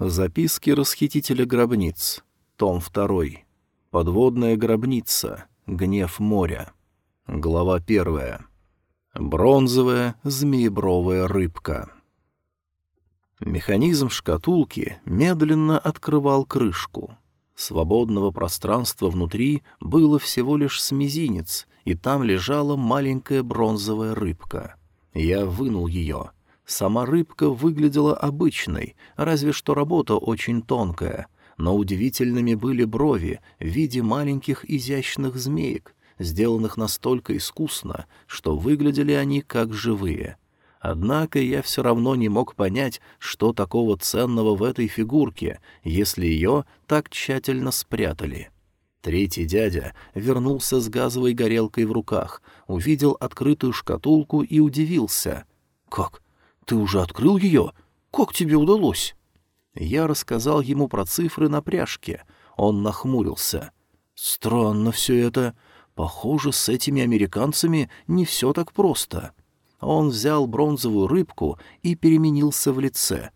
Записки расхитителя гробниц. Том 2. Подводная гробница. Гнев моря. Глава 1. Бронзовая змеебровая рыбка. Механизм шкатулки медленно открывал крышку. Свободного пространства внутри было всего лишь с мизинец, и там лежала маленькая бронзовая рыбка. Я вынул ее. Сама рыбка выглядела обычной, разве что работа очень тонкая, но удивительными были брови в виде маленьких изящных змеек, сделанных настолько искусно, что выглядели они как живые — Однако я все равно не мог понять, что такого ценного в этой фигурке, если ее так тщательно спрятали. Третий дядя вернулся с газовой горелкой в руках, увидел открытую шкатулку и удивился. «Как? Ты уже открыл ее? Как тебе удалось?» Я рассказал ему про цифры на пряжке. Он нахмурился. «Странно все это. Похоже, с этими американцами не все так просто». Он взял бронзовую рыбку и переменился в лице.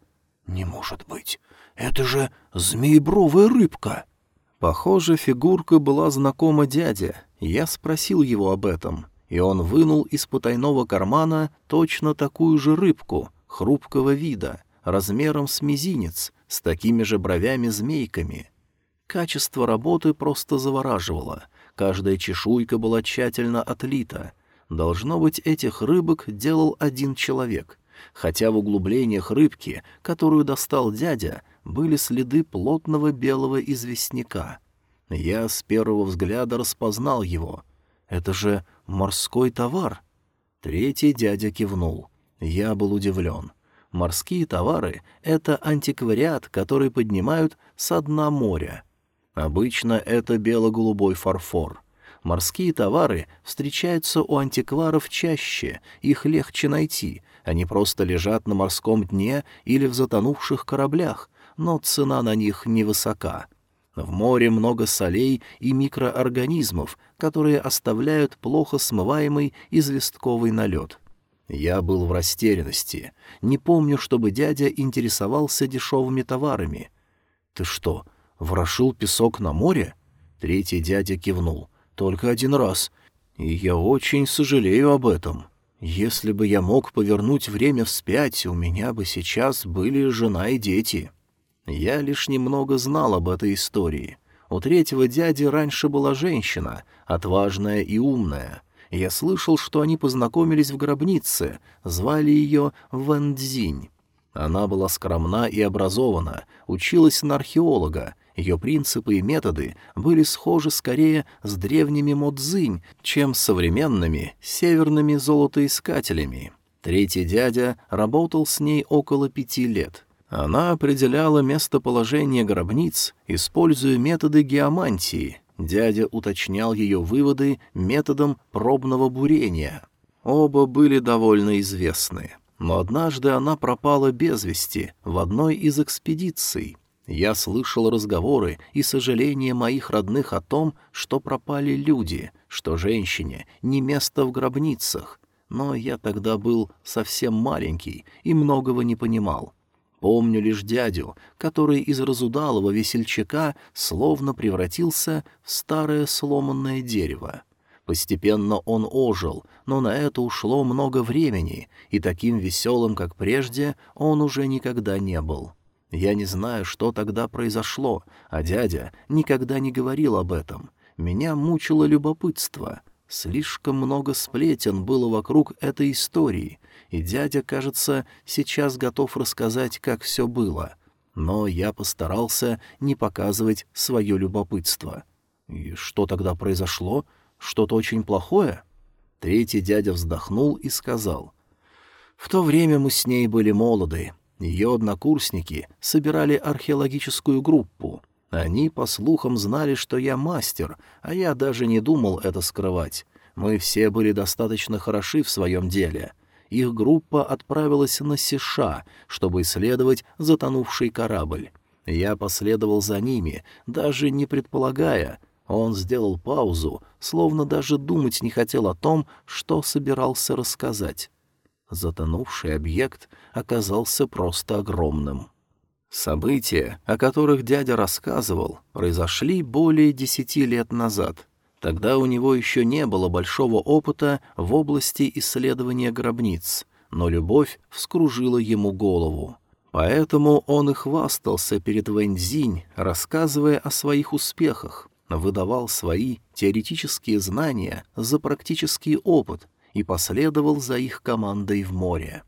«Не может быть! Это же змеебровая рыбка!» Похоже, фигурка была знакома дяде. Я спросил его об этом, и он вынул из потайного кармана точно такую же рыбку, хрупкого вида, размером с мизинец, с такими же бровями-змейками. Качество работы просто завораживало. Каждая чешуйка была тщательно отлита — Должно быть, этих рыбок делал один человек, хотя в углублениях рыбки, которую достал дядя, были следы плотного белого известняка. Я с первого взгляда распознал его. Это же морской товар. Третий дядя кивнул. Я был удивлен. Морские товары — это антиквариат, который поднимают со дна моря. Обычно это бело-голубой фарфор — Морские товары встречаются у антикваров чаще, их легче найти, они просто лежат на морском дне или в затонувших кораблях, но цена на них невысока. В море много солей и микроорганизмов, которые оставляют плохо смываемый известковый налет. Я был в растерянности. Не помню, чтобы дядя интересовался дешевыми товарами. «Ты что, ворошил песок на море?» Третий дядя кивнул. Только один раз. И я очень сожалею об этом. Если бы я мог повернуть время вспять, у меня бы сейчас были жена и дети. Я лишь немного знал об этой истории. У третьего дяди раньше была женщина, отважная и умная. Я слышал, что они познакомились в гробнице, звали ее Вэндзинь. Она была скромна и образована, училась на археолога, ее принципы и методы были схожи скорее с древними Модзинь, чем с современными северными золотоискателями. Третий дядя работал с ней около пяти лет. Она определяла местоположение гробниц, используя методы геомантии. Дядя уточнял ее выводы методом пробного бурения. Оба были довольно известны. Но однажды она пропала без вести в одной из экспедиций — я слышал разговоры и сожаления моих родных о том, что пропали люди, что женщине не место в гробницах, но я тогда был совсем маленький и многого не понимал. Помню лишь дядю, который из разудалого весельчака словно превратился в старое сломанное дерево. Постепенно он ожил, но на это ушло много времени, и таким веселым, как прежде, он уже никогда не был. Я не знаю, что тогда произошло, а дядя никогда не говорил об этом. Меня мучило любопытство. Слишком много сплетен было вокруг этой истории, и дядя, кажется, сейчас готов рассказать, как все было. Но я постарался не показывать свое любопытство. И что тогда произошло? Что-то очень плохое? Третий дядя вздохнул и сказал. «В то время мы с ней были молоды, ее однокурсники собирали археологическую группу. Они, по слухам, знали, что я мастер, а я даже не думал это скрывать. Мы все были достаточно хороши в своем деле. Их группа отправилась на Сиша, чтобы исследовать затонувший корабль. Я последовал за ними, даже не предполагая. Он сделал паузу, словно даже думать не хотел о том, что собирался рассказать. Затонувший объект оказался просто огромным. События, о которых дядя рассказывал, произошли более десяти лет назад. Тогда у него еще не было большого опыта в области исследования гробниц, но любовь вскружила ему голову. Поэтому он и хвастался перед Вэньцзинь, рассказывая о своих успехах, выдавал свои теоретические знания за практический опыт и последовал за их командой в море.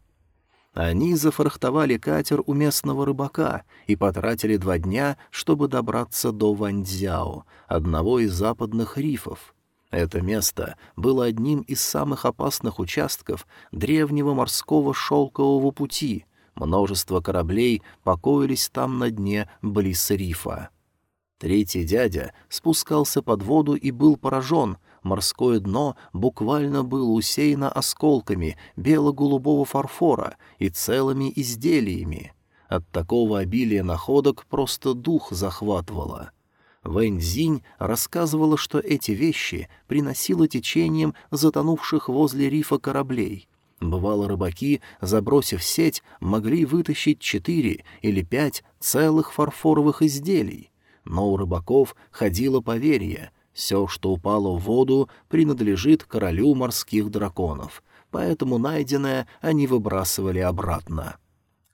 Они зафрахтовали катер у местного рыбака и потратили два дня, чтобы добраться до Ваньцзяо, одного из западных рифов. Это место было одним из самых опасных участков древнего морского шелкового пути. Множество кораблей покоились там на дне близ рифа. Третий дядя спускался под воду и был поражен. Морское дно буквально было усеяно осколками бело-голубого фарфора и целыми изделиями. От такого обилия находок просто дух захватывало. Вэньцзинь рассказывала, что эти вещи приносило течением затонувших возле рифа кораблей. Бывало, рыбаки, забросив сеть, могли вытащить четыре или пять целых фарфоровых изделий но у рыбаков ходило поверье — все, что упало в воду, принадлежит королю морских драконов, поэтому найденное они выбрасывали обратно.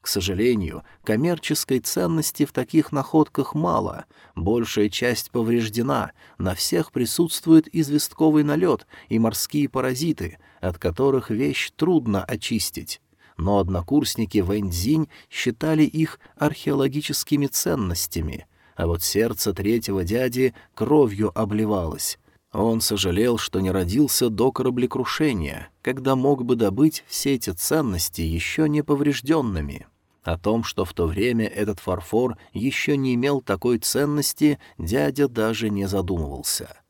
К сожалению, коммерческой ценности в таких находках мало, большая часть повреждена, на всех присутствует известковый налет и морские паразиты, от которых вещь трудно очистить. Но однокурсники Вэньцзинь считали их археологическими ценностями, а вот сердце третьего дяди кровью обливалось. Он сожалел, что не родился до кораблекрушения, когда мог бы добыть все эти ценности еще не поврежденными. О том, что в то время этот фарфор еще не имел такой ценности, дядя даже не задумывался.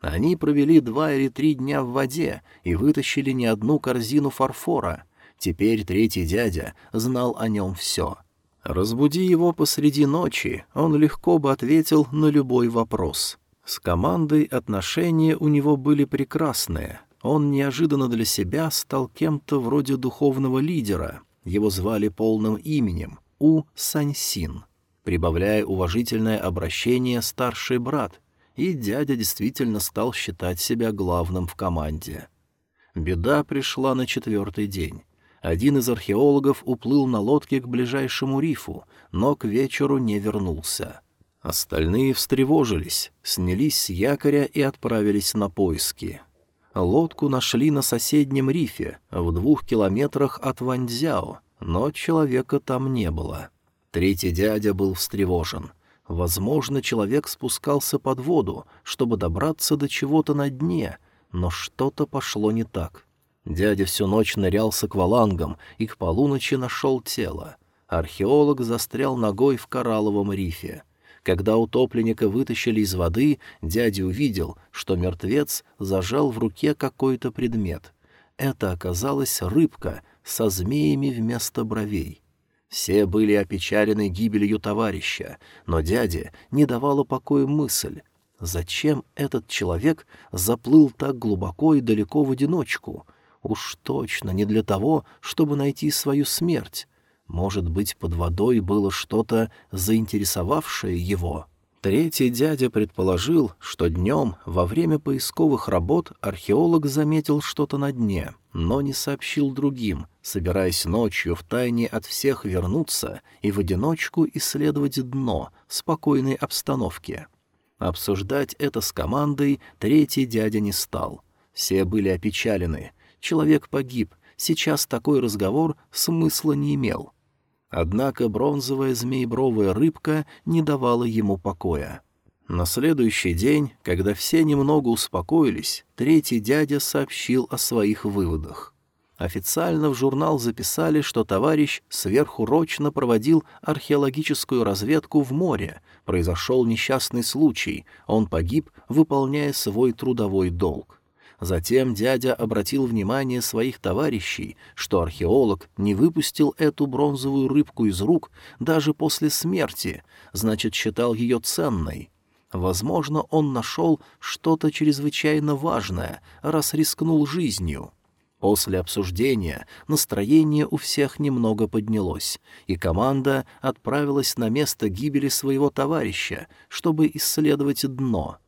Они провели два или три дня в воде и вытащили не одну корзину фарфора. Теперь третий дядя знал о нем все. Разбуди его посреди ночи, он легко бы ответил на любой вопрос. С командой отношения у него были прекрасные. Он неожиданно для себя стал кем-то вроде духовного лидера. Его звали полным именем — У Саньсин, прибавляя уважительное обращение «старший брат», и дядя действительно стал считать себя главным в команде. Беда пришла на четвертый день. Один из археологов уплыл на лодке к ближайшему рифу, но к вечеру не вернулся. Остальные встревожились, снялись с якоря и отправились на поиски. Лодку нашли на соседнем рифе, в двух километрах от Ваньцзяо, но человека там не было. Третий дядя был встревожен. Возможно, человек спускался под воду, чтобы добраться до чего-то на дне, но что-то пошло не так. Дядя всю ночь нырял с аквалангом и к полуночи нашел тело. Археолог застрял ногой в коралловом рифе. Когда утопленника вытащили из воды, дядя увидел, что мертвец зажал в руке какой-то предмет. Это оказалась рыбка со змеями вместо бровей. Все были опечалены гибелью товарища, но дяде не давала покоя мысль, зачем этот человек заплыл так глубоко и далеко в одиночку — Уж точно не для того, чтобы найти свою смерть. Может быть, под водой было что-то, заинтересовавшее его. Третий дядя предположил, что днем, во время поисковых работ, археолог заметил что-то на дне, но не сообщил другим, собираясь ночью втайне от всех вернуться и в одиночку исследовать дно в спокойной обстановке. Обсуждать это с командой третий дядя не стал. Все были опечалены — Человек погиб, сейчас такой разговор смысла не имел. Однако бронзовая змеебровая рыбка не давала ему покоя. На следующий день, когда все немного успокоились, третий дядя сообщил о своих выводах. Официально в журнал записали, что товарищ сверхурочно проводил археологическую разведку в море, произошел несчастный случай, он погиб, выполняя свой трудовой долг. Затем дядя обратил внимание своих товарищей, что археолог не выпустил эту бронзовую рыбку из рук даже после смерти, значит, считал ее ценной. Возможно, он нашел что-то чрезвычайно важное, раз рискнул жизнью. После обсуждения настроение у всех немного поднялось, и команда отправилась на место гибели своего товарища, чтобы исследовать дно.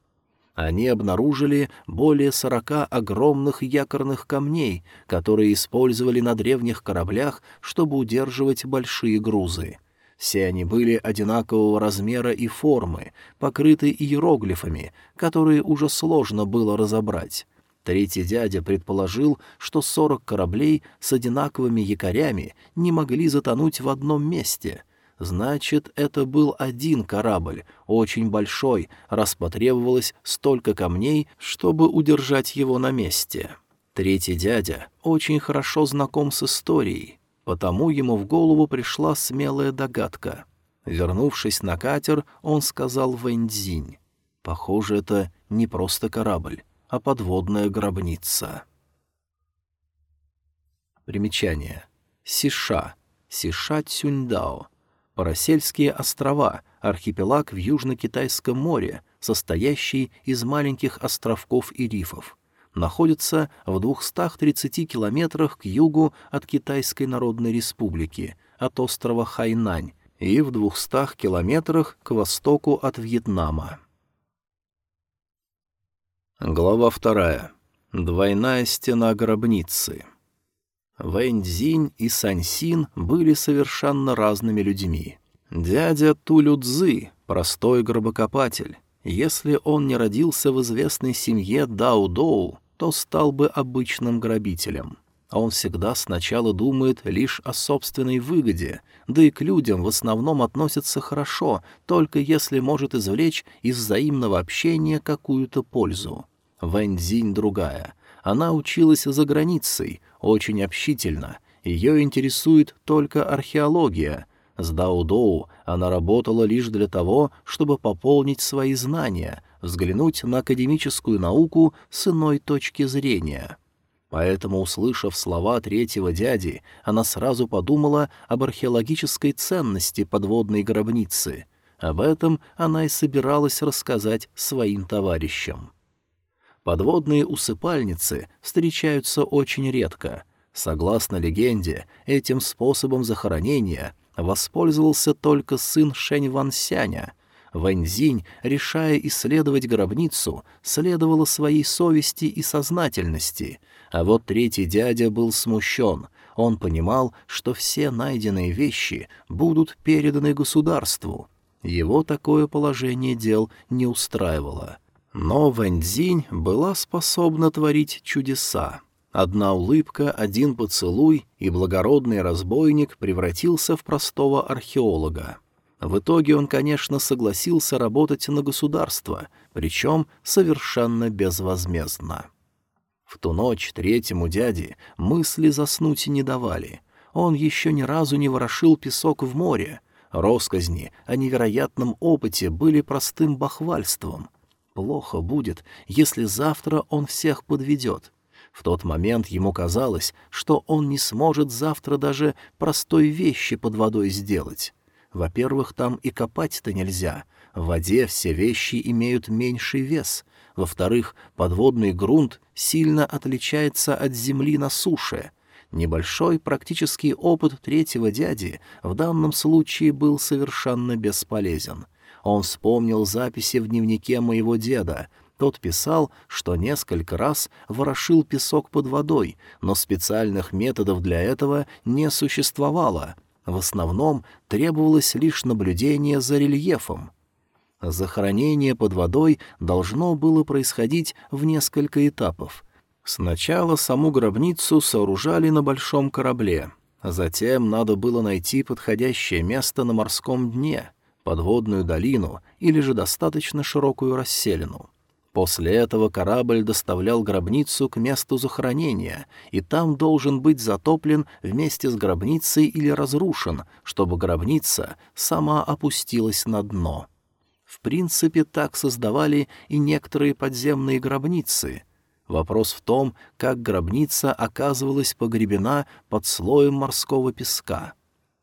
Они обнаружили более сорока огромных якорных камней, которые использовали на древних кораблях, чтобы удерживать большие грузы. Все они были одинакового размера и формы, покрыты иероглифами, которые уже сложно было разобрать. Третий дядя предположил, что сорок кораблей с одинаковыми якорями не могли затонуть в одном месте. Значит, это был один корабль, очень большой, раз потребовалось столько камней, чтобы удержать его на месте. Третий дядя очень хорошо знаком с историей, потому ему в голову пришла смелая догадка. Вернувшись на катер, он сказал Вэньцзинь, «Похоже, это не просто корабль а подводная гробница. Примечание. Сиша. Сиша Цюньдао. Парасельские острова, архипелаг в Южно-Китайском море, состоящий из маленьких островков и рифов. Находится в 230 километрах к югу от Китайской Народной Республики, от острова Хайнань, и в 200 километрах к востоку от Вьетнама. Глава вторая. Двойная стена гробницы. Вэньцзинь и Саньсин были совершенно разными людьми. Дядя Тулю Цзы — простой гробокопатель. Если он не родился в известной семье Дао-Доу, то стал бы обычным грабителем. Он всегда сначала думает лишь о собственной выгоде, да и к людям в основном относится хорошо, только если может извлечь из взаимного общения какую-то пользу. Вэньцзинь другая. Она училась за границей, очень общительно. Ее интересует только археология. С Дао-Доу она работала лишь для того, чтобы пополнить свои знания, взглянуть на академическую науку с иной точки зрения. Поэтому, услышав слова третьего дяди, она сразу подумала об археологической ценности подводной гробницы. Об этом она и собиралась рассказать своим товарищам. Подводные усыпальницы встречаются очень редко. Согласно легенде, этим способом захоронения воспользовался только сын Шэнь Вансяня — Вэньзинь, решая исследовать гробницу, следовала своей совести и сознательности, а вот третий дядя был смущен. Он понимал, что все найденные вещи будут переданы государству. Его такое положение дел не устраивало. Но Вэньцзинь была способна творить чудеса. Одна улыбка, один поцелуй, и благородный разбойник превратился в простого археолога. В итоге он, конечно, согласился работать на государство, причем совершенно безвозмездно. В ту ночь третьему дяде мысли заснуть не давали. Он еще ни разу не ворошил песок в море. Росказни о невероятном опыте были простым бахвальством. Плохо будет, если завтра он всех подведет. В тот момент ему казалось, что он не сможет завтра даже простой вещи под водой сделать. Во-первых, там и копать-то нельзя. В воде все вещи имеют меньший вес. Во-вторых, подводный грунт сильно отличается от земли на суше. Небольшой практический опыт третьего дяди в данном случае был совершенно бесполезен. Он вспомнил записи в дневнике моего деда. Тот писал, что несколько раз ворошил песок под водой, но специальных методов для этого не существовало — в основном требовалось лишь наблюдение за рельефом. Захоронение под водой должно было происходить в несколько этапов. Сначала саму гробницу сооружали на большом корабле, затем надо было найти подходящее место на морском дне, подводную долину или же достаточно широкую расселину. После этого корабль доставлял гробницу к месту захоронения, и там должен быть затоплен вместе с гробницей или разрушен, чтобы гробница сама опустилась на дно. В принципе, так создавали и некоторые подземные гробницы. Вопрос в том, как гробница оказывалась погребена под слоем морского песка.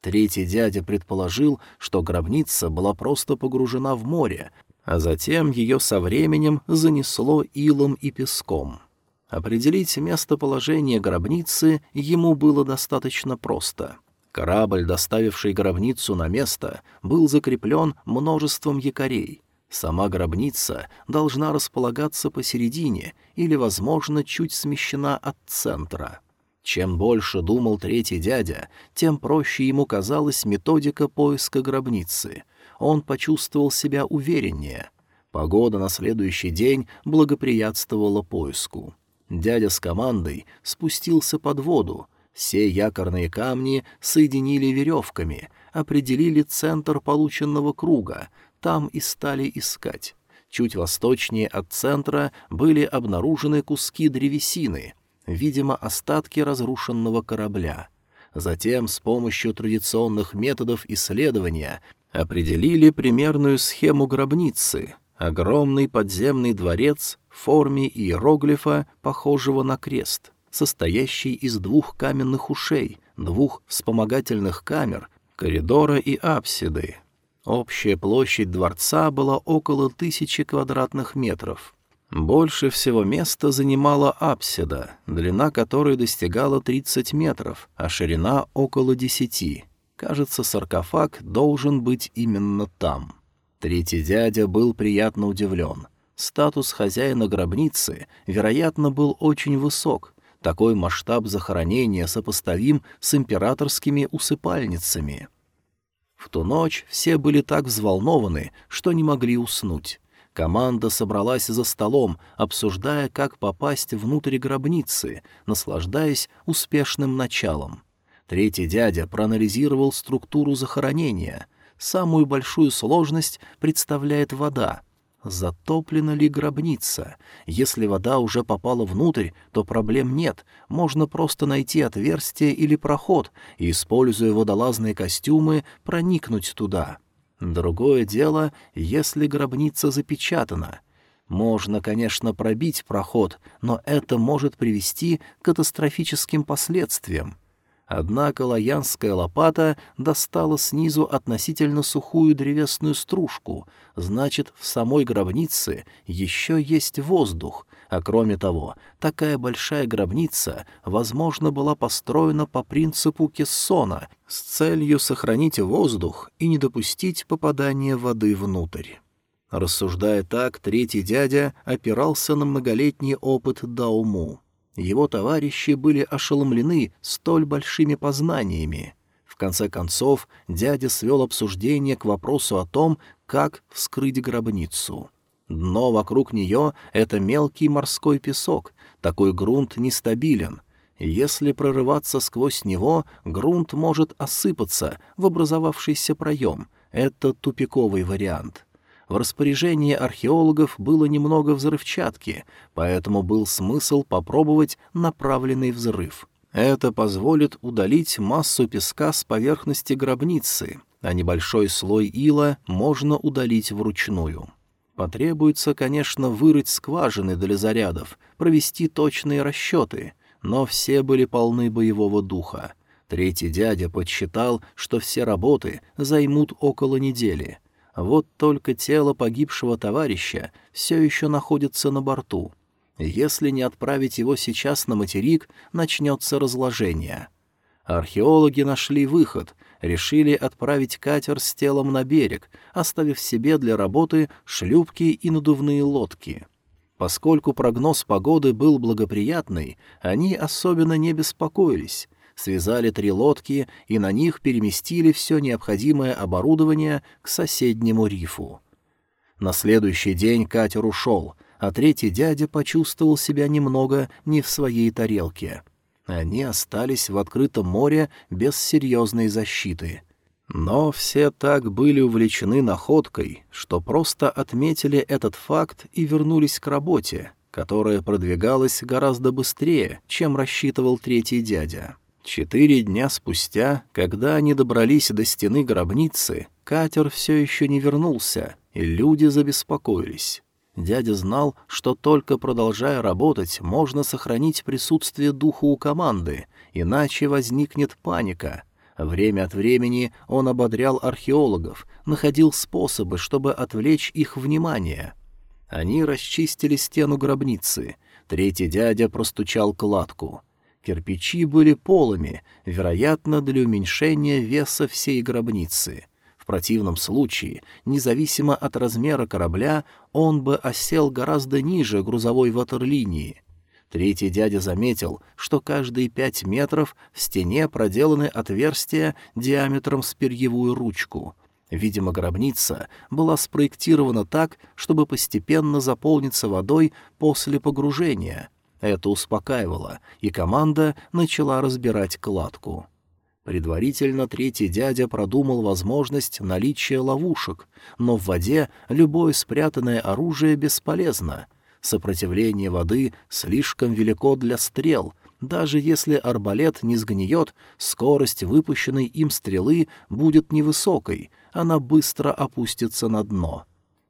Третий дядя предположил, что гробница была просто погружена в море, а затем ее со временем занесло илом и песком. Определить местоположение гробницы ему было достаточно просто. Корабль, доставивший гробницу на место, был закреплен множеством якорей. Сама гробница должна располагаться посередине или, возможно, чуть смещена от центра. Чем больше думал третий дядя, тем проще ему казалась методика поиска гробницы. Он почувствовал себя увереннее. Погода на следующий день благоприятствовала поиску. Дядя с командой спустился под воду. Все якорные камни соединили веревками, определили центр полученного круга, там и стали искать. Чуть восточнее от центра были обнаружены куски древесины, видимо, остатки разрушенного корабля. Затем с помощью традиционных методов исследования определили примерную схему гробницы — огромный подземный дворец в форме иероглифа, похожего на крест, состоящий из двух каменных ушей, двух вспомогательных камер, коридора и апсиды, Общая площадь дворца была около тысячи квадратных метров. Больше всего места занимала апсида, длина которой достигала 30 метров, а ширина около 10. Кажется, саркофаг должен быть именно там. Третий дядя был приятно удивлен. Статус хозяина гробницы, вероятно, был очень высок. Такой масштаб захоронения сопоставим с императорскими усыпальницами. В ту ночь все были так взволнованы, что не могли уснуть. Команда собралась за столом, обсуждая, как попасть внутрь гробницы, наслаждаясь успешным началом. Третий дядя проанализировал структуру захоронения. Самую большую сложность представляет вода — Затоплена ли гробница? Если вода уже попала внутрь, то проблем нет, можно просто найти отверстие или проход и, используя водолазные костюмы, проникнуть туда. Другое дело, если гробница запечатана. Можно, конечно, пробить проход, но это может привести к катастрофическим последствиям. Однако лаянская лопата достала снизу относительно сухую древесную стружку, значит, в самой гробнице еще есть воздух, а кроме того, такая большая гробница, возможно, была построена по принципу кессона с целью сохранить воздух и не допустить попадания воды внутрь. Рассуждая так, третий дядя опирался на многолетний опыт Дауму. Его товарищи были ошеломлены столь большими познаниями. В конце концов, дядя свел обсуждение к вопросу о том, как вскрыть гробницу. Дно вокруг нее — это мелкий морской песок, такой грунт нестабилен. Если прорываться сквозь него, грунт может осыпаться в образовавшийся проем. Это тупиковый вариант. В распоряжении археологов было немного взрывчатки, поэтому был смысл попробовать направленный взрыв. Это позволит удалить массу песка с поверхности гробницы, а небольшой слой ила можно удалить вручную. Потребуется, конечно, вырыть скважины для зарядов, провести точные расчеты, но все были полны боевого духа. Третий дядя подсчитал, что все работы займут около недели — вот только тело погибшего товарища все еще находится на борту. Если не отправить его сейчас на материк, начнется разложение. Археологи нашли выход, решили отправить катер с телом на берег, оставив себе для работы шлюпки и надувные лодки. Поскольку прогноз погоды был благоприятный, они особенно не беспокоились, связали три лодки и на них переместили все необходимое оборудование к соседнему рифу. На следующий день катер ушел, а третий дядя почувствовал себя немного не в своей тарелке. Они остались в открытом море без серьезной защиты. Но все так были увлечены находкой, что просто отметили этот факт и вернулись к работе, которая продвигалась гораздо быстрее, чем рассчитывал третий дядя. Четыре дня спустя, когда они добрались до стены гробницы, катер все еще не вернулся, и люди забеспокоились. Дядя знал, что только продолжая работать, можно сохранить присутствие духа у команды, иначе возникнет паника. Время от времени он ободрял археологов, находил способы, чтобы отвлечь их внимание. Они расчистили стену гробницы — Третий дядя простучал кладку. Кирпичи были полыми, вероятно, для уменьшения веса всей гробницы. В противном случае, независимо от размера корабля, он бы осел гораздо ниже грузовой ватерлинии. Третий дядя заметил, что каждые пять метров в стене проделаны отверстия диаметром с перьевую ручку. Видимо, гробница была спроектирована так, чтобы постепенно заполниться водой после погружения. Это успокаивало, и команда начала разбирать кладку. Предварительно третий дядя продумал возможность наличия ловушек, но в воде любое спрятанное оружие бесполезно. Сопротивление воды слишком велико для стрел. Даже если арбалет не сгниет, скорость выпущенной им стрелы будет невысокой, она быстро опустится на дно.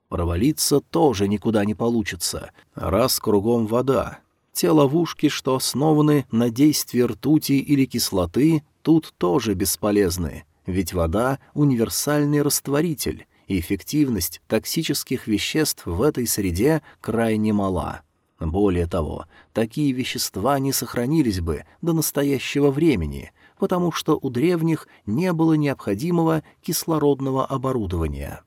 Провалиться тоже никуда не получится, раз кругом вода. Те ловушки, что основаны на действии ртути или кислоты, тут тоже бесполезны, ведь вода — универсальный растворитель, и эффективность токсических веществ в этой среде крайне мала. Более того, такие вещества не сохранились бы до настоящего времени, потому что у древних не было необходимого кислородного оборудования.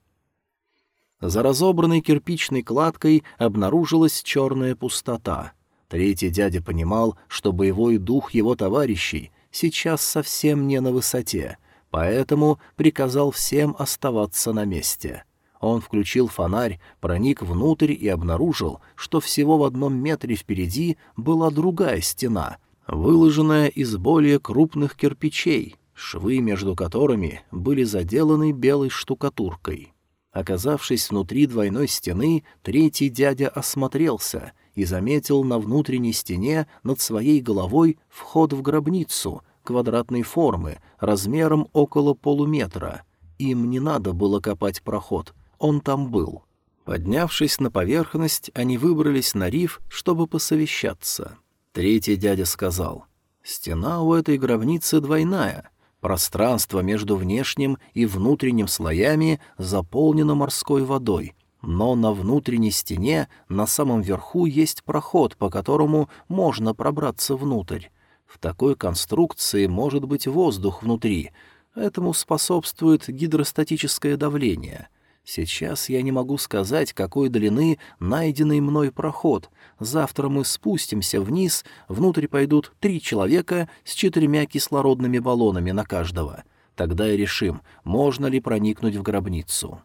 За разобранной кирпичной кладкой обнаружилась черная пустота. Третий дядя понимал, что боевой дух его товарищей сейчас совсем не на высоте, поэтому приказал всем оставаться на месте. Он включил фонарь, проник внутрь и обнаружил, что всего в одном метре впереди была другая стена, выложенная из более крупных кирпичей, швы между которыми были заделаны белой штукатуркой. Оказавшись внутри двойной стены, третий дядя осмотрелся и заметил на внутренней стене над своей головой вход в гробницу квадратной формы, размером около полуметра. Им не надо было копать проход, он там был. Поднявшись на поверхность, они выбрались на риф, чтобы посовещаться. Третий дядя сказал, «Стена у этой гробницы двойная». Пространство между внешним и внутренним слоями заполнено морской водой, но на внутренней стене на самом верху есть проход, по которому можно пробраться внутрь. В такой конструкции может быть воздух внутри. Этому способствует гидростатическое давление. Сейчас я не могу сказать, какой длины найденный мной проход. Завтра мы спустимся вниз, внутрь пойдут три человека с четырьмя кислородными баллонами на каждого. Тогда и решим, можно ли проникнуть в гробницу.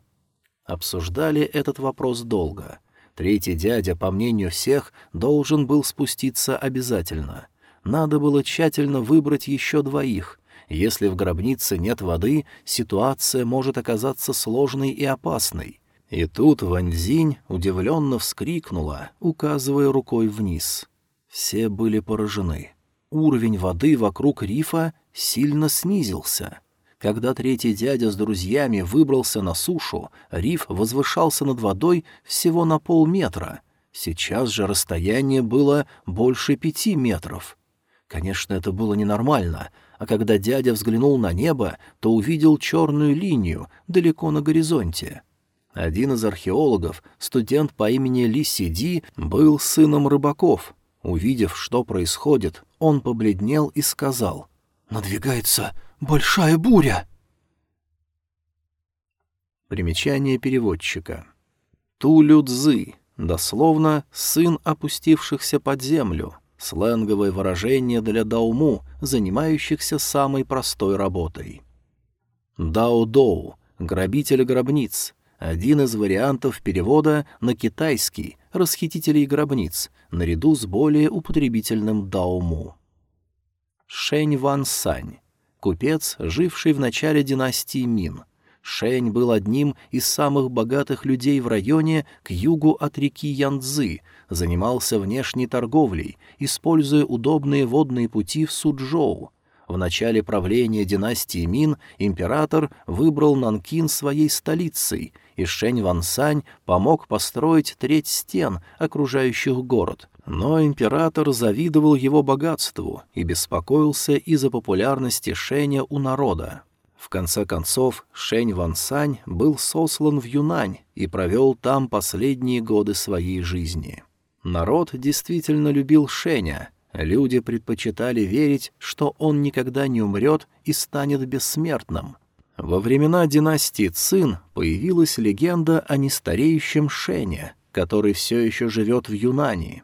Обсуждали этот вопрос долго. Третий дядя, по мнению всех, должен был спуститься обязательно. Надо было тщательно выбрать еще двоих. Если в гробнице нет воды, ситуация может оказаться сложной и опасной. И тут Ваньзинь удивленно вскрикнула, указывая рукой вниз. Все были поражены. Уровень воды вокруг рифа сильно снизился — когда третий дядя с друзьями выбрался на сушу, риф возвышался над водой всего на полметра. Сейчас же расстояние было больше пяти метров. Конечно, это было ненормально, а когда дядя взглянул на небо, то увидел черную линию далеко на горизонте. Один из археологов, студент по имени Ли Сиди, был сыном рыбаков. Увидев, что происходит, он побледнел и сказал «Надвигается Большая буря!» Примечание переводчика. Тулю Цзы, дословно «сын опустившихся под землю», сленговое выражение для дауму, занимающихся самой простой работой. Дао-доу, грабитель гробниц, один из вариантов перевода на китайский «расхитителей гробниц», наряду с более употребительным дауму. Шэнь Ван Сань, купец, живший в начале династии Мин. Шень был одним из самых богатых людей в районе к югу от реки Янцзы, занимался внешней торговлей, используя удобные водные пути в Суджоу. В начале правления династии Мин император выбрал Нанкин своей столицей, и Шень Вансань помог построить треть стен, окружающих город. Но император завидовал его богатству и беспокоился из-за популярности Шеня у народа. В конце концов, Шень Вансань был сослан в Юнань и провел там последние годы своей жизни. Народ действительно любил Шеня. Люди предпочитали верить, что он никогда не умрет и станет бессмертным. Во времена династии Цин появилась легенда о нестареющем Шене, который все еще живет в Юнани.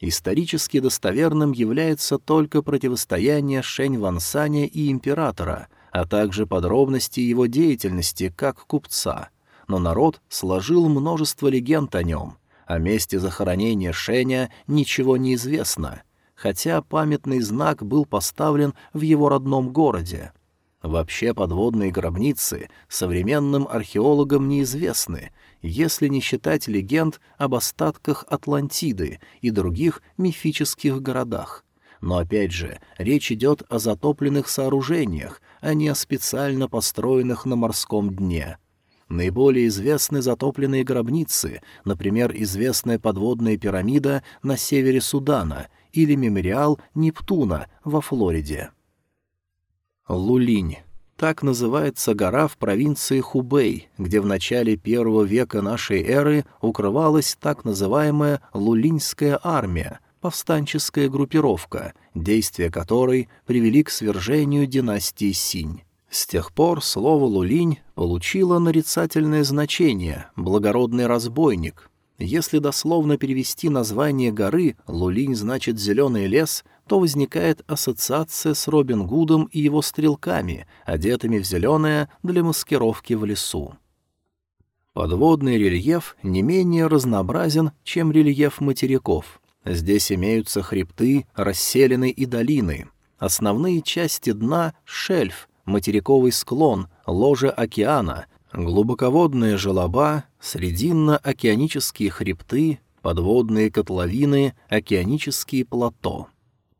Исторически достоверным является только противостояние Шень Вансаня и императора, а также подробности его деятельности как купца. Но народ сложил множество легенд о нем. О месте захоронения Шеня ничего не известно, хотя памятный знак был поставлен в его родном городе. Вообще подводные гробницы современным археологам неизвестны, если не считать легенд об остатках Атлантиды и других мифических городах. Но опять же, речь идет о затопленных сооружениях, а не о специально построенных на морском дне. Наиболее известны затопленные гробницы, например, известная подводная пирамида на севере Судана или мемориал Нептуна во Флориде. Лулинь так называется гора в провинции Хубэй, где в начале первого века нашей эры укрывалась так называемая Лулиньская армия, повстанческая группировка, действия которой привели к свержению династии Синь. С тех пор слово «лулинь» получило нарицательное значение «благородный разбойник». Если дословно перевести название горы «Лулинь» значит «зеленый лес», то возникает ассоциация с Робин Гудом и его стрелками, одетыми в зеленое для маскировки в лесу. Подводный рельеф не менее разнообразен, чем рельеф материков. Здесь имеются хребты, расселены и долины. Основные части дна — шельф, материковый склон, ложе океана, глубоководные желоба, срединно-океанические хребты, подводные котловины, океанические плато.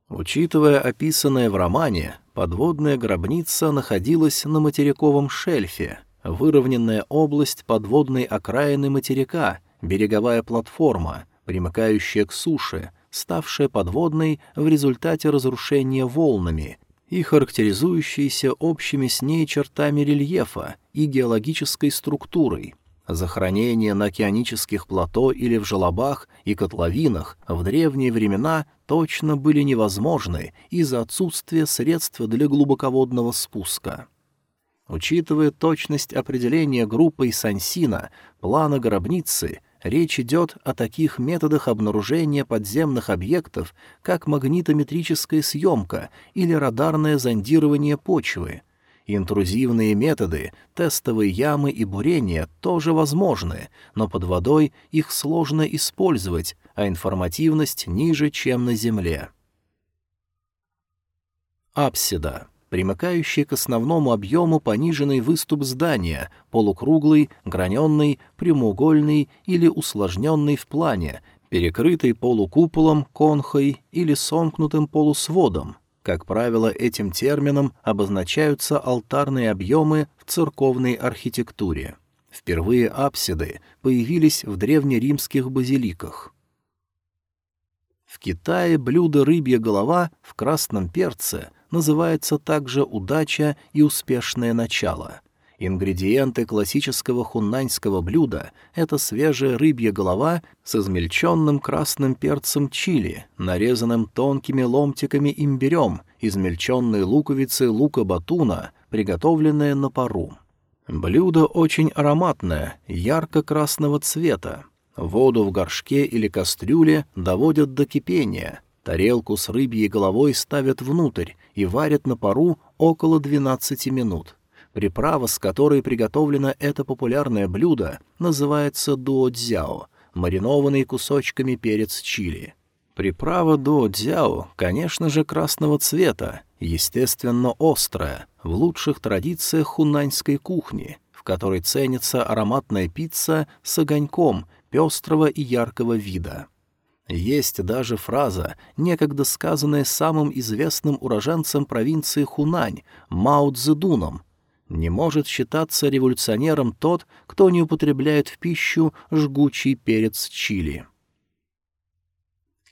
Учитывая описанное в романе, подводная гробница находилась на материковом шельфе, выровненная область подводной окраины материка, береговая платформа, примыкающая к суше, ставшая подводной в результате разрушения волнами и характеризующаяся общими с ней чертами рельефа и геологической структурой — Захоронения на океанических плато или в желобах и котловинах в древние времена точно были невозможны из-за отсутствия средств для глубоководного спуска. Учитывая точность определения группой Сансина, плана гробницы, речь идет о таких методах обнаружения подземных объектов, как магнитометрическая съемка или радарное зондирование почвы — Интрузивные методы, тестовые ямы и бурения тоже возможны, но под водой их сложно использовать, а информативность ниже, чем на Земле. Апсида. Примыкающий к основному объему пониженный выступ здания, полукруглый, граненный, прямоугольный или усложненный в плане, перекрытый полукуполом, конхой или сомкнутым полусводом — как правило, этим термином обозначаются алтарные объемы в церковной архитектуре. Впервые апсиды появились в древнеримских базиликах. В Китае блюдо «рыбья голова» в красном перце называется также «удача» и «успешное начало». Ингредиенты классического хуннаньского блюда — это свежая рыбья голова с измельченным красным перцем чили, нарезанным тонкими ломтиками имбирем, измельченные луковицы лука-батуна, приготовленные на пару. Блюдо очень ароматное, ярко-красного цвета. Воду в горшке или кастрюле доводят до кипения. Тарелку с рыбьей головой ставят внутрь и варят на пару около 12 минут. Приправа, с которой приготовлено это популярное блюдо, называется дуодзяо, маринованный кусочками перец чили. Приправа дуодзяо, конечно же, красного цвета, естественно, острая, в лучших традициях хунаньской кухни, в которой ценится ароматная пицца с огоньком пестрого и яркого вида. Есть даже фраза, некогда сказанная самым известным уроженцем провинции Хунань, Мао Цзэдуном, не может считаться революционером тот, кто не употребляет в пищу жгучий перец чили.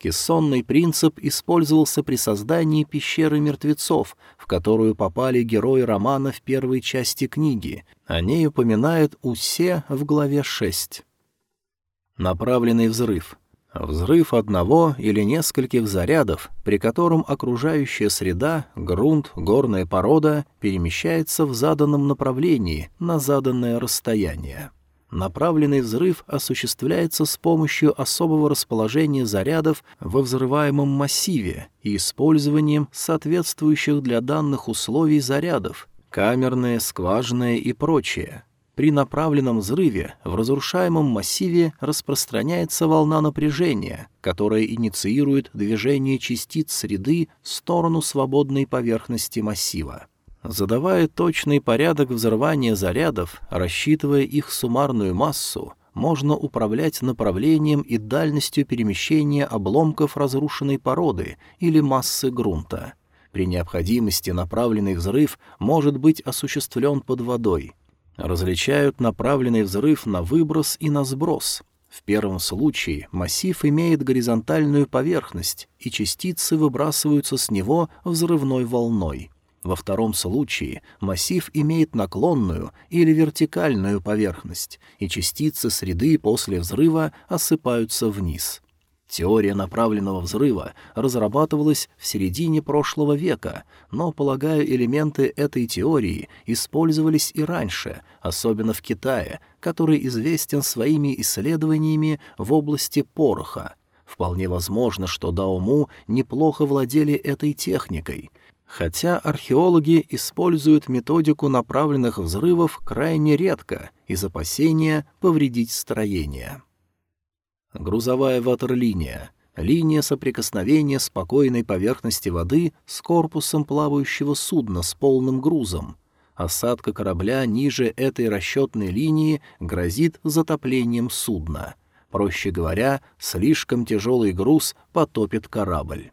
Кессонный принцип использовался при создании пещеры мертвецов, в которую попали герои романа в первой части книги. О ней упоминает Усе в главе 6. Направленный взрыв. Взрыв одного или нескольких зарядов, при котором окружающая среда, грунт, горная порода перемещается в заданном направлении на заданное расстояние. Направленный взрыв осуществляется с помощью особого расположения зарядов во взрываемом массиве и использованием соответствующих для данных условий зарядов, камерные, скважинные и прочее. При направленном взрыве в разрушаемом массиве распространяется волна напряжения, которая инициирует движение частиц среды в сторону свободной поверхности массива. Задавая точный порядок взрывания зарядов, рассчитывая их суммарную массу, можно управлять направлением и дальностью перемещения обломков разрушенной породы или массы грунта. При необходимости направленный взрыв может быть осуществлен под водой — Различают направленный взрыв на выброс и на сброс. В первом случае массив имеет горизонтальную поверхность, и частицы выбрасываются с него взрывной волной. Во втором случае массив имеет наклонную или вертикальную поверхность, и частицы среды после взрыва осыпаются вниз. Теория направленного взрыва разрабатывалась в середине прошлого века, но, полагаю, элементы этой теории использовались и раньше, особенно в Китае, который известен своими исследованиями в области пороха. Вполне возможно, что Даому неплохо владели этой техникой, хотя археологи используют методику направленных взрывов крайне редко из опасения повредить строение. Грузовая ватерлиния — линия соприкосновения спокойной поверхности воды с корпусом плавающего судна с полным грузом. Осадка корабля ниже этой расчетной линии грозит затоплением судна. Проще говоря, слишком тяжелый груз потопит корабль.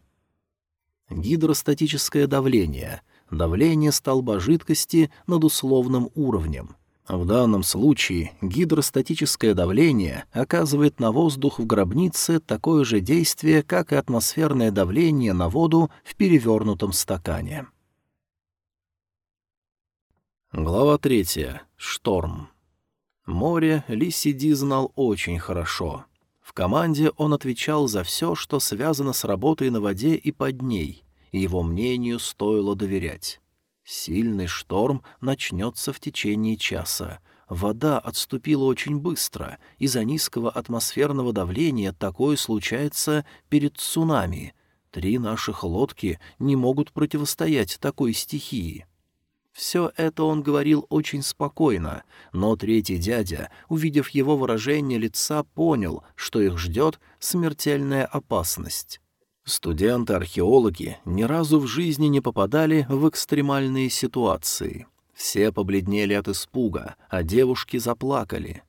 Гидростатическое давление — давление столба жидкости над условным уровнем — в данном случае гидростатическое давление оказывает на воздух в гробнице такое же действие, как и атмосферное давление на воду в перевернутом стакане. Глава третья. Шторм. Море Ли Сиди знал очень хорошо. В команде он отвечал за все, что связано с работой на воде и под ней, и его мнению стоило доверять. Сильный шторм начнется в течение часа. Вода отступила очень быстро. Из-за низкого атмосферного давления такое случается перед цунами. Три наших лодки не могут противостоять такой стихии. Все это он говорил очень спокойно, но третий дядя, увидев его выражение лица, понял, что их ждет смертельная опасность. Студенты-археологи ни разу в жизни не попадали в экстремальные ситуации. Все побледнели от испуга, а девушки заплакали.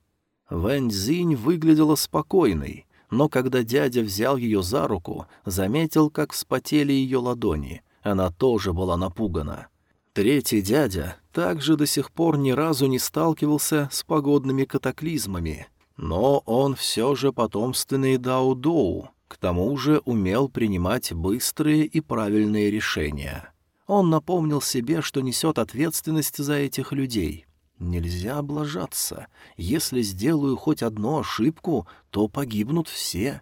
Вэнь Цзинь выглядела спокойной, но когда дядя взял ее за руку, заметил, как вспотели ее ладони. Она тоже была напугана. Третий дядя также до сих пор ни разу не сталкивался с погодными катаклизмами, но он все же потомственный Дао-Доу, к тому же умел принимать быстрые и правильные решения. Он напомнил себе, что несет ответственность за этих людей. Нельзя облажаться. Если сделаю хоть одну ошибку, то погибнут все.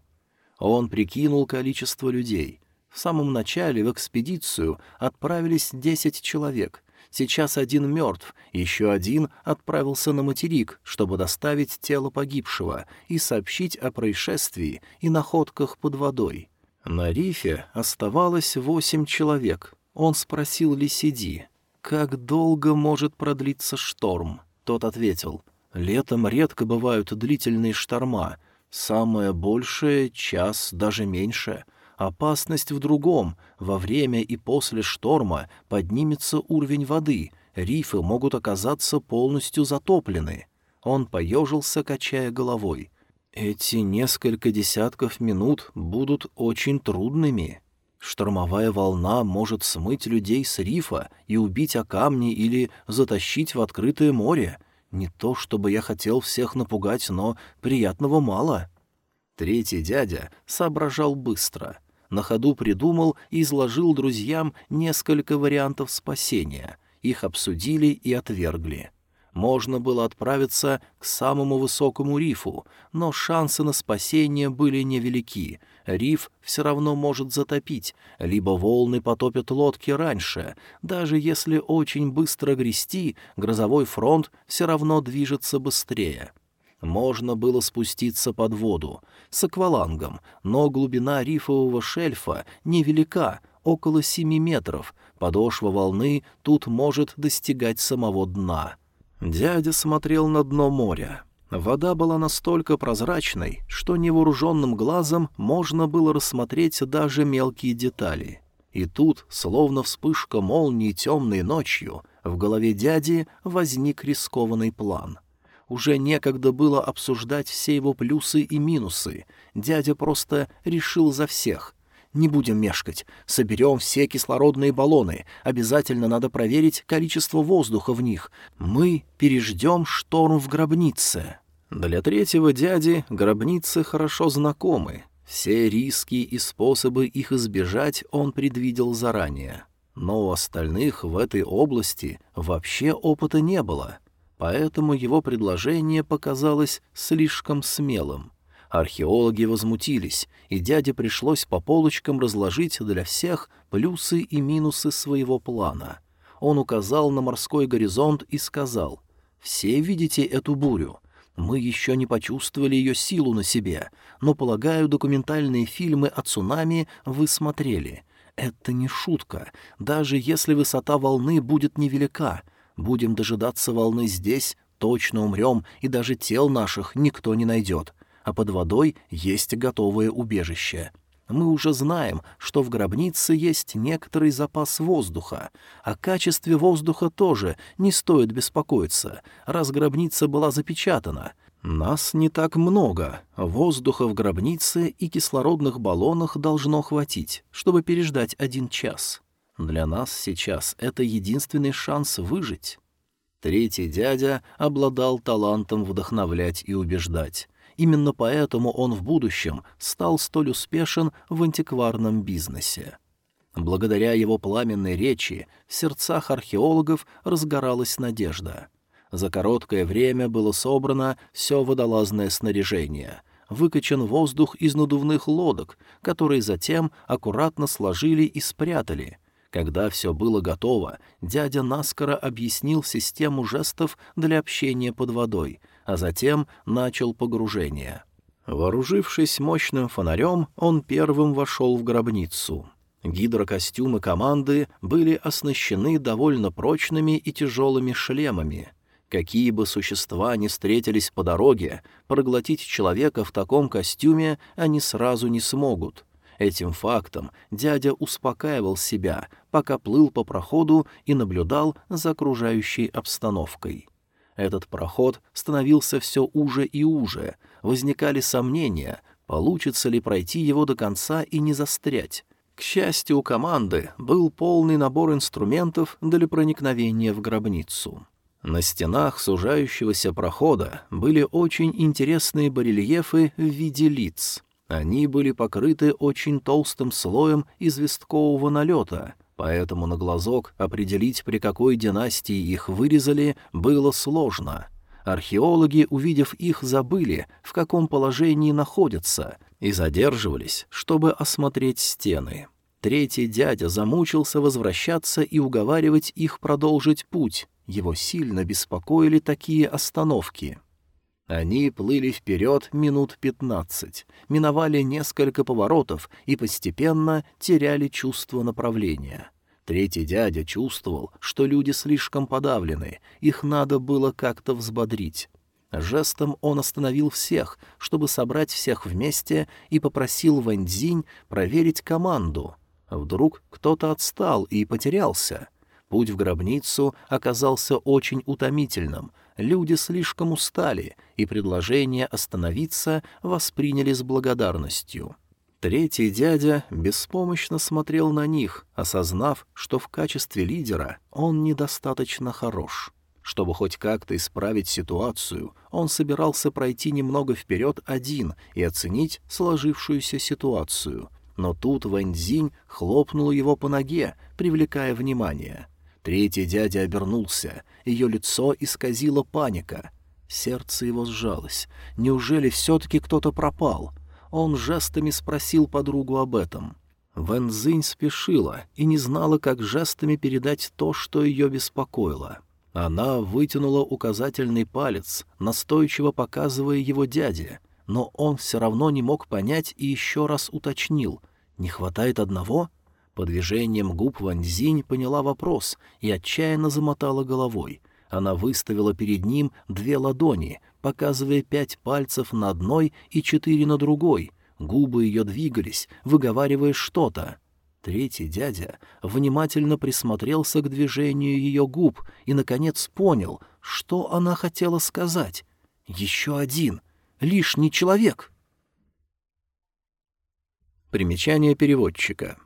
Он прикинул количество людей. В самом начале в экспедицию отправились десять человек, Сейчас один мертв, еще один отправился на материк, чтобы доставить тело погибшего и сообщить о происшествии и находках под водой. На рифе оставалось восемь человек. Он спросил Лисиди, «Как долго может продлиться шторм?» Тот ответил, «Летом редко бывают длительные шторма. Самое большее — час, даже меньше. Опасность в другом. Во время и после шторма поднимется уровень воды, рифы могут оказаться полностью затоплены. Он поежился, качая головой. Эти несколько десятков минут будут очень трудными. Штормовая волна может смыть людей с рифа и убить о камни или затащить в открытое море. Не то чтобы я хотел всех напугать, но приятного мало. Третий дядя соображал быстро — на ходу придумал и изложил друзьям несколько вариантов спасения. Их обсудили и отвергли. Можно было отправиться к самому высокому рифу, но шансы на спасение были невелики. Риф все равно может затопить, либо волны потопят лодки раньше. Даже если очень быстро грести, грозовой фронт все равно движется быстрее. Можно было спуститься под воду с аквалангом, но глубина рифового шельфа невелика, около семи метров, подошва волны тут может достигать самого дна. Дядя смотрел на дно моря. Вода была настолько прозрачной, что невооруженным глазом можно было рассмотреть даже мелкие детали. И тут, словно вспышка молнии темной ночью, в голове дяди возник рискованный план. Уже некогда было обсуждать все его плюсы и минусы. Дядя просто решил за всех — не будем мешкать. Соберем все кислородные баллоны. Обязательно надо проверить количество воздуха в них. Мы переждем шторм в гробнице». Для третьего дяди гробницы хорошо знакомы. Все риски и способы их избежать он предвидел заранее. Но у остальных в этой области вообще опыта не было, поэтому его предложение показалось слишком смелым. Археологи возмутились, и дяде пришлось по полочкам разложить для всех плюсы и минусы своего плана. Он указал на морской горизонт и сказал, «Все видите эту бурю? Мы еще не почувствовали ее силу на себе, но, полагаю, документальные фильмы о цунами вы смотрели. Это не шутка, даже если высота волны будет невелика. Будем дожидаться волны здесь, точно умрем, и даже тел наших никто не найдет а под водой есть готовое убежище. Мы уже знаем, что в гробнице есть некоторый запас воздуха. О качестве воздуха тоже не стоит беспокоиться, раз гробница была запечатана. Нас не так много. Воздуха в гробнице и кислородных баллонах должно хватить, чтобы переждать один час. Для нас сейчас это единственный шанс выжить. Третий дядя обладал талантом вдохновлять и убеждать. Именно поэтому он в будущем стал столь успешен в антикварном бизнесе. Благодаря его пламенной речи в сердцах археологов разгоралась надежда. За короткое время было собрано все водолазное снаряжение, выкачан воздух из надувных лодок, которые затем аккуратно сложили и спрятали. Когда все было готово, дядя наскоро объяснил систему жестов для общения под водой — а затем начал погружение. Вооружившись мощным фонарем, он первым вошел в гробницу. Гидрокостюмы команды были оснащены довольно прочными и тяжелыми шлемами. Какие бы существа ни встретились по дороге, проглотить человека в таком костюме они сразу не смогут. Этим фактом дядя успокаивал себя, пока плыл по проходу и наблюдал за окружающей обстановкой. Этот проход становился все уже и уже, возникали сомнения, получится ли пройти его до конца и не застрять. К счастью, у команды был полный набор инструментов для проникновения в гробницу. На стенах сужающегося прохода были очень интересные барельефы в виде лиц. Они были покрыты очень толстым слоем известкового налета, поэтому на глазок определить, при какой династии их вырезали, было сложно. Археологи, увидев их, забыли, в каком положении находятся, и задерживались, чтобы осмотреть стены. Третий дядя замучился возвращаться и уговаривать их продолжить путь. Его сильно беспокоили такие остановки. Они плыли вперед минут пятнадцать, миновали несколько поворотов и постепенно теряли чувство направления. Третий дядя чувствовал, что люди слишком подавлены, их надо было как-то взбодрить. Жестом он остановил всех, чтобы собрать всех вместе, и попросил Вэньцзинь проверить команду. Вдруг кто-то отстал и потерялся. Путь в гробницу оказался очень утомительным, люди слишком устали, и предложение остановиться восприняли с благодарностью. Третий дядя беспомощно смотрел на них, осознав, что в качестве лидера он недостаточно хорош. Чтобы хоть как-то исправить ситуацию, он собирался пройти немного вперед один и оценить сложившуюся ситуацию. Но тут Вэньцзинь хлопнул его по ноге, привлекая внимание. Третий дядя обернулся, ее лицо исказило паника. Сердце его сжалось. Неужели все-таки кто-то пропал? Он жестами спросил подругу об этом. Вэнзинь спешила и не знала, как жестами передать то, что ее беспокоило. Она вытянула указательный палец, настойчиво показывая его дяде, но он все равно не мог понять и еще раз уточнил. «Не хватает одного?» По движением губ Ваньзинь поняла вопрос и отчаянно замотала головой. Она выставила перед ним две ладони, показывая пять пальцев на одной и четыре на другой. Губы ее двигались, выговаривая что-то. Третий дядя внимательно присмотрелся к движению ее губ и, наконец, понял, что она хотела сказать. «Еще один. Лишний человек». Примечание переводчика.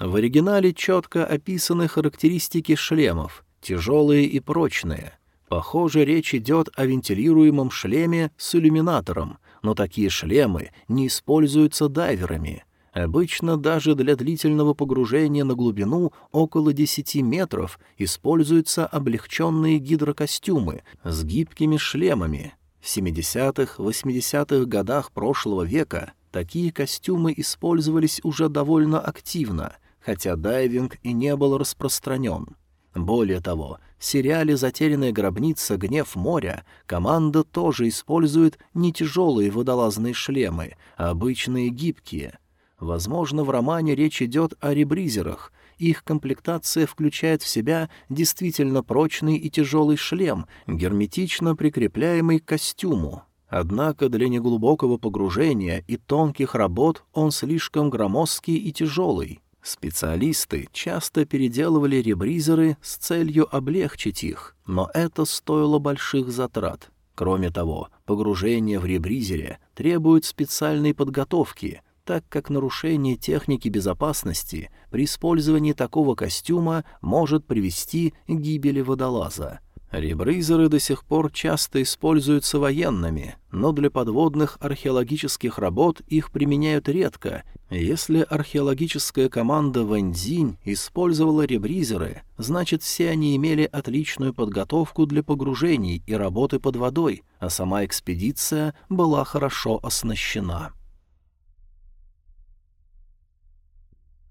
В оригинале четко описаны характеристики шлемов, тяжелые и прочные. Похоже, речь идет о вентилируемом шлеме с иллюминатором, но такие шлемы не используются дайверами. Обычно даже для длительного погружения на глубину около 10 метров используются облегченные гидрокостюмы с гибкими шлемами. В 70-80-х годах прошлого века такие костюмы использовались уже довольно активно — хотя дайвинг и не был распространен. Более того, в сериале «Затерянная гробница. Гнев моря» команда тоже использует не тяжелые водолазные шлемы, а обычные гибкие. Возможно, в романе речь идет о ребризерах. Их комплектация включает в себя действительно прочный и тяжелый шлем, герметично прикрепляемый к костюму. Однако для неглубокого погружения и тонких работ он слишком громоздкий и тяжелый. Специалисты часто переделывали ребризеры с целью облегчить их, но это стоило больших затрат. Кроме того, погружение в ребризере требует специальной подготовки, так как нарушение техники безопасности при использовании такого костюма может привести к гибели водолаза — Ребризеры до сих пор часто используются военными, но для подводных археологических работ их применяют редко. Если археологическая команда Вэньцзинь использовала ребризеры, значит все они имели отличную подготовку для погружений и работы под водой, а сама экспедиция была хорошо оснащена.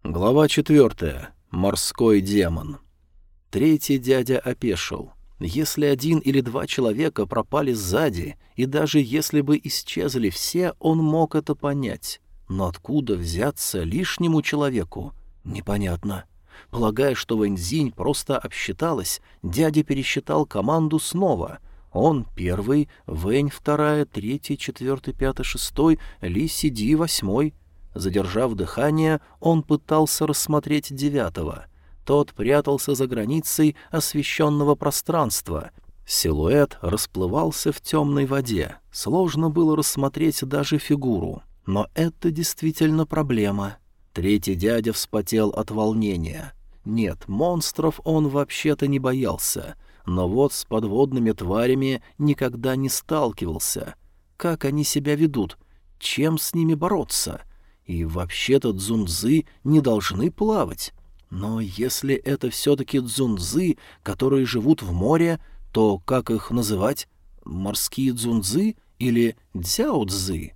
Глава четвертая. Морской демон. Третий дядя опешил — если один или два человека пропали сзади, и даже если бы исчезли все, он мог это понять. Но откуда взяться лишнему человеку? Непонятно. Полагая, что Вэньцзинь просто обсчиталась, дядя пересчитал команду снова. Он первый, Вэнь вторая, третий, четвертый, пятый, шестой, Ли Сиди восьмой. Задержав дыхание, он пытался рассмотреть девятого — тот прятался за границей освещенного пространства. Силуэт расплывался в темной воде. Сложно было рассмотреть даже фигуру. Но это действительно проблема. Третий дядя вспотел от волнения. Нет, монстров он вообще-то не боялся. Но вот с подводными тварями никогда не сталкивался. Как они себя ведут? Чем с ними бороться? И вообще-то дзунзы не должны плавать. Но если это все-таки дзунзы, которые живут в море, то как их называть? Морские дзунзы или дзяудзы?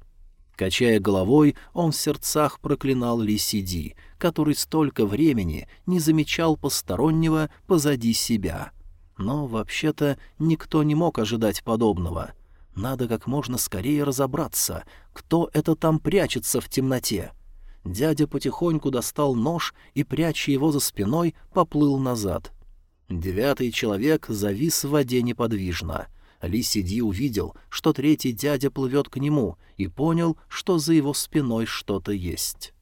Качая головой, он в сердцах проклинал Лисиди, который столько времени не замечал постороннего позади себя. Но, вообще-то, никто не мог ожидать подобного. Надо как можно скорее разобраться, кто это там прячется в темноте. — дядя потихоньку достал нож и, пряча его за спиной, поплыл назад. Девятый человек завис в воде неподвижно. Ли Сиди увидел, что третий дядя плывет к нему, и понял, что за его спиной что-то есть.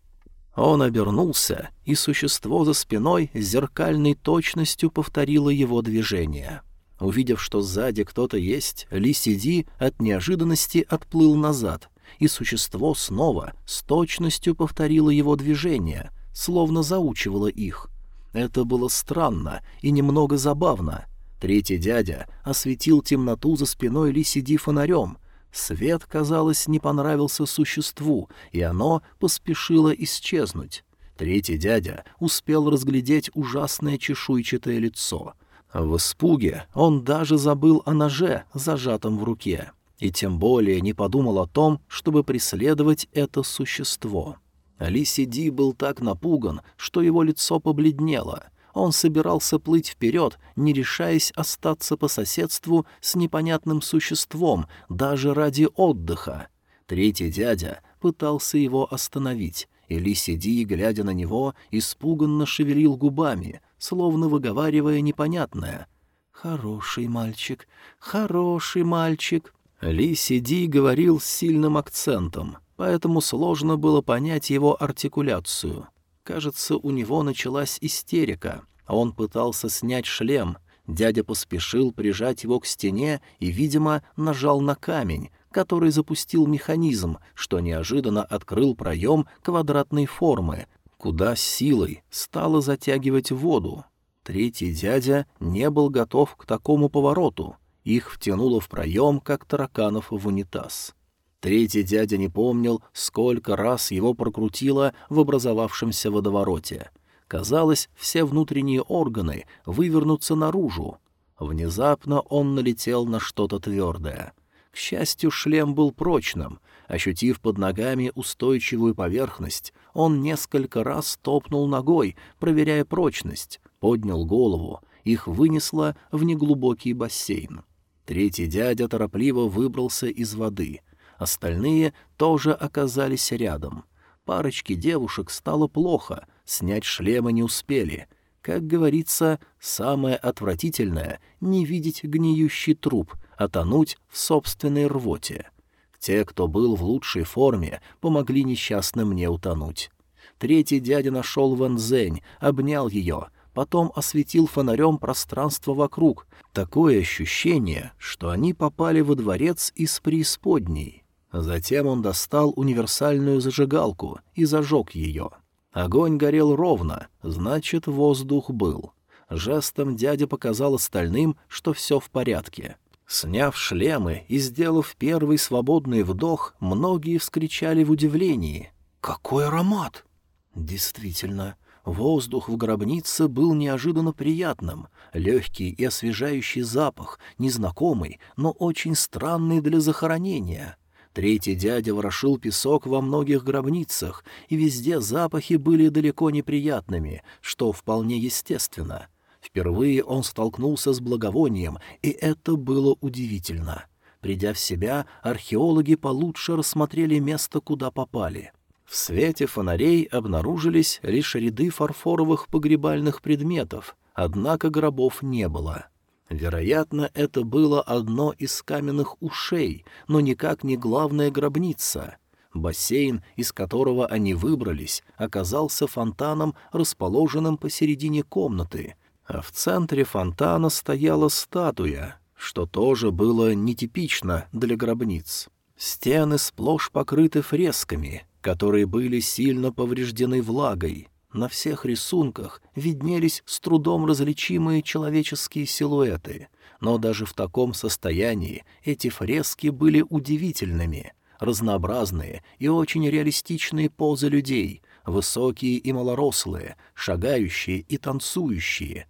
Он обернулся, и существо за спиной с зеркальной точностью повторило его движение. Увидев, что сзади кто-то есть, Ли Сиди от неожиданности отплыл назад — и существо снова с точностью повторило его движения, словно заучивало их. Это было странно и немного забавно. Третий дядя осветил темноту за спиной Лисиди фонарем. Свет, казалось, не понравился существу, и оно поспешило исчезнуть. Третий дядя успел разглядеть ужасное чешуйчатое лицо. В испуге он даже забыл о ноже, зажатом в руке, и тем более не подумал о том, чтобы преследовать это существо. Ли Сиди был так напуган, что его лицо побледнело. Он собирался плыть вперед, не решаясь остаться по соседству с непонятным существом, даже ради отдыха. Третий дядя пытался его остановить, и Ли Сиди, глядя на него, испуганно шевелил губами, словно выговаривая непонятное. «Хороший мальчик, хороший мальчик». Ли Сиди говорил с сильным акцентом, поэтому сложно было понять его артикуляцию. Кажется, у него началась истерика. Он пытался снять шлем. Дядя поспешил прижать его к стене и, видимо, нажал на камень, который запустил механизм, что неожиданно открыл проем квадратной формы, куда силой стало затягивать воду. Третий дядя не был готов к такому повороту. Их втянуло в проем, как тараканов в унитаз. Третий дядя не помнил, сколько раз его прокрутило в образовавшемся водовороте. Казалось, все внутренние органы вывернутся наружу. Внезапно он налетел на что-то твердое. К счастью, шлем был прочным. Ощутив под ногами устойчивую поверхность, он несколько раз топнул ногой, проверяя прочность, поднял голову, их вынесло в неглубокий бассейн. Третий дядя торопливо выбрался из воды — Остальные тоже оказались рядом. Парочке девушек стало плохо, снять шлемы не успели. Как говорится, самое отвратительное — не видеть гниющий труп, а тонуть в собственной рвоте. Те, кто был в лучшей форме, помогли несчастным мне утонуть. Третий дядя нашел Ван Зень, обнял ее, потом осветил фонарем пространство вокруг. Такое ощущение, что они попали во дворец из преисподней. Затем он достал универсальную зажигалку и зажег ее. Огонь горел ровно, значит, воздух был. Жестом дядя показал остальным, что все в порядке. Сняв шлемы и сделав первый свободный вдох, многие вскричали в удивлении. «Какой аромат!» Действительно, воздух в гробнице был неожиданно приятным. Легкий и освежающий запах, незнакомый, но очень странный для захоронения — Третий дядя ворошил песок во многих гробницах, и везде запахи были далеко неприятными, что вполне естественно. Впервые он столкнулся с благовонием, и это было удивительно. Придя в себя, археологи получше рассмотрели место, куда попали. В свете фонарей обнаружились лишь ряды фарфоровых погребальных предметов, однако гробов не было. Вероятно, это было одно из каменных ушей, но никак не главная гробница. Бассейн, из которого они выбрались, оказался фонтаном, расположенным посередине комнаты, а в центре фонтана стояла статуя, что тоже было нетипично для гробниц. Стены сплошь покрыты фресками, которые были сильно повреждены влагой. На всех рисунках виднелись с трудом различимые человеческие силуэты, но даже в таком состоянии эти фрески были удивительными, разнообразные и очень реалистичные позы людей, высокие и малорослые, шагающие и танцующие.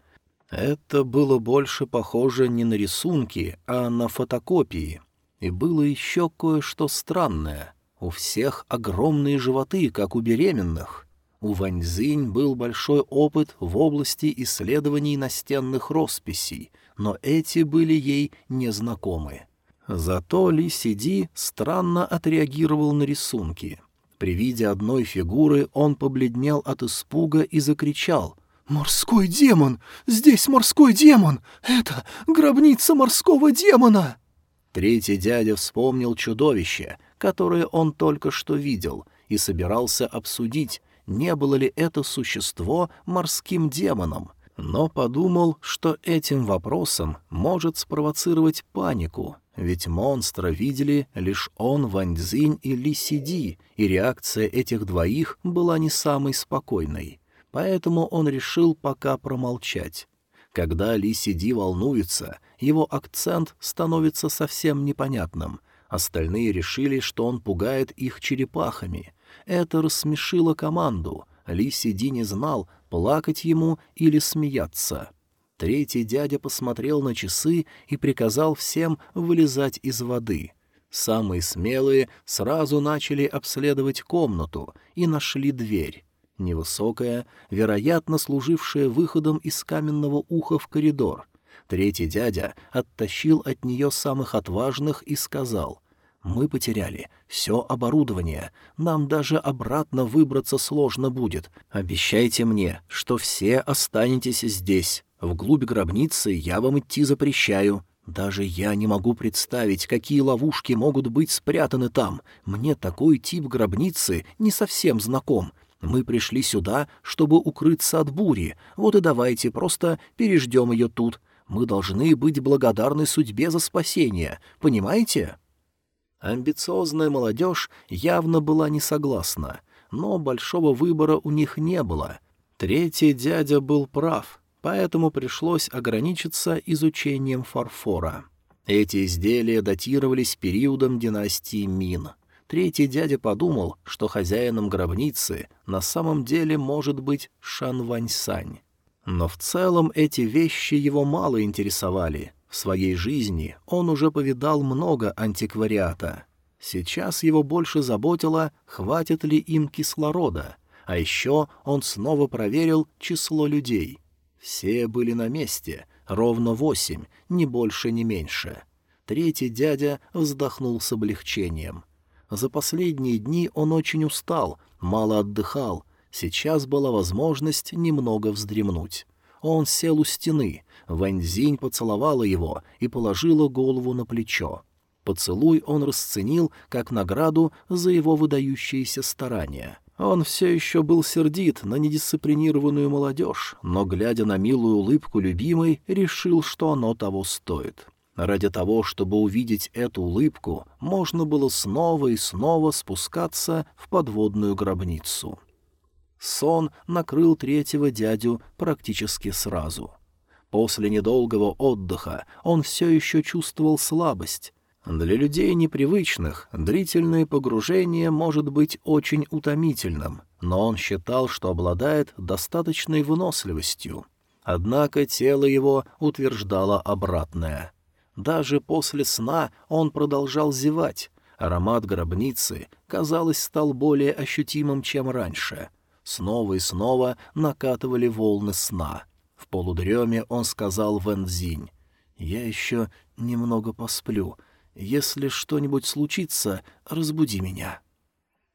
Это было больше похоже не на рисунки, а на фотокопии. И было еще кое-что странное. У всех огромные животы, как у беременных — у Ваньзинь был большой опыт в области исследований настенных росписей, но эти были ей незнакомы. Зато Ли Сиди странно отреагировал на рисунки. При виде одной фигуры он побледнел от испуга и закричал «Морской демон! Здесь морской демон! Это гробница морского демона!» Третий дядя вспомнил чудовище, которое он только что видел, и собирался обсудить, не было ли это существо морским демоном, но подумал, что этим вопросом может спровоцировать панику, ведь монстра видели лишь он, Ваньцзинь и Ли Сиди, и реакция этих двоих была не самой спокойной. Поэтому он решил пока промолчать. Когда Ли Сиди волнуется, его акцент становится совсем непонятным. Остальные решили, что он пугает их черепахами — это рассмешило команду. Ли Сиди не знал, плакать ему или смеяться. Третий дядя посмотрел на часы и приказал всем вылезать из воды. Самые смелые сразу начали обследовать комнату и нашли дверь. Невысокая, вероятно, служившая выходом из каменного уха в коридор. Третий дядя оттащил от нее самых отважных и сказал — мы потеряли все оборудование. Нам даже обратно выбраться сложно будет. Обещайте мне, что все останетесь здесь. Вглубь гробницы я вам идти запрещаю. Даже я не могу представить, какие ловушки могут быть спрятаны там. Мне такой тип гробницы не совсем знаком. Мы пришли сюда, чтобы укрыться от бури. Вот и давайте просто переждем ее тут. Мы должны быть благодарны судьбе за спасение. Понимаете?» Амбициозная молодежь явно была не согласна, но большого выбора у них не было. Третий дядя был прав, поэтому пришлось ограничиться изучением фарфора. Эти изделия датировались периодом династии Мин. Третий дядя подумал, что хозяином гробницы на самом деле может быть Шан Ваньсань. Но в целом эти вещи его мало интересовали — в своей жизни он уже повидал много антиквариата. Сейчас его больше заботило, хватит ли им кислорода, а еще он снова проверил число людей. Все были на месте, ровно восемь, ни больше, ни меньше. Третий дядя вздохнул с облегчением. За последние дни он очень устал, мало отдыхал, сейчас была возможность немного вздремнуть. Он сел у стены, Ваньзинь поцеловала его и положила голову на плечо. Поцелуй он расценил как награду за его выдающиеся старания. Он все еще был сердит на недисциплинированную молодежь, но, глядя на милую улыбку любимой, решил, что оно того стоит. Ради того, чтобы увидеть эту улыбку, можно было снова и снова спускаться в подводную гробницу. Сон накрыл третьего дядю практически сразу. После недолгого отдыха он все еще чувствовал слабость. Для людей непривычных длительное погружение может быть очень утомительным, но он считал, что обладает достаточной выносливостью. Однако тело его утверждало обратное. Даже после сна он продолжал зевать. Аромат гробницы, казалось, стал более ощутимым, чем раньше. Снова и снова накатывали волны сна — в полудреме он сказал Вэнзинь, «Я еще немного посплю. Если что-нибудь случится, разбуди меня».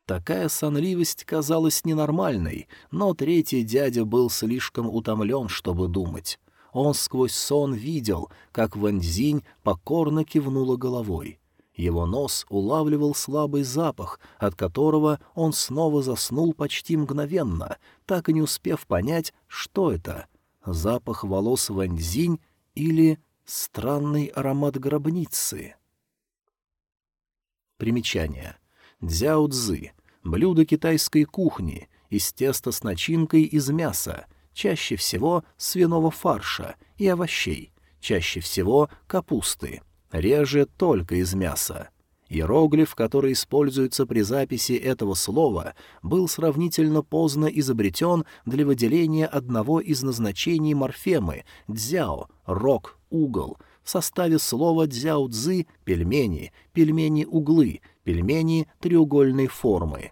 Такая сонливость казалась ненормальной, но третий дядя был слишком утомлен, чтобы думать. Он сквозь сон видел, как Вэнзинь покорно кивнула головой. Его нос улавливал слабый запах, от которого он снова заснул почти мгновенно, так и не успев понять, что это — запах волос Ваньзинь или странный аромат гробницы. Примечание. Дзяо цзы — блюдо китайской кухни из теста с начинкой из мяса, чаще всего свиного фарша и овощей, чаще всего капусты, реже только из мяса. Иероглиф, который используется при записи этого слова, был сравнительно поздно изобретен для выделения одного из назначений морфемы «дзяо» — «рог», «угол», в составе слова «дзяо-дзы» — «пельмени», «пельмени-углы», «пельмени треугольной формы».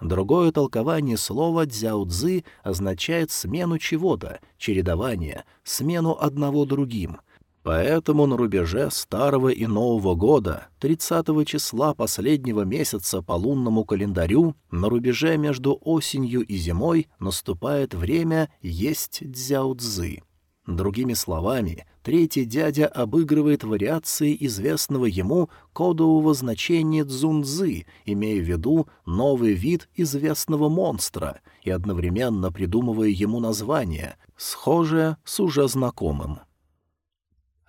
Другое толкование слова «дзяо-дзы» означает смену чего-то, чередование, смену одного другим — Поэтому на рубеже Старого и Нового года, 30 числа последнего месяца по лунному календарю, на рубеже между осенью и зимой наступает время есть дзяо-цзы. Другими словами, третий дядя обыгрывает вариации известного ему кодового значения дзунзы, имея в виду новый вид известного монстра и одновременно придумывая ему название, схожее с уже знакомым.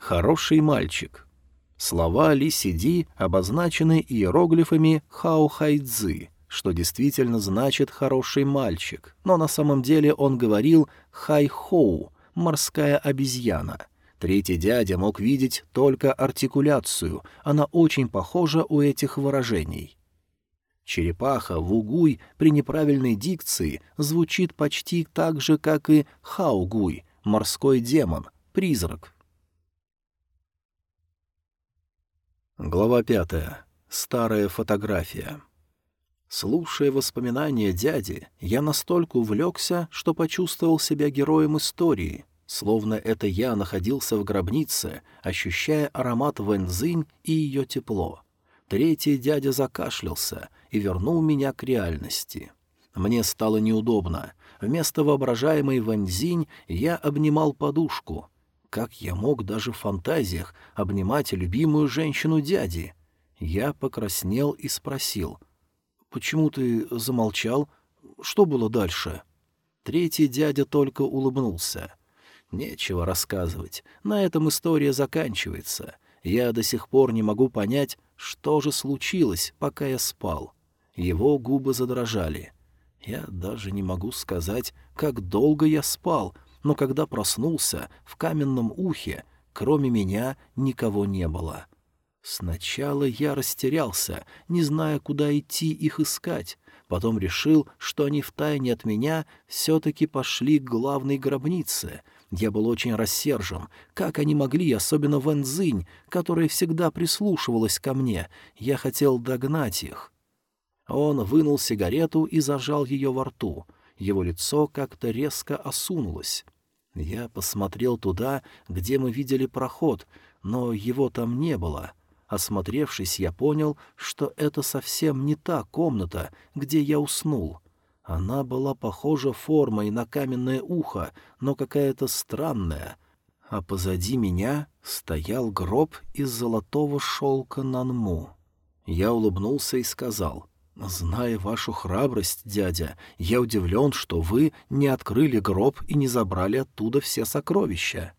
«Хороший мальчик». Слова Ли Сиди обозначены иероглифами Хао Хайцзы, что действительно значит «хороший мальчик», но на самом деле он говорил «хай хоу» — «морская обезьяна». Третий дядя мог видеть только артикуляцию, она очень похожа у этих выражений. Черепаха вугуй при неправильной дикции звучит почти так же, как и хаугуй, морской демон, призрак. Глава пятая. Старая фотография. Слушая воспоминания дяди, я настолько увлекся, что почувствовал себя героем истории, словно это я находился в гробнице, ощущая аромат вэнзынь и ее тепло. Третий дядя закашлялся и вернул меня к реальности. Мне стало неудобно. Вместо воображаемой вэнзинь я обнимал подушку. Как я мог даже в фантазиях обнимать любимую женщину дяди? Я покраснел и спросил — «Почему ты замолчал? Что было дальше?» Третий дядя только улыбнулся. «Нечего рассказывать. На этом история заканчивается. Я до сих пор не могу понять, что же случилось, пока я спал». Его губы задрожали. Я даже не могу сказать, как долго я спал, но когда проснулся, в каменном ухе, кроме меня, никого не было. Сначала я растерялся, не зная, куда идти их искать, потом решил, что они втайне от меня все-таки пошли к главной гробнице. Я был очень рассержен. Как они могли, особенно Вэн Цзинь, которая всегда прислушивалась ко мне? Я хотел догнать их. Он вынул сигарету и зажал ее во рту. Его лицо как-то резко осунулось. Я посмотрел туда, где мы видели проход, но его там не было — Осмотревшись, я понял, что это совсем не та комната, где я уснул. Она была похожа формой на каменное ухо, но какая-то странная. А позади меня стоял гроб из золотого шелка Нанму. Я улыбнулся и сказал, «Зная вашу храбрость, дядя, я удивлен, что вы не открыли гроб и не забрали оттуда все сокровища».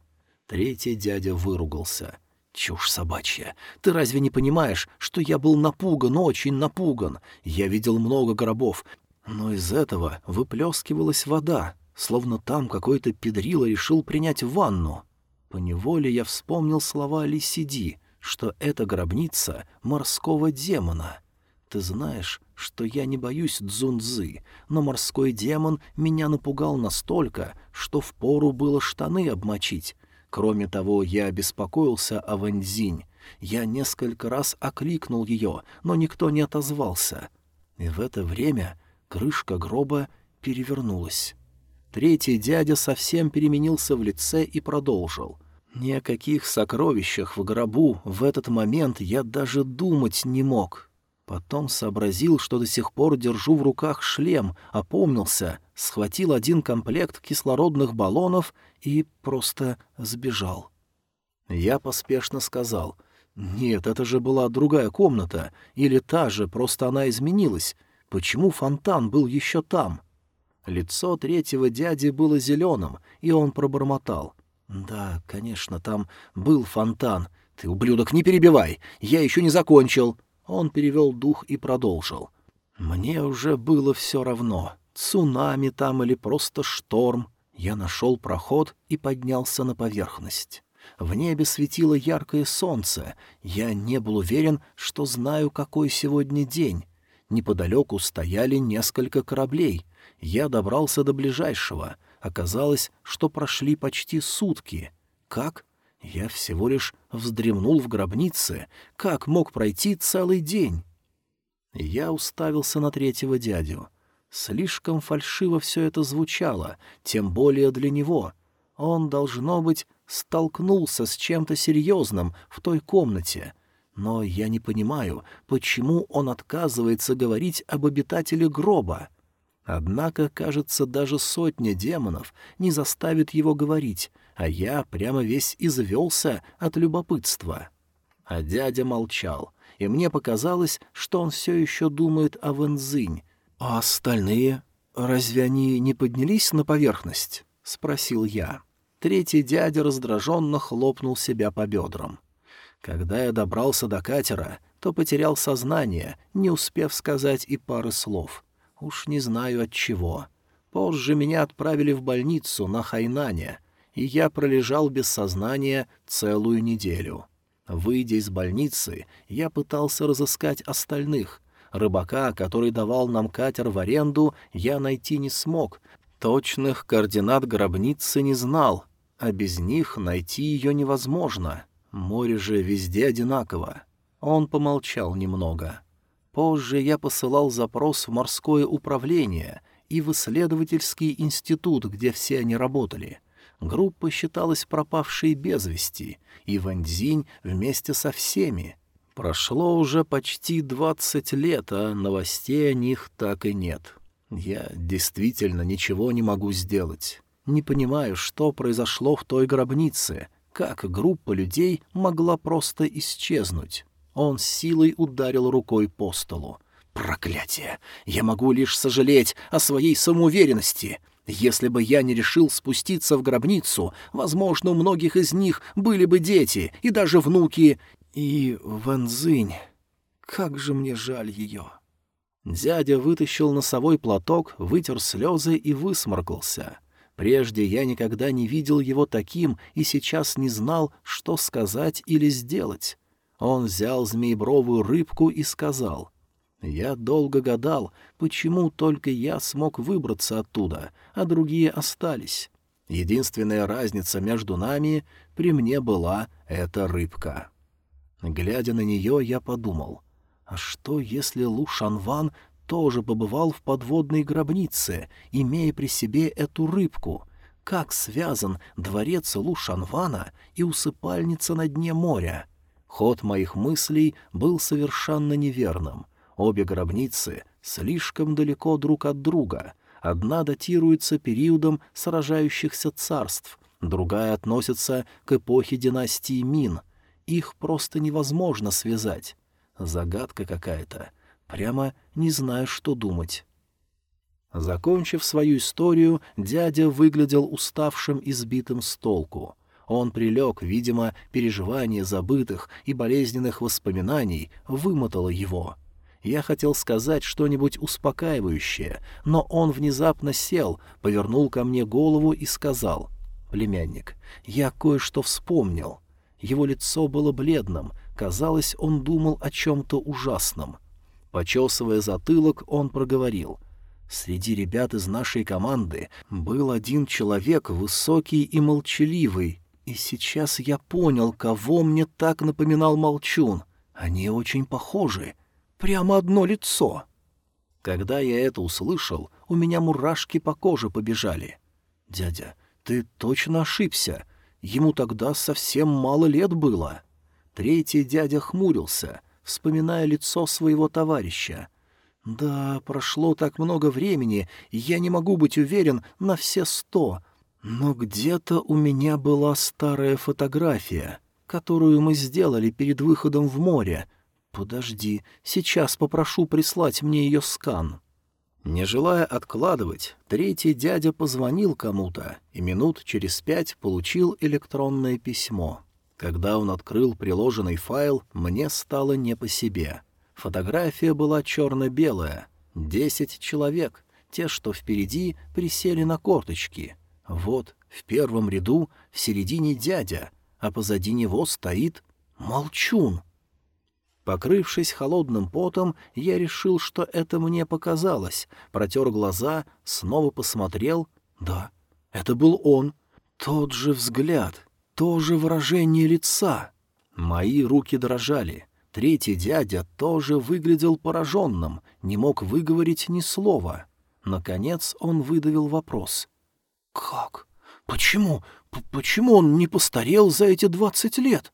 Третий дядя выругался. «Чушь собачья! Ты разве не понимаешь, что я был напуган, очень напуган? Я видел много гробов, но из этого выплескивалась вода, словно там какой-то педрило решил принять ванну. Поневоле я вспомнил слова Лисиди, что это гробница морского демона. Ты знаешь, что я не боюсь дзунзы, но морской демон меня напугал настолько, что впору было штаны обмочить, Кроме того, я беспокоился о Вэньцзинь. Я несколько раз окликнул ее, но никто не отозвался. И в это время крышка гроба перевернулась. Третий дядя совсем переменился в лице и продолжил. Ни о каких сокровищах в гробу в этот момент я даже думать не мог. Потом сообразил, что до сих пор держу в руках шлем, опомнился, схватил один комплект кислородных баллонов и просто сбежал. Я поспешно сказал, «Нет, это же была другая комната, или та же, просто она изменилась. Почему фонтан был еще там?» Лицо третьего дяди было зеленым, и он пробормотал. «Да, конечно, там был фонтан. Ты, ублюдок, не перебивай, я еще не закончил!» Он перевел дух и продолжил. «Мне уже было все равно, цунами там или просто шторм. Я нашел проход и поднялся на поверхность. В небе светило яркое солнце. Я не был уверен, что знаю, какой сегодня день. Неподалеку стояли несколько кораблей. Я добрался до ближайшего. Оказалось, что прошли почти сутки. Как? Я всего лишь вздремнул в гробнице. Как мог пройти целый день? Я уставился на третьего дядю. Слишком фальшиво все это звучало, тем более для него. Он, должно быть, столкнулся с чем-то серьезным в той комнате. Но я не понимаю, почему он отказывается говорить об обитателе гроба. Однако, кажется, даже сотня демонов не заставит его говорить, а я прямо весь извелся от любопытства. А дядя молчал, и мне показалось, что он все еще думает о Вэнзинь. «А остальные? Разве они не поднялись на поверхность?» — спросил я. Третий дядя раздраженно хлопнул себя по бедрам. Когда я добрался до катера, то потерял сознание, не успев сказать и пары слов. Уж не знаю от чего. Позже меня отправили в больницу на Хайнане, и я пролежал без сознания целую неделю. Выйдя из больницы, я пытался разыскать остальных, Рыбака, который давал нам катер в аренду, я найти не смог. Точных координат гробницы не знал, а без них найти ее невозможно. Море же везде одинаково. Он помолчал немного. Позже я посылал запрос в морское управление и в исследовательский институт, где все они работали. Группа считалась пропавшей без вести, и Ваньцзинь вместе со всеми. Прошло уже почти двадцать лет, а новостей о них так и нет. Я действительно ничего не могу сделать. Не понимаю, что произошло в той гробнице, как группа людей могла просто исчезнуть. Он с силой ударил рукой по столу. «Проклятие! Я могу лишь сожалеть о своей самоуверенности. Если бы я не решил спуститься в гробницу, возможно, у многих из них были бы дети и даже внуки. И Ванзынь... Как же мне жаль ее!» Дядя вытащил носовой платок, вытер слезы и высморкался. Прежде я никогда не видел его таким и сейчас не знал, что сказать или сделать. Он взял змеебровую рыбку и сказал, «Я долго гадал, почему только я смог выбраться оттуда, а другие остались. Единственная разница между нами при мне была эта рыбка». Глядя на нее, я подумал, а что, если Лу Шанван тоже побывал в подводной гробнице, имея при себе эту рыбку? Как связан дворец Лу Шанвана и усыпальница на дне моря? Ход моих мыслей был совершенно неверным. Обе гробницы слишком далеко друг от друга. Одна датируется периодом сражающихся царств, другая относится к эпохе династии Мин. Их просто невозможно связать. Загадка какая-то. Прямо не знаю, что думать. Закончив свою историю, дядя выглядел уставшим и сбитым с толку. Он прилег, видимо, переживание забытых и болезненных воспоминаний вымотало его. Я хотел сказать что-нибудь успокаивающее, но он внезапно сел, повернул ко мне голову и сказал, «Племянник, я кое-что вспомнил». Его лицо было бледным, казалось, он думал о чем-то ужасном. Почесывая затылок, он проговорил — Среди ребят из нашей команды был один человек, высокий и молчаливый, и сейчас я понял, кого мне так напоминал Молчун. Они очень похожи. Прямо одно лицо. Когда я это услышал, у меня мурашки по коже побежали. «Дядя, ты точно ошибся. Ему тогда совсем мало лет было». Третий дядя хмурился, вспоминая лицо своего товарища. «Да, прошло так много времени, я не могу быть уверен на все сто, но где-то у меня была старая фотография, которую мы сделали перед выходом в море. Подожди, сейчас попрошу прислать мне ее скан». Не желая откладывать, третий дядя позвонил кому-то и минут через пять получил электронное письмо. Когда он открыл приложенный файл, мне стало не по себе. Фотография была черно-белая. Десять человек, те, что впереди, присели на корточки — вот, в первом ряду, в середине дядя, а позади него стоит молчун. Покрывшись холодным потом, я решил, что это мне показалось, протер глаза, снова посмотрел. Да, это был он. Тот же взгляд, то же выражение лица. Мои руки дрожали. Третий дядя тоже выглядел пораженным, не мог выговорить ни слова. Наконец он выдавил вопрос. «Как? Почему? П почему он не постарел за эти двадцать лет?»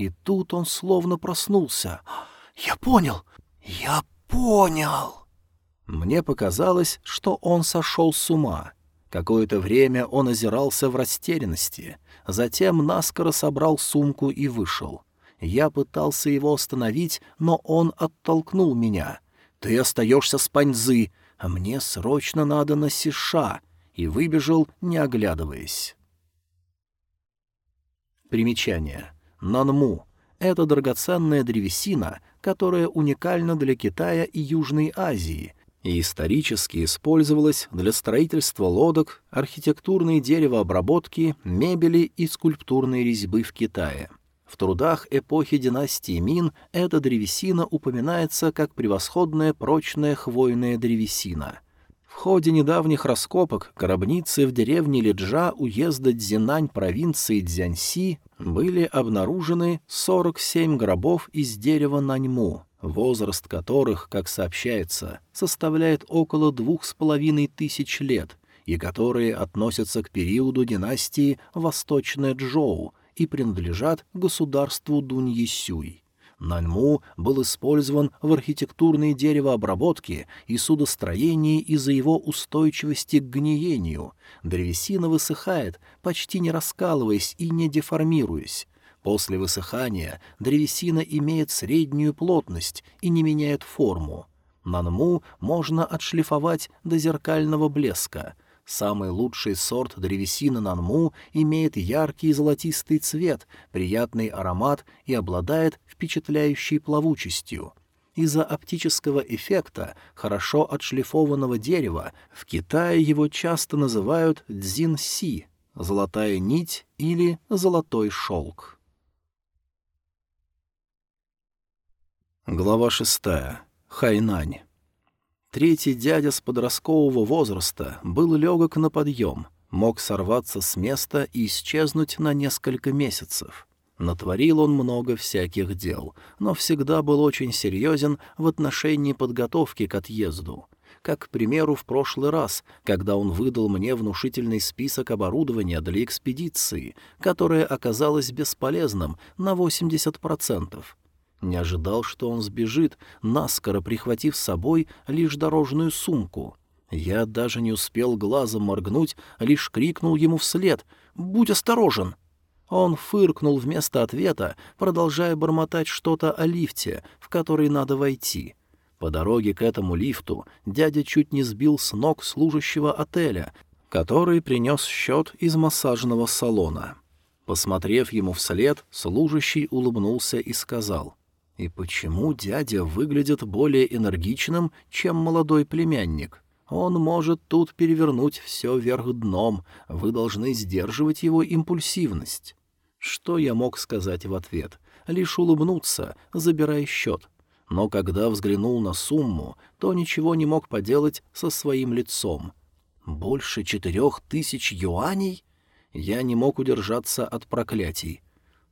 И тут он словно проснулся. «Я понял! Я понял!» Мне показалось, что он сошел с ума. Какое-то время он озирался в растерянности, затем наскоро собрал сумку и вышел. Я пытался его остановить, но он оттолкнул меня. «Ты остаешься с паньзы, а мне срочно надо на Сиша и выбежал, не оглядываясь. Примечание. Нанму — это драгоценная древесина, которая уникальна для Китая и Южной Азии и исторически использовалась для строительства лодок, архитектурной деревообработки, мебели и скульптурной резьбы в Китае. В трудах эпохи династии Мин эта древесина упоминается как превосходная прочная хвойная древесина. В ходе недавних раскопок гробницы в деревне Лиджа уезда Дзинань провинции Дзянси были обнаружены 47 гробов из дерева Наньму, возраст которых, как сообщается, составляет около двух с половиной тысяч лет, и которые относятся к периоду династии Восточная Джоу и принадлежат государству Дуньесюй. Наньму был использован в архитектурной деревообработке и судостроении из-за его устойчивости к гниению. Древесина высыхает, почти не раскалываясь и не деформируясь. После высыхания древесина имеет среднюю плотность и не меняет форму. Нанму можно отшлифовать до зеркального блеска — Самый лучший сорт древесины нанму имеет яркий золотистый цвет, приятный аромат и обладает впечатляющей плавучестью. Из-за оптического эффекта хорошо отшлифованного дерева в Китае его часто называют дзин-си — золотая нить или золотой шелк. Глава шестая. Хайнань. Третий дядя с подросткового возраста был легок на подъем, мог сорваться с места и исчезнуть на несколько месяцев. Натворил он много всяких дел, но всегда был очень серьезен в отношении подготовки к отъезду. Как, к примеру, в прошлый раз, когда он выдал мне внушительный список оборудования для экспедиции, которое оказалось бесполезным на 80%. Не ожидал, что он сбежит, наскоро прихватив с собой лишь дорожную сумку. Я даже не успел глазом моргнуть, лишь крикнул ему вслед «Будь осторожен!». Он фыркнул вместо ответа, продолжая бормотать что-то о лифте, в который надо войти. По дороге к этому лифту дядя чуть не сбил с ног служащего отеля, который принес счет из массажного салона. Посмотрев ему вслед, служащий улыбнулся и сказал — и почему дядя выглядит более энергичным, чем молодой племянник? Он может тут перевернуть все вверх дном, вы должны сдерживать его импульсивность. Что я мог сказать в ответ? Лишь улыбнуться, забирая счет. Но когда взглянул на сумму, то ничего не мог поделать со своим лицом. Больше четырех тысяч юаней? Я не мог удержаться от проклятий.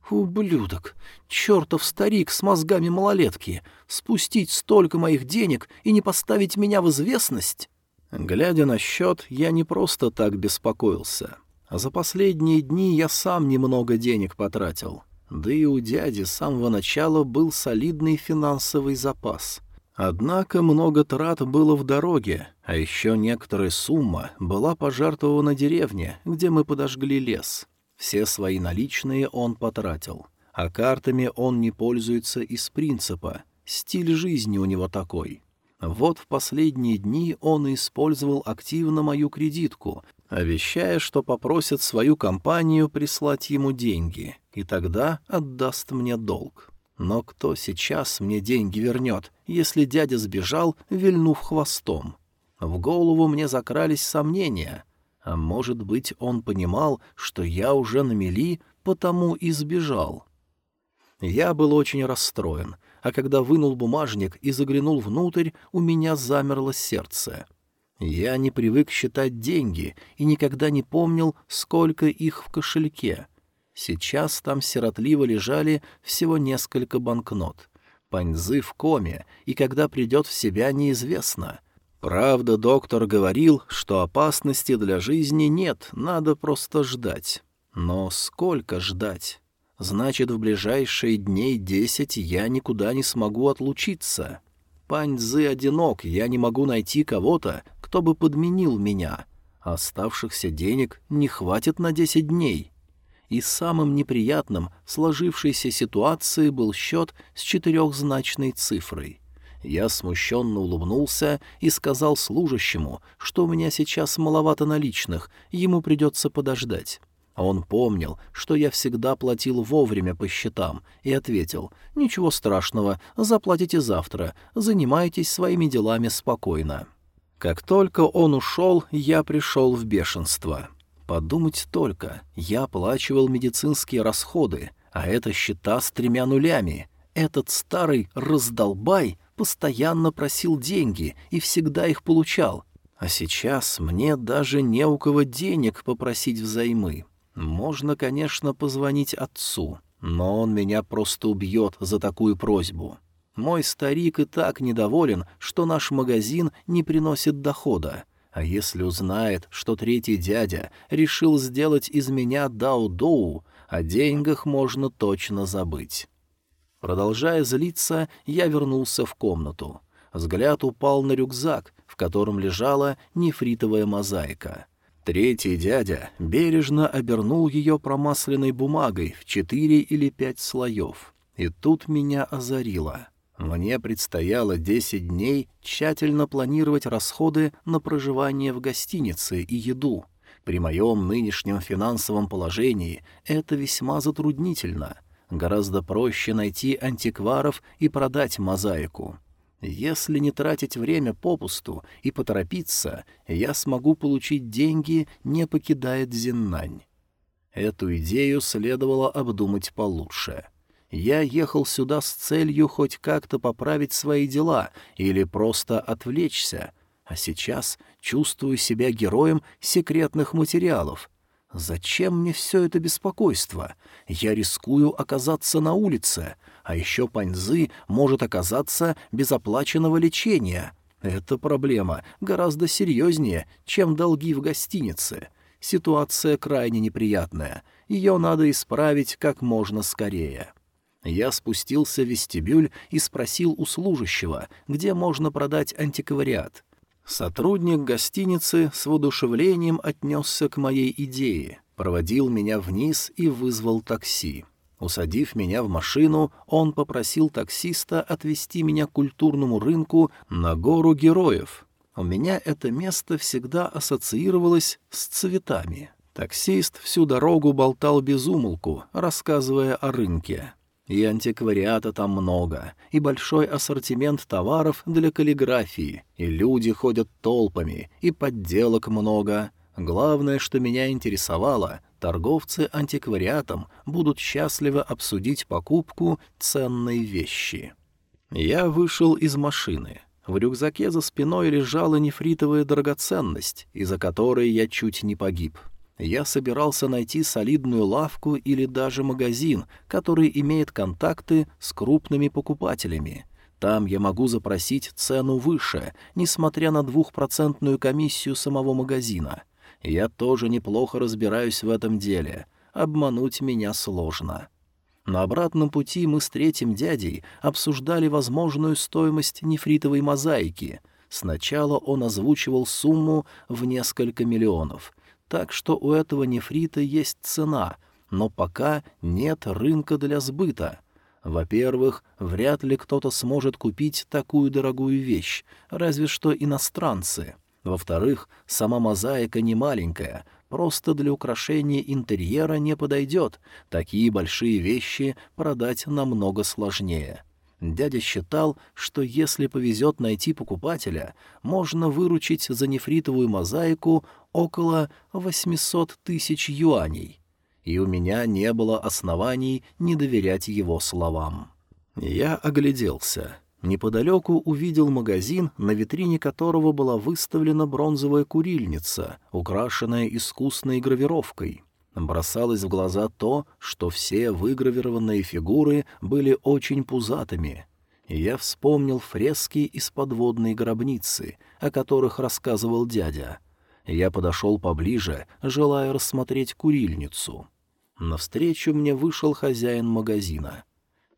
«Ублюдок! Чертов старик с мозгами малолетки! Спустить столько моих денег и не поставить меня в известность!» Глядя на счет, я не просто так беспокоился. За последние дни я сам немного денег потратил. Да и у дяди с самого начала был солидный финансовый запас. Однако много трат было в дороге, а еще некоторая сумма была пожертвована деревне, где мы подожгли лес. Все свои наличные он потратил, а картами он не пользуется из принципа. Стиль жизни у него такой. Вот в последние дни он использовал активно мою кредитку, обещая, что попросит свою компанию прислать ему деньги, и тогда отдаст мне долг. Но кто сейчас мне деньги вернет, если дядя сбежал, вильнув хвостом? В голову мне закрались сомнения — а может быть, он понимал, что я уже на мели, потому и сбежал. Я был очень расстроен, а когда вынул бумажник и заглянул внутрь, у меня замерло сердце. Я не привык считать деньги и никогда не помнил, сколько их в кошельке. Сейчас там сиротливо лежали всего несколько банкнот. Паньзы в коме, и когда придет в себя, неизвестно — Правда, доктор говорил, что опасности для жизни нет, надо просто ждать. Но сколько ждать? Значит, в ближайшие дней десять я никуда не смогу отлучиться. Пань Цзы одинок, я не могу найти кого-то, кто бы подменил меня. Оставшихся денег не хватит на десять дней. И самым неприятным сложившейся ситуации был счет с четырехзначной цифрой — я смущенно улыбнулся и сказал служащему, что у меня сейчас маловато наличных, ему придется подождать. Он помнил, что я всегда платил вовремя по счетам, и ответил, «Ничего страшного, заплатите завтра, занимайтесь своими делами спокойно». Как только он ушел, я пришел в бешенство. Подумать только, я оплачивал медицинские расходы, А это счета с тремя нулями. Этот старый раздолбай постоянно просил деньги и всегда их получал. А сейчас мне даже не у кого денег попросить взаймы. Можно, конечно, позвонить отцу, но он меня просто убьет за такую просьбу. Мой старик и так недоволен, что наш магазин не приносит дохода. А если узнает, что третий дядя решил сделать из меня Дао-Доу, о деньгах можно точно забыть. Продолжая злиться, я вернулся в комнату. Взгляд упал на рюкзак, в котором лежала нефритовая мозаика. Третий дядя бережно обернул ее промасленной бумагой в четыре или пять слоев. И тут меня озарило. Мне предстояло десять дней тщательно планировать расходы на проживание в гостинице и еду. При моем нынешнем финансовом положении это весьма затруднительно. Гораздо проще найти антикваров и продать мозаику. Если не тратить время попусту и поторопиться, я смогу получить деньги, не покидая Дзиннань. Эту идею следовало обдумать получше. Я ехал сюда с целью хоть как-то поправить свои дела или просто отвлечься, а сейчас чувствую себя героем секретных материалов. Зачем мне все это беспокойство? Я рискую оказаться на улице, а еще Паньзы может оказаться без оплаченного лечения. Эта проблема гораздо серьезнее, чем долги в гостинице. Ситуация крайне неприятная, ее надо исправить как можно скорее. Я спустился в вестибюль и спросил у служащего, где можно продать антиквариат. Сотрудник гостиницы с воодушевлением отнесся к моей идее, проводил меня вниз и вызвал такси. Усадив меня в машину, он попросил таксиста отвезти меня к культурному рынку на гору героев. У меня это место всегда ассоциировалось с цветами. Таксист всю дорогу болтал без умолку, рассказывая о рынке. И антиквариата там много, и большой ассортимент товаров для каллиграфии, и люди ходят толпами, и подделок много. Главное, что меня интересовало, торговцы антиквариатом будут счастливо обсудить покупку ценной вещи. Я вышел из машины. В рюкзаке за спиной лежала нефритовая драгоценность, из-за которой я чуть не погиб — я собирался найти солидную лавку или даже магазин, который имеет контакты с крупными покупателями. Там я могу запросить цену выше, несмотря на двухпроцентную комиссию самого магазина. Я тоже неплохо разбираюсь в этом деле. Обмануть меня сложно. На обратном пути мы с третьим дядей обсуждали возможную стоимость нефритовой мозаики. Сначала он озвучивал сумму в несколько миллионов — так что у этого нефрита есть цена, но пока нет рынка для сбыта. Во-первых, вряд ли кто-то сможет купить такую дорогую вещь, разве что иностранцы. Во-вторых, сама мозаика не маленькая, просто для украшения интерьера не подойдет, такие большие вещи продать намного сложнее. Дядя считал, что если повезет найти покупателя, можно выручить за нефритовую мозаику около 800 тысяч юаней. И у меня не было оснований не доверять его словам. Я огляделся. Неподалеку увидел магазин, на витрине которого была выставлена бронзовая курильница, украшенная искусной гравировкой — Бросалось в глаза то, что все выгравированные фигуры были очень пузатыми. я вспомнил фрески из подводной гробницы, о которых рассказывал дядя. Я подошел поближе, желая рассмотреть курильницу. Навстречу мне вышел хозяин магазина.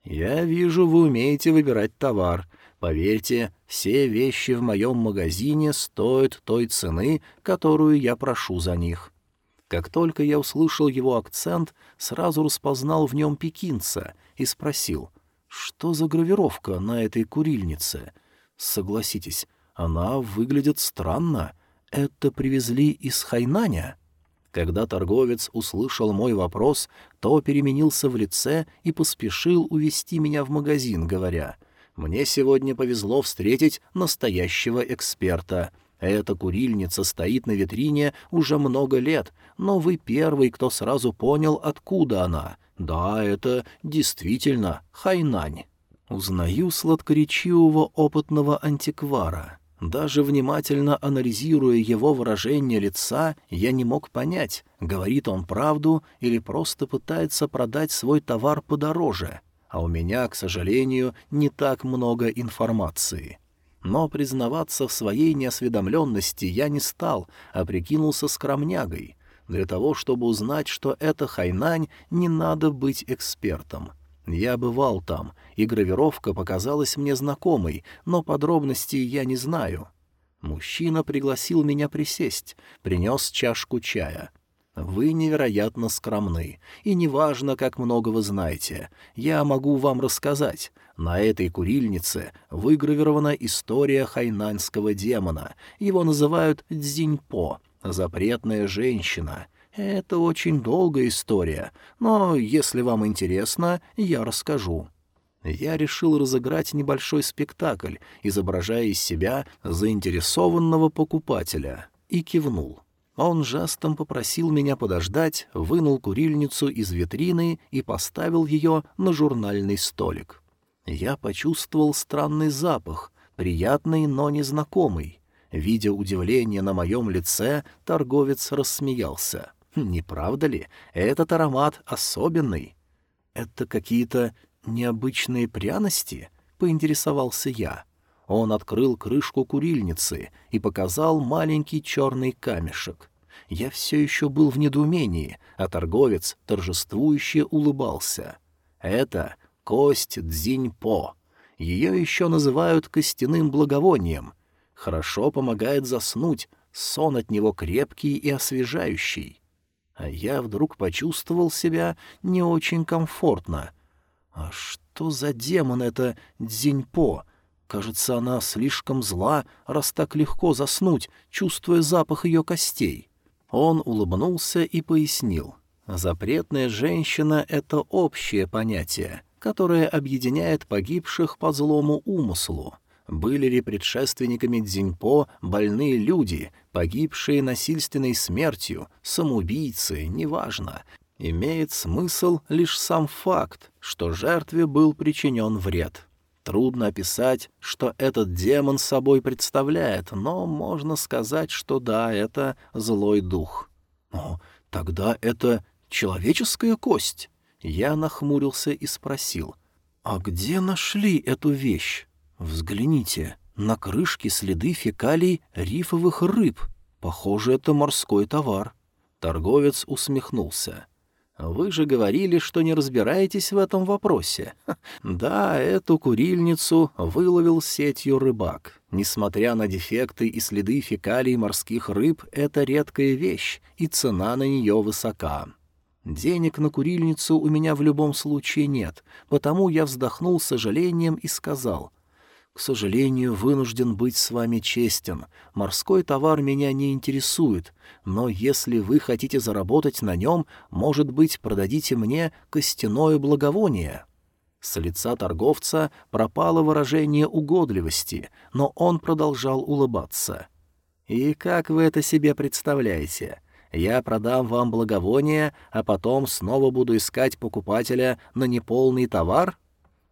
«Я вижу, вы умеете выбирать товар. Поверьте, все вещи в моем магазине стоят той цены, которую я прошу за них. Как только я услышал его акцент, сразу распознал в нем пекинца и спросил, что за гравировка на этой курильнице? Согласитесь, она выглядит странно. Это привезли из Хайнаня? Когда торговец услышал мой вопрос, то переменился в лице и поспешил увести меня в магазин, говоря, «Мне сегодня повезло встретить настоящего эксперта. Эта курильница стоит на витрине уже много лет, но вы первый, кто сразу понял, откуда она. Да, это действительно Хайнань. Узнаю сладкоречивого опытного антиквара. Даже внимательно анализируя его выражение лица, я не мог понять, говорит он правду или просто пытается продать свой товар подороже. А у меня, к сожалению, не так много информации. Но признаваться в своей неосведомленности я не стал, а прикинулся скромнягой. Для того, чтобы узнать, что это Хайнань, не надо быть экспертом. Я бывал там, и гравировка показалась мне знакомой, но подробностей я не знаю. Мужчина пригласил меня присесть, принес чашку чая. Вы невероятно скромны, и неважно, как много вы знаете, я могу вам рассказать. На этой курильнице выгравирована история хайнаньского демона. Его называют Дзиньпо, запретная женщина. Это очень долгая история, но если вам интересно, я расскажу. Я решил разыграть небольшой спектакль, изображая из себя заинтересованного покупателя, и кивнул. Он жестом попросил меня подождать, вынул курильницу из витрины и поставил ее на журнальный столик. Я почувствовал странный запах, приятный, но незнакомый. Видя удивление на моем лице, торговец рассмеялся. «Не правда ли? Этот аромат особенный». «Это какие-то необычные пряности?» — поинтересовался я. Он открыл крышку курильницы и показал маленький черный камешек. Я все еще был в недоумении, а торговец торжествующе улыбался. «Это кость дзиньпо. Ее еще называют костяным благовонием. Хорошо помогает заснуть, сон от него крепкий и освежающий. А я вдруг почувствовал себя не очень комфортно. А что за демон это дзиньпо? Кажется, она слишком зла, раз так легко заснуть, чувствуя запах ее костей. Он улыбнулся и пояснил. Запретная женщина — это общее понятие — которое объединяет погибших по злому умыслу. Были ли предшественниками Дзиньпо больные люди, погибшие насильственной смертью, самоубийцы, неважно. Имеет смысл лишь сам факт, что жертве был причинен вред. Трудно описать, что этот демон собой представляет, но можно сказать, что да, это злой дух. Но тогда это человеческая кость. Я нахмурился и спросил, «А где нашли эту вещь? Взгляните, на крышке следы фекалий рифовых рыб. Похоже, это морской товар». Торговец усмехнулся. «Вы же говорили, что не разбираетесь в этом вопросе. Да, эту курильницу выловил сетью рыбак. Несмотря на дефекты и следы фекалий морских рыб, это редкая вещь, и цена на нее высока. Денег на курильницу у меня в любом случае нет, потому я вздохнул с сожалением и сказал, «К сожалению, вынужден быть с вами честен. Морской товар меня не интересует, но если вы хотите заработать на нем, может быть, продадите мне костяное благовоние». С лица торговца пропало выражение угодливости, но он продолжал улыбаться. «И как вы это себе представляете?» Я продам вам благовоние, а потом снова буду искать покупателя на неполный товар?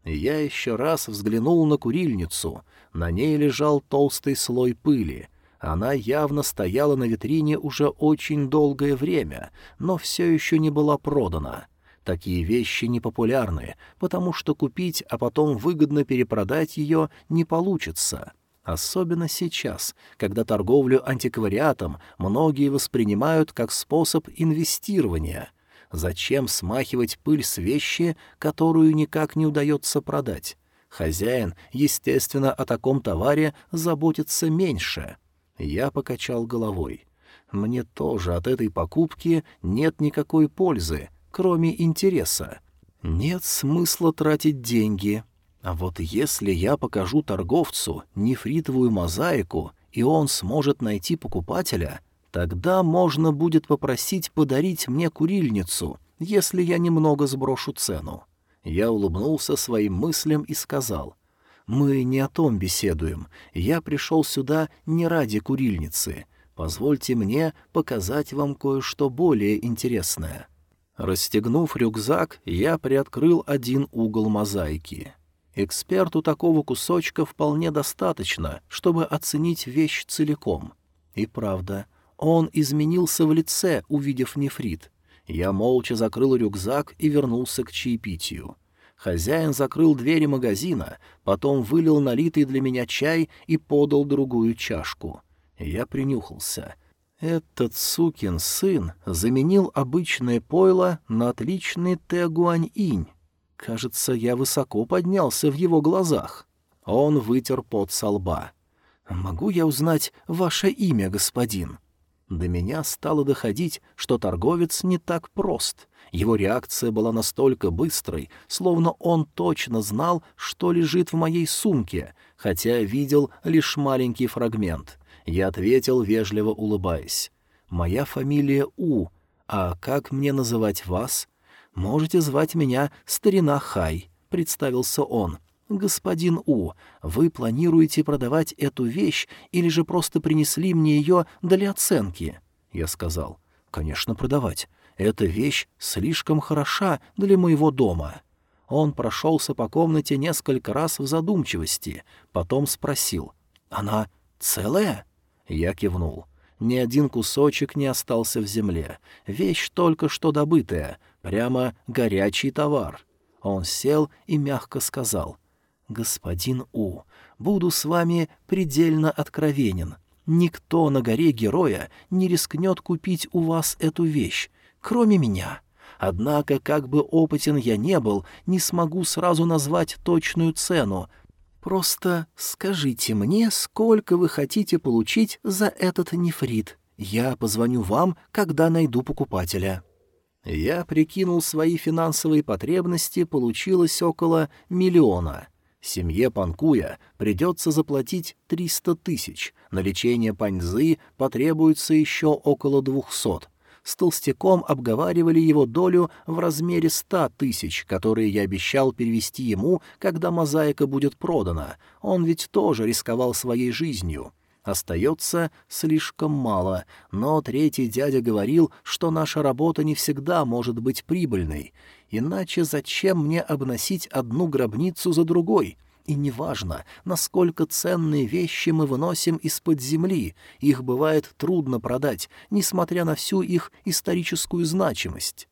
Я еще раз взглянул на курильницу. На ней лежал толстый слой пыли. Она явно стояла на витрине уже очень долгое время, но все еще не была продана. Такие вещи не популярны, потому что купить, а потом выгодно перепродать ее не получится. Особенно сейчас, когда торговлю антиквариатом многие воспринимают как способ инвестирования. Зачем смахивать пыль с вещи, которую никак не удается продать? Хозяин, естественно, о таком товаре заботится меньше. Я покачал головой. Мне тоже от этой покупки нет никакой пользы, кроме интереса. Нет смысла тратить деньги, а вот если я покажу торговцу нефритовую мозаику, и он сможет найти покупателя, тогда можно будет попросить подарить мне курильницу, если я немного сброшу цену. Я улыбнулся своим мыслям и сказал, Мы не о том беседуем. Я пришел сюда не ради курильницы. Позвольте мне показать вам кое-что более интересное». Расстегнув рюкзак, я приоткрыл один угол мозаики. Эксперту такого кусочка вполне достаточно, чтобы оценить вещь целиком. И правда, он изменился в лице, увидев нефрит. Я молча закрыл рюкзак и вернулся к чаепитию. Хозяин закрыл двери магазина, потом вылил налитый для меня чай и подал другую чашку. Я принюхался. Этот сукин сын заменил обычное пойло на отличный тегуань-инь. Кажется, я высоко поднялся в его глазах. Он вытер пот со лба. «Могу я узнать ваше имя, господин?» До меня стало доходить, что торговец не так прост. Его реакция была настолько быстрой, словно он точно знал, что лежит в моей сумке, хотя видел лишь маленький фрагмент. Я ответил, вежливо улыбаясь. «Моя фамилия У. А как мне называть вас?» «Можете звать меня Старина Хай», — представился он. «Господин У, вы планируете продавать эту вещь или же просто принесли мне ее для оценки?» Я сказал. «Конечно, продавать. Эта вещь слишком хороша для моего дома». Он прошелся по комнате несколько раз в задумчивости, потом спросил. «Она целая?» Я кивнул. Ни один кусочек не остался в земле. Вещь только что добытая, прямо горячий товар. Он сел и мягко сказал. «Господин У, буду с вами предельно откровенен. Никто на горе героя не рискнет купить у вас эту вещь, кроме меня. Однако, как бы опытен я не был, не смогу сразу назвать точную цену. Просто скажите мне, сколько вы хотите получить за этот нефрит. Я позвоню вам, когда найду покупателя». Я прикинул свои финансовые потребности, получилось около миллиона — Семье Панкуя придется заплатить 300 тысяч, на лечение Паньзы потребуется еще около 200. С толстяком обговаривали его долю в размере 100 тысяч, которые я обещал перевести ему, когда мозаика будет продана. Он ведь тоже рисковал своей жизнью. Остается слишком мало, но третий дядя говорил, что наша работа не всегда может быть прибыльной. Иначе зачем мне обносить одну гробницу за другой? И неважно, насколько ценные вещи мы выносим из-под земли, их бывает трудно продать, несмотря на всю их историческую значимость.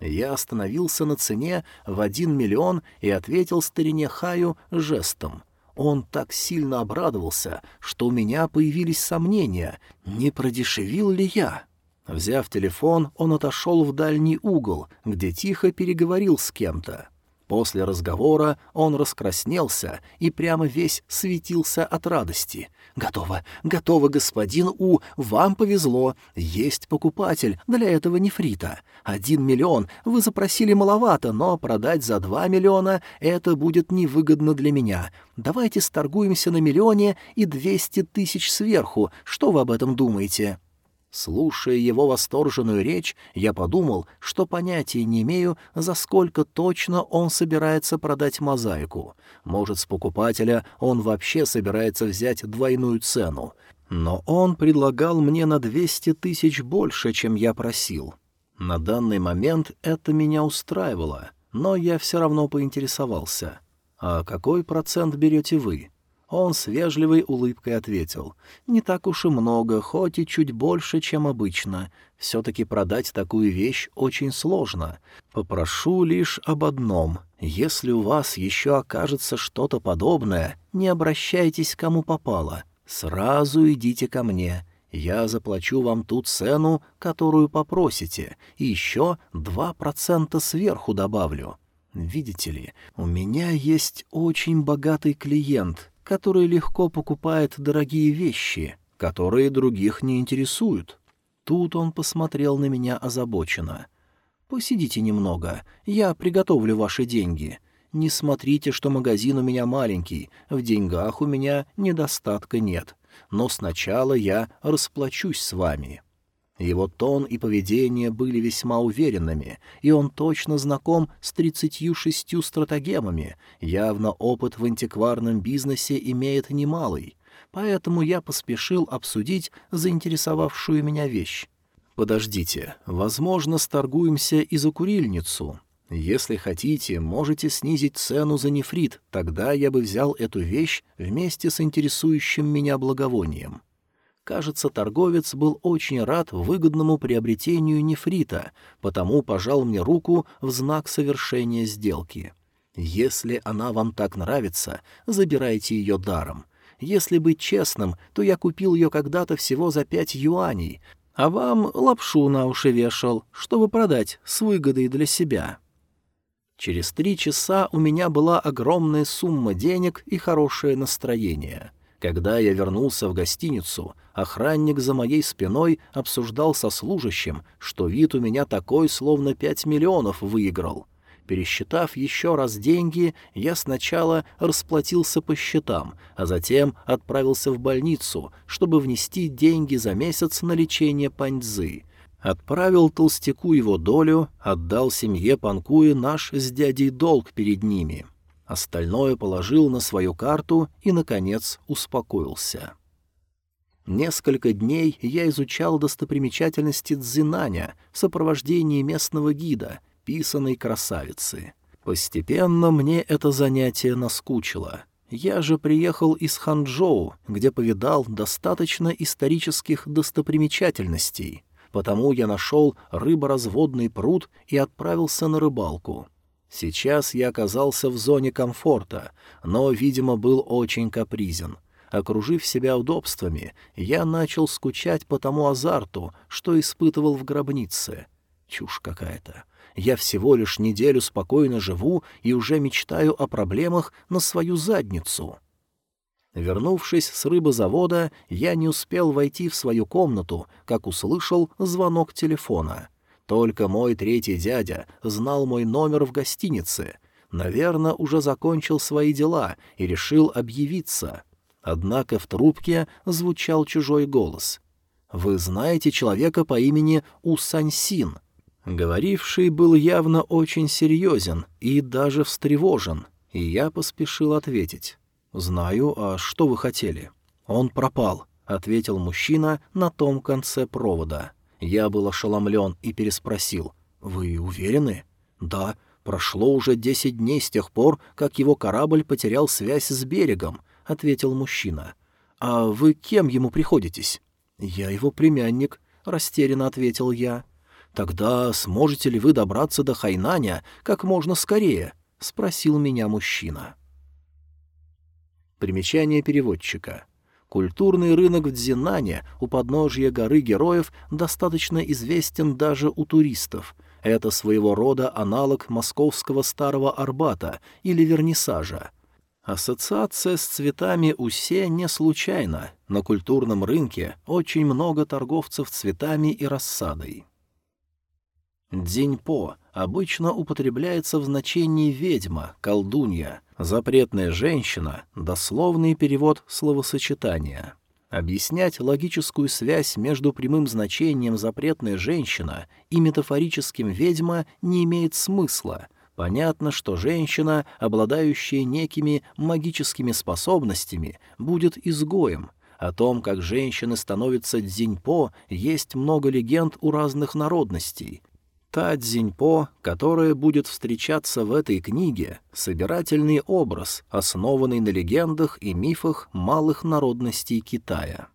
Я остановился на цене в один миллион и ответил старине Хаю жестом. Он так сильно обрадовался, что у меня появились сомнения, не продешевил ли я. Взяв телефон, он отошел в дальний угол, где тихо переговорил с кем-то. После разговора он раскраснелся и прямо весь светился от радости. «Готово, готово, господин У, вам повезло. Есть покупатель для этого нефрита. Один миллион вы запросили маловато, но продать за два миллиона — это будет невыгодно для меня. Давайте сторгуемся на миллионе и двести тысяч сверху. Что вы об этом думаете?» Слушая его восторженную речь, я подумал, что понятия не имею, за сколько точно он собирается продать мозаику. Может, с покупателя он вообще собирается взять двойную цену. Но он предлагал мне на 200 тысяч больше, чем я просил. На данный момент это меня устраивало, но я все равно поинтересовался. «А какой процент берете вы?» Он с вежливой улыбкой ответил. «Не так уж и много, хоть и чуть больше, чем обычно. Все-таки продать такую вещь очень сложно. Попрошу лишь об одном. Если у вас еще окажется что-то подобное, не обращайтесь к кому попало. Сразу идите ко мне». Я заплачу вам ту цену, которую попросите, и еще два процента сверху добавлю. Видите ли, у меня есть очень богатый клиент, который легко покупает дорогие вещи, которые других не интересуют. Тут он посмотрел на меня озабоченно. «Посидите немного, я приготовлю ваши деньги. Не смотрите, что магазин у меня маленький, в деньгах у меня недостатка нет. Но сначала я расплачусь с вами». Его тон и поведение были весьма уверенными, и он точно знаком с тридцатью шестью стратегемами, явно опыт в антикварном бизнесе имеет немалый, поэтому я поспешил обсудить заинтересовавшую меня вещь. «Подождите, возможно, сторгуемся и за курильницу. Если хотите, можете снизить цену за нефрит, тогда я бы взял эту вещь вместе с интересующим меня благовонием». Кажется, торговец был очень рад выгодному приобретению нефрита, потому пожал мне руку в знак совершения сделки. «Если она вам так нравится, забирайте ее даром. Если быть честным, то я купил ее когда-то всего за пять юаней, а вам лапшу на уши вешал, чтобы продать с выгодой для себя». Через три часа у меня была огромная сумма денег и хорошее настроение — когда я вернулся в гостиницу, охранник за моей спиной обсуждал со служащим, что вид у меня такой, словно пять миллионов выиграл. Пересчитав еще раз деньги, я сначала расплатился по счетам, а затем отправился в больницу, чтобы внести деньги за месяц на лечение паньцзы. Отправил толстяку его долю, отдал семье Панкуи наш с дядей долг перед ними. Остальное положил на свою карту и, наконец, успокоился. Несколько дней я изучал достопримечательности Цзинаня в сопровождении местного гида, писаной красавицы. Постепенно мне это занятие наскучило. Я же приехал из Ханчжоу, где повидал достаточно исторических достопримечательностей, потому я нашел рыборазводный пруд и отправился на рыбалку. Сейчас я оказался в зоне комфорта, но, видимо, был очень капризен. Окружив себя удобствами, я начал скучать по тому азарту, что испытывал в гробнице. Чушь какая-то. Я всего лишь неделю спокойно живу и уже мечтаю о проблемах на свою задницу. Вернувшись с рыбозавода, я не успел войти в свою комнату, как услышал звонок телефона. Только мой третий дядя знал мой номер в гостинице. Наверное, уже закончил свои дела и решил объявиться. Однако в трубке звучал чужой голос. «Вы знаете человека по имени Усаньсин?» Говоривший был явно очень серьезен и даже встревожен, и я поспешил ответить. «Знаю, а что вы хотели?» «Он пропал», — ответил мужчина на том конце провода. Я был ошеломлен и переспросил. «Вы уверены?» «Да, прошло уже десять дней с тех пор, как его корабль потерял связь с берегом», — ответил мужчина. «А вы кем ему приходитесь?» «Я его племянник», — растерянно ответил я. «Тогда сможете ли вы добраться до Хайнаня как можно скорее?» — спросил меня мужчина. Примечание переводчика. Культурный рынок в Дзинане у подножья горы героев достаточно известен даже у туристов. Это своего рода аналог московского старого Арбата или Вернисажа. Ассоциация с цветами Усе не случайна. На культурном рынке очень много торговцев цветами и рассадой. Дзиньпо обычно употребляется в значении «ведьма», «колдунья», «запретная женщина» — дословный перевод словосочетания. Объяснять логическую связь между прямым значением «запретная женщина» и метафорическим «ведьма» не имеет смысла. Понятно, что женщина, обладающая некими магическими способностями, будет изгоем — о том, как женщины становятся дзиньпо, есть много легенд у разных народностей. Та Цзиньпо, которая будет встречаться в этой книге, собирательный образ, основанный на легендах и мифах малых народностей Китая.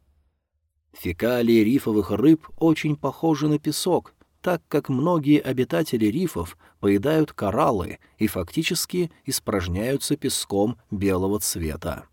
Фекалии рифовых рыб очень похожи на песок, так как многие обитатели рифов поедают кораллы и фактически испражняются песком белого цвета.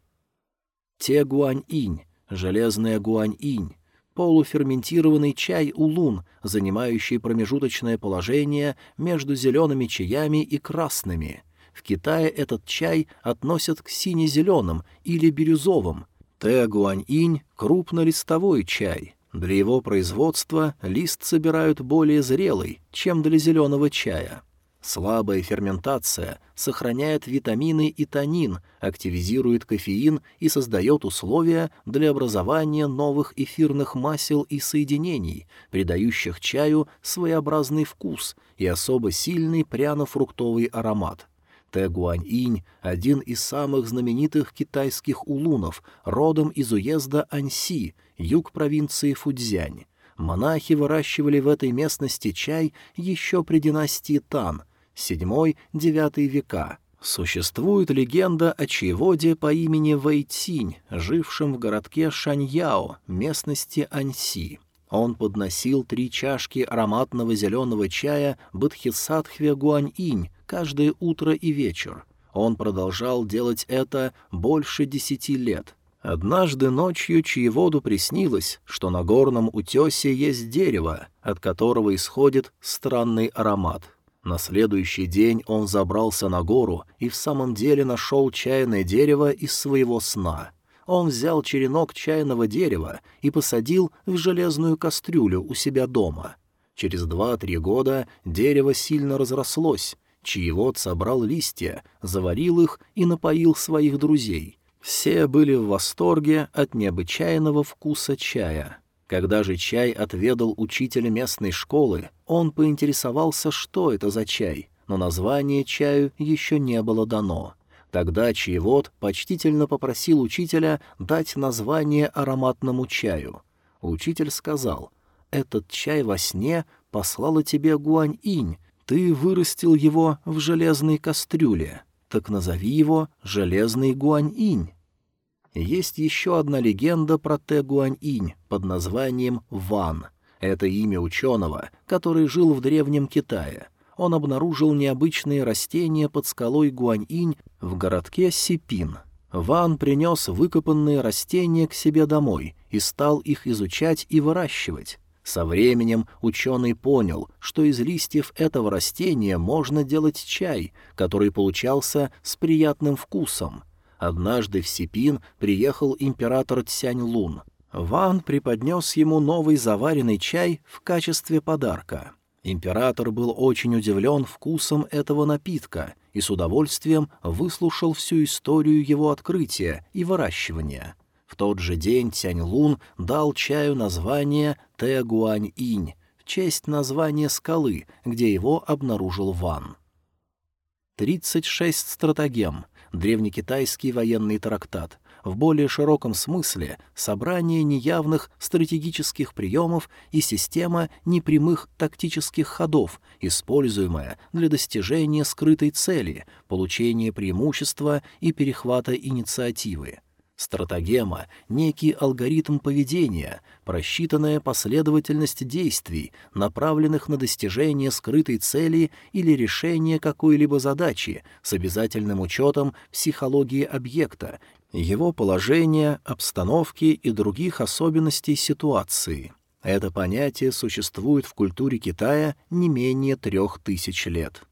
Те гуань-инь, железная гуань-инь, полуферментированный чай улун, занимающий промежуточное положение между зелеными чаями и красными. В Китае этот чай относят к сине-зеленым или бирюзовым. Тэ-гуань-инь — крупнолистовой чай. Для его производства лист собирают более зрелый, чем для зеленого чая. Слабая ферментация сохраняет витамины и танин, активизирует кофеин и создает условия для образования новых эфирных масел и соединений, придающих чаю своеобразный вкус и особо сильный пряно-фруктовый аромат. Тэгуань-инь — один из самых знаменитых китайских улунов, родом из уезда Аньси, юг провинции Фудзянь. Монахи выращивали в этой местности чай еще при династии Тан — VII-IX века. Существует легенда о чаеводе по имени Вэйцинь, жившем в городке Шаньяо, местности Аньси. Он подносил три чашки ароматного зеленого чая Бодхисаттхве Гуань-инь каждое утро и вечер. Он продолжал делать это больше десяти лет. Однажды ночью чаеводу приснилось, что на горном утесе есть дерево, от которого исходит странный аромат. На следующий день он забрался на гору и в самом деле нашел чайное дерево из своего сна. Он взял черенок чайного дерева и посадил в железную кастрюлю у себя дома. Через два-три года дерево сильно разрослось, чаевод собрал листья, заварил их и напоил своих друзей. Все были в восторге от необычайного вкуса чая. Когда же чай отведал учителя местной школы, он поинтересовался, что это за чай, но название чаю еще не было дано. Тогда чаевод почтительно попросил учителя дать название ароматному чаю. Учитель сказал, «Этот чай во сне послала тебе Гуань-инь, ты вырастил его в железной кастрюле, так назови его «железный Гуань-инь». Есть еще одна легенда про Тэ Гуань-инь под названием Ван. Это имя ученого, который жил в Древнем Китае. Он обнаружил необычные растения под скалой Гуань-инь в городке Сипин. Ван принес выкопанные растения к себе домой и стал их изучать и выращивать. Со временем ученый понял, что из листьев этого растения можно делать чай, который получался с приятным вкусом — Однажды в Сипин приехал император Цянь-Лун. Ван преподнес ему новый заваренный чай в качестве подарка. Император был очень удивлен вкусом этого напитка и с удовольствием выслушал всю историю его открытия и выращивания. В тот же день Цянь-Лун дал чаю название Тэ-Гуань-Инь в честь названия скалы, где его обнаружил Ван. 36 стратагем — древнекитайский военный трактат, в более широком смысле собрание неявных стратегических приемов и система непрямых тактических ходов, используемая для достижения скрытой цели, получения преимущества и перехвата инициативы. Стратагема — некий алгоритм поведения, просчитанная последовательность действий, направленных на достижение скрытой цели или решение какой-либо задачи с обязательным учетом психологии объекта, его положения, обстановки и других особенностей ситуации. Это понятие существует в культуре Китая не менее трех тысяч лет.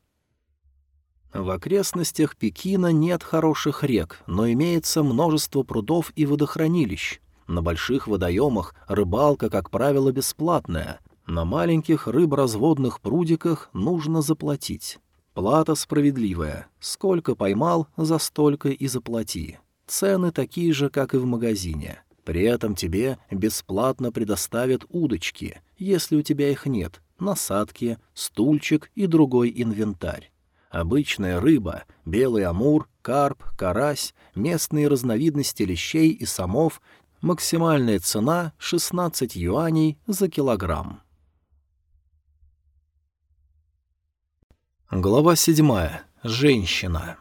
В окрестностях Пекина нет хороших рек, но имеется множество прудов и водохранилищ. На больших водоемах рыбалка, как правило, бесплатная. На маленьких рыборазводных прудиках нужно заплатить. Плата справедливая. Сколько поймал, за столько и заплати. Цены такие же, как и в магазине. При этом тебе бесплатно предоставят удочки, если у тебя их нет, насадки, стульчик и другой инвентарь. Обычная рыба, белый амур, карп, карась, местные разновидности лещей и самов, максимальная цена — 16 юаней за килограмм. Глава седьмая. Женщина.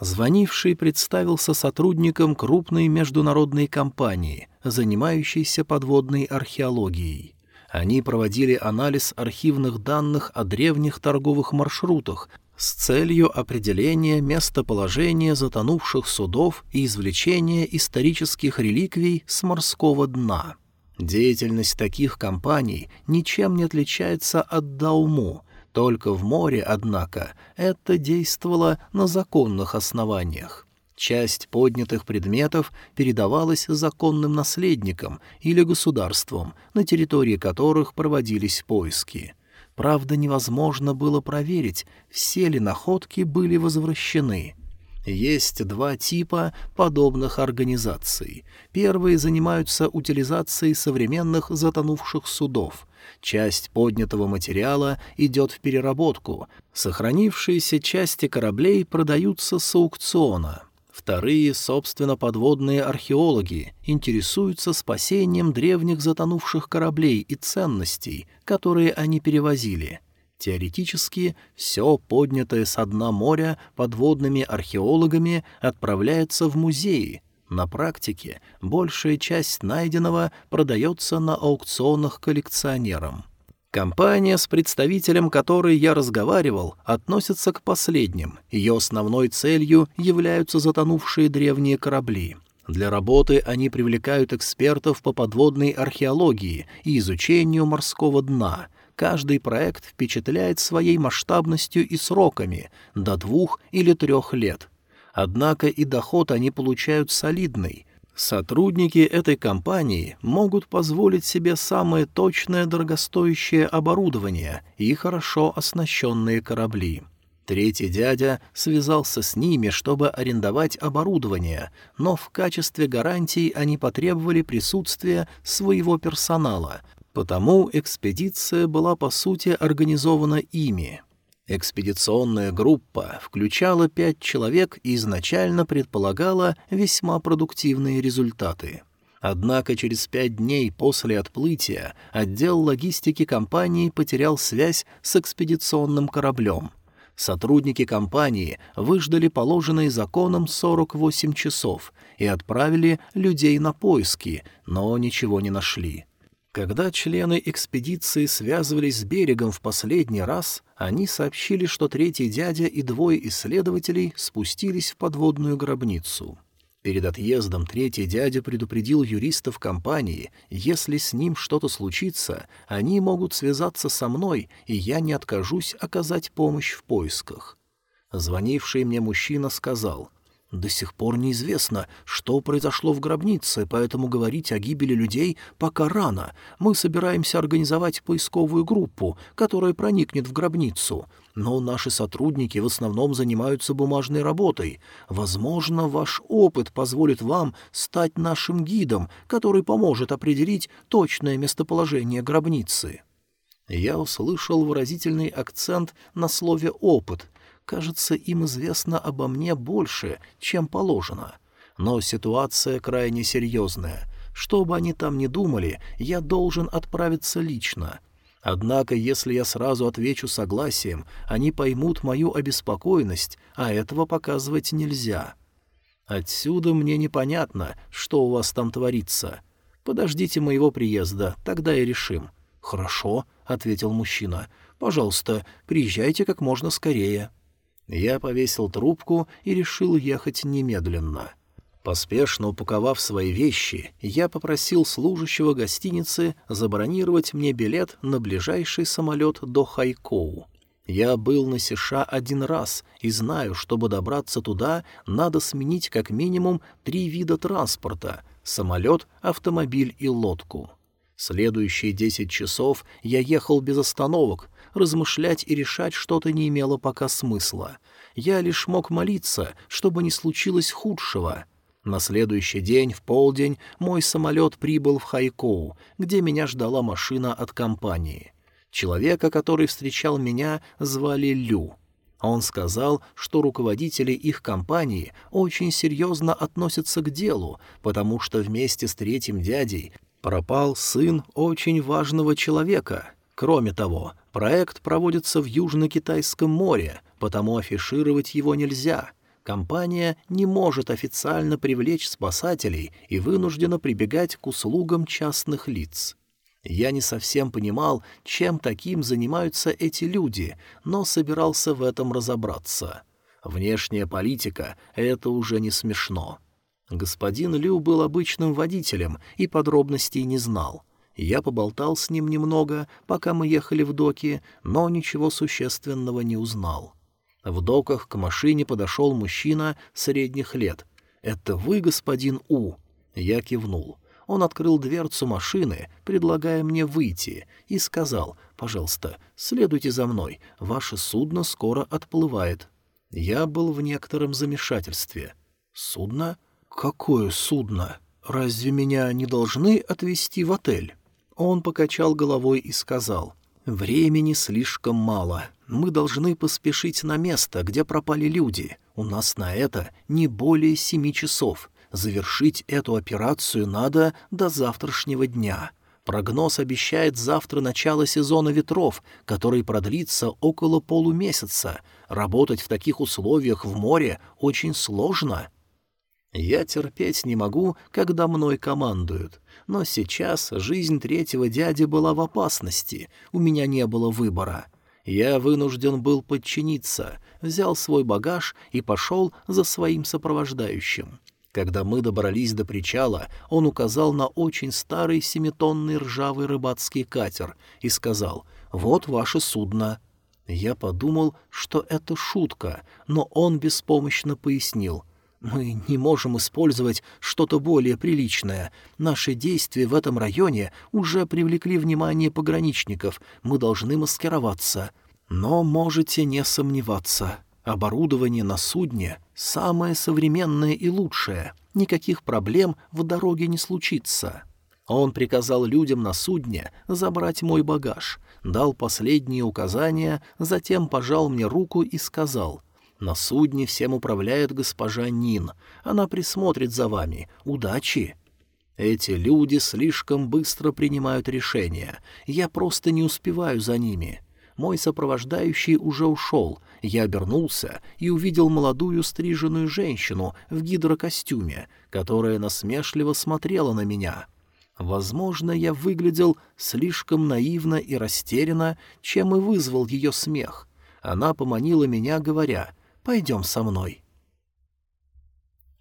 Звонивший представился сотрудником крупной международной компании, занимающейся подводной археологией. Они проводили анализ архивных данных о древних торговых маршрутах с целью определения местоположения затонувших судов и извлечения исторических реликвий с морского дна. Деятельность таких компаний ничем не отличается от Дауму, только в море, однако, это действовало на законных основаниях. Часть поднятых предметов передавалась законным наследникам или государствам, на территории которых проводились поиски — Правда, невозможно было проверить, все ли находки были возвращены. Есть два типа подобных организаций. Первые занимаются утилизацией современных затонувших судов. Часть поднятого материала идет в переработку. Сохранившиеся части кораблей продаются с аукциона. Вторые, собственно, подводные археологи, интересуются спасением древних затонувших кораблей и ценностей, которые они перевозили. Теоретически, все поднятое со дна моря подводными археологами отправляется в музеи. На практике большая часть найденного продается на аукционах коллекционерам. Компания, с представителем которой я разговаривал, относится к последним. Ее основной целью являются затонувшие древние корабли. Для работы они привлекают экспертов по подводной археологии и изучению морского дна, Каждый проект впечатляет своей масштабностью и сроками — до двух или трех лет. Однако и доход они получают солидный. Сотрудники этой компании могут позволить себе самое точное дорогостоящее оборудование и хорошо оснащенные корабли. Третий дядя связался с ними, чтобы арендовать оборудование, но в качестве гарантий они потребовали присутствия своего персонала — Потому экспедиция была по сути организована ими. Экспедиционная группа включала пять человек и изначально предполагала весьма продуктивные результаты. Однако через пять дней после отплытия отдел логистики компании потерял связь с экспедиционным кораблем. Сотрудники компании выждали положенные законом 48 часов и отправили людей на поиски, но ничего не нашли. Когда члены экспедиции связывались с берегом в последний раз, они сообщили, что третий дядя и двое исследователей спустились в подводную гробницу. Перед отъездом третий дядя предупредил юристов компании, если с ним что-то случится, они могут связаться со мной, и я не откажусь оказать помощь в поисках. Звонивший мне мужчина сказал, до сих пор неизвестно, что произошло в гробнице, поэтому говорить о гибели людей пока рано. Мы собираемся организовать поисковую группу, которая проникнет в гробницу. Но наши сотрудники в основном занимаются бумажной работой. Возможно, ваш опыт позволит вам стать нашим гидом, который поможет определить точное местоположение гробницы. Я услышал выразительный акцент на слове «опыт», Кажется, им известно обо мне больше, чем положено. Но ситуация крайне серьезная. Что бы они там ни думали, я должен отправиться лично. Однако, если я сразу отвечу согласием, они поймут мою обеспокоенность, а этого показывать нельзя. Отсюда мне непонятно, что у вас там творится. Подождите моего приезда, тогда и решим. «Хорошо», — ответил мужчина. «Пожалуйста, приезжайте как можно скорее». Я повесил трубку и решил ехать немедленно. Поспешно упаковав свои вещи, я попросил служащего гостиницы забронировать мне билет на ближайший самолет до Хайкоу. Я был на Сиша один раз и знаю, чтобы добраться туда, надо сменить как минимум три вида транспорта — самолет, автомобиль и лодку. Следующие десять часов я ехал без остановок, размышлять и решать что-то не имело пока смысла. Я лишь мог молиться, чтобы не случилось худшего. На следующий день, в полдень, мой самолет прибыл в Хайкоу, где меня ждала машина от компании. Человека, который встречал меня, звали Лю. Он сказал, что руководители их компании очень серьезно относятся к делу, потому что вместе с третьим дядей пропал сын очень важного человека. Кроме того, проект проводится в Южно-Китайском море, потому афишировать его нельзя. Компания не может официально привлечь спасателей и вынуждена прибегать к услугам частных лиц. Я не совсем понимал, чем таким занимаются эти люди, но собирался в этом разобраться. Внешняя политика — это уже не смешно. Господин Лю был обычным водителем и подробностей не знал. Я поболтал с ним немного, пока мы ехали в доки, но ничего существенного не узнал. В доках к машине подошел мужчина средних лет. «Это вы, господин У?» Я кивнул. Он открыл дверцу машины, предлагая мне выйти, и сказал, «Пожалуйста, следуйте за мной, ваше судно скоро отплывает». Я был в некотором замешательстве. «Судно? Какое судно? Разве меня не должны отвезти в отель?» Он покачал головой и сказал, «Времени слишком мало. Мы должны поспешить на место, где пропали люди. У нас на это не более семи часов. Завершить эту операцию надо до завтрашнего дня. Прогноз обещает завтра начало сезона ветров, который продлится около полумесяца. Работать в таких условиях в море очень сложно. Я терпеть не могу, когда мной командуют. Но сейчас жизнь третьего дяди была в опасности, у меня не было выбора. Я вынужден был подчиниться, взял свой багаж и пошел за своим сопровождающим. Когда мы добрались до причала, он указал на очень старый семитонный ржавый рыбацкий катер и сказал «Вот ваше судно». Я подумал, что это шутка, но он беспомощно пояснил «Мы не можем использовать что-то более приличное. Наши действия в этом районе уже привлекли внимание пограничников, мы должны маскироваться. Но можете не сомневаться, Оборудование на судне самое современное и лучшее. Никаких проблем в дороге не случится. Он приказал людям на судне забрать мой багаж, дал последние указания, затем пожал мне руку и сказал «На судне всем управляет госпожа Нин. Она присмотрит за вами. Удачи!» Эти люди слишком быстро принимают решения. Я просто не успеваю за ними. Мой сопровождающий уже ушел, я обернулся и увидел молодую стриженную женщину в гидрокостюме, которая насмешливо смотрела на меня. Возможно, я выглядел слишком наивно и растерянно, чем и вызвал ее смех. Она поманила меня, говоря «Пойдем со мной».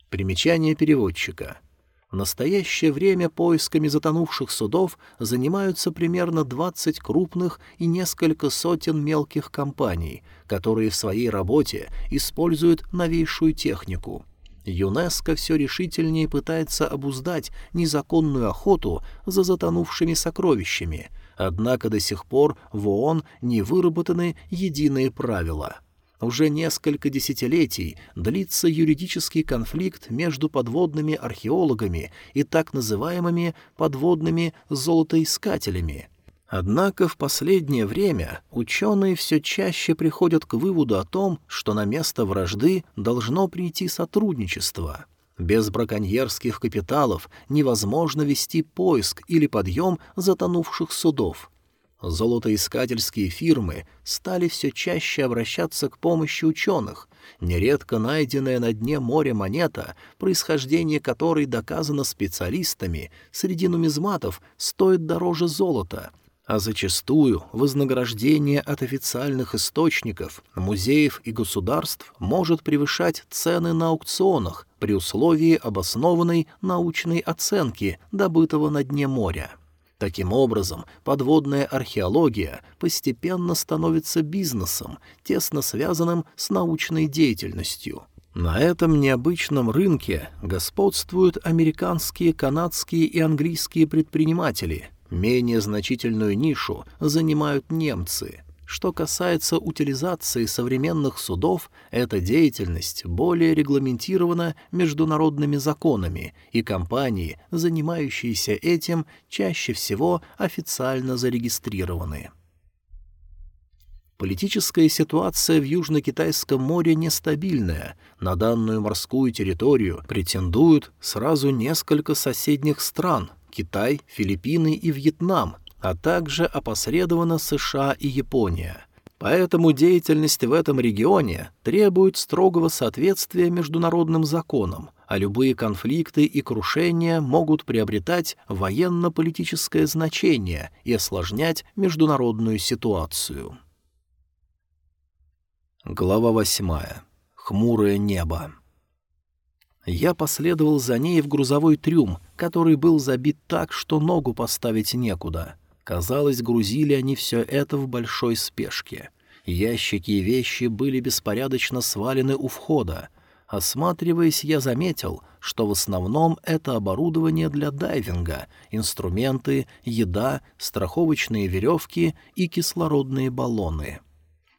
Примечание переводчика — в настоящее время поисками затонувших судов занимаются примерно 20 крупных и несколько сотен мелких компаний, которые в своей работе используют новейшую технику. ЮНЕСКО все решительнее пытается обуздать незаконную охоту за затонувшими сокровищами, однако до сих пор в ООН не выработаны единые правила — уже несколько десятилетий длится юридический конфликт между подводными археологами и так называемыми подводными золотоискателями. Однако в последнее время ученые все чаще приходят к выводу о том, что на место вражды должно прийти сотрудничество. Без браконьерских капиталов невозможно вести поиск или подъем затонувших судов — Золотоискательские фирмы стали все чаще обращаться к помощи ученых. Нередко найденная на дне моря монета, происхождение которой доказано специалистами, среди нумизматов стоит дороже золота — а зачастую вознаграждение от официальных источников, музеев и государств может превышать цены на аукционах при условии обоснованной научной оценки добытого на дне моря. Таким образом, подводная археология постепенно становится бизнесом, тесно связанным с научной деятельностью. На этом необычном рынке господствуют американские, канадские и английские предприниматели. Менее значительную нишу занимают немцы — что касается утилизации современных судов, эта деятельность более регламентирована международными законами, и компании, занимающиеся этим, чаще всего официально зарегистрированы. Политическая ситуация в Южно-Китайском море нестабильная. На данную морскую территорию претендуют сразу несколько соседних стран — Китай, Филиппины и Вьетнам, а также опосредованно США и Япония. Поэтому деятельность в этом регионе требует строгого соответствия международным законам, а любые конфликты и крушения могут приобретать военно-политическое значение и осложнять международную ситуацию. Глава восьмая. Хмурое небо. Я последовал за ней в грузовой трюм, который был забит так, что ногу поставить некуда — Казалось, грузили они все это в большой спешке. Ящики и вещи были беспорядочно свалены у входа. Осматриваясь, я заметил, что в основном это оборудование для дайвинга, инструменты, еда, страховочные веревки и кислородные баллоны.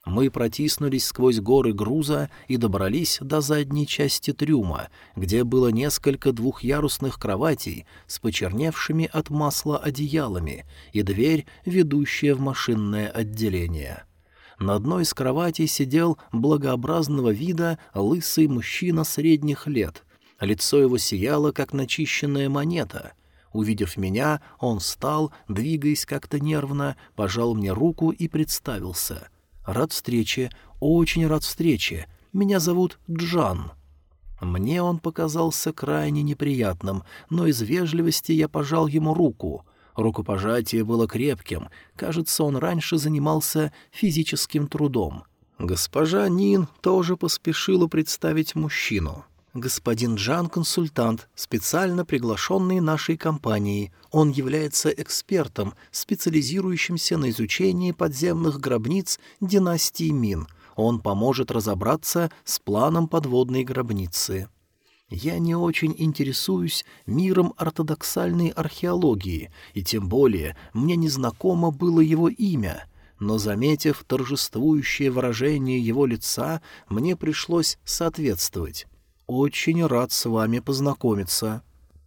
Мы протиснулись сквозь горы груза и добрались до задней части трюма, где было несколько двухъярусных кроватей с почерневшими от масла одеялами и дверь, ведущая в машинное отделение. На одной из кроватей сидел благообразного вида лысый мужчина средних лет. Лицо его сияло, как начищенная монета. Увидев меня, он встал, двигаясь как-то нервно, пожал мне руку и представился. «Рад встрече, очень рад встрече. Меня зовут Джан». Мне он показался крайне неприятным, но из вежливости я пожал ему руку — Рукопожатие было крепким, кажется, он раньше занимался физическим трудом. Госпожа Нин тоже поспешила представить мужчину. Господин Джан — консультант, специально приглашенный нашей компанией. Он является экспертом, специализирующимся на изучении подземных гробниц династии Мин. Он поможет разобраться с планом подводной гробницы. Я не очень интересуюсь миром ортодоксальной археологии, и тем более мне незнакомо было его имя, но, заметив торжествующее выражение его лица, мне пришлось соответствовать. «Очень рад с вами познакомиться».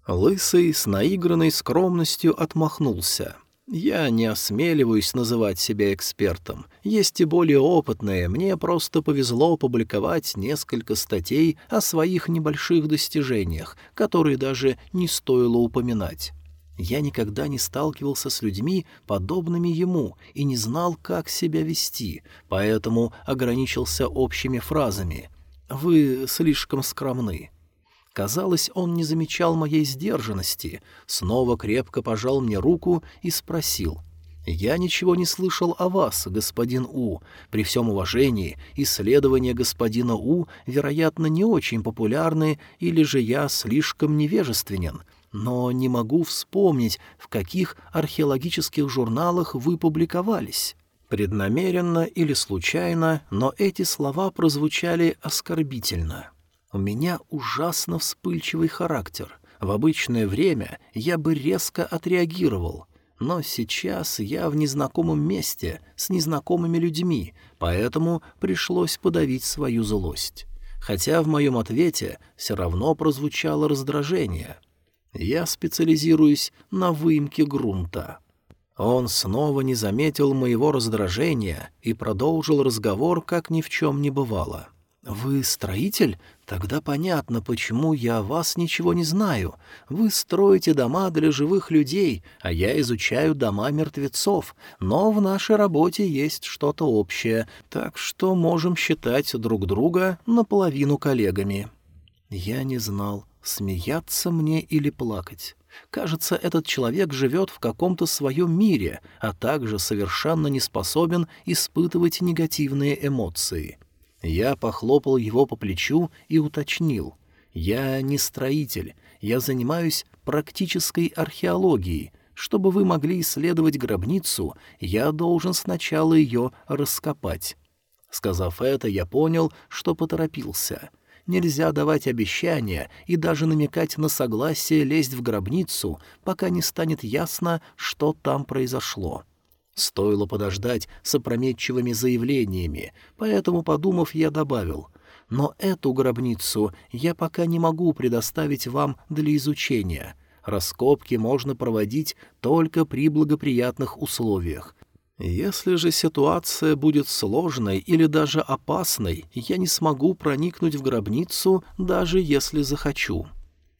Лысый с наигранной скромностью отмахнулся — я не осмеливаюсь называть себя экспертом. Есть и более опытные, мне просто повезло опубликовать несколько статей о своих небольших достижениях, которые даже не стоило упоминать. Я никогда не сталкивался с людьми, подобными ему, и не знал, как себя вести, поэтому ограничился общими фразами. «Вы слишком скромны». Казалось, он не замечал моей сдержанности, снова крепко пожал мне руку и спросил. «Я ничего не слышал о вас, господин У. При всем уважении, исследования господина У, вероятно, не очень популярны, или же я слишком невежественен, но не могу вспомнить, в каких археологических журналах вы публиковались». Преднамеренно или случайно, но эти слова прозвучали оскорбительно. У меня ужасно вспыльчивый характер. В обычное время я бы резко отреагировал. Но сейчас я в незнакомом месте, с незнакомыми людьми, поэтому пришлось подавить свою злость. Хотя в моем ответе все равно прозвучало раздражение. Я специализируюсь на выемке грунта. Он снова не заметил моего раздражения и продолжил разговор, как ни в чем не бывало. — «Вы строитель? Тогда понятно, почему я о вас ничего не знаю. Вы строите дома для живых людей, а я изучаю дома мертвецов, но в нашей работе есть что-то общее, так что можем считать друг друга наполовину коллегами». Я не знал, смеяться мне или плакать. Кажется, этот человек живет в каком-то своем мире, а также совершенно не способен испытывать негативные эмоции. Я похлопал его по плечу и уточнил. «Я не строитель, я занимаюсь практической археологией. Чтобы вы могли исследовать гробницу, я должен сначала ее раскопать». Сказав это, я понял, что поторопился. Нельзя давать обещания и даже намекать на согласие лезть в гробницу, пока не станет ясно, что там произошло. Стоило подождать с опрометчивыми заявлениями, поэтому, подумав, я добавил, «Но эту гробницу я пока не могу предоставить вам для изучения. Раскопки можно проводить только при благоприятных условиях. Если же ситуация будет сложной или даже опасной, я не смогу проникнуть в гробницу, даже если захочу».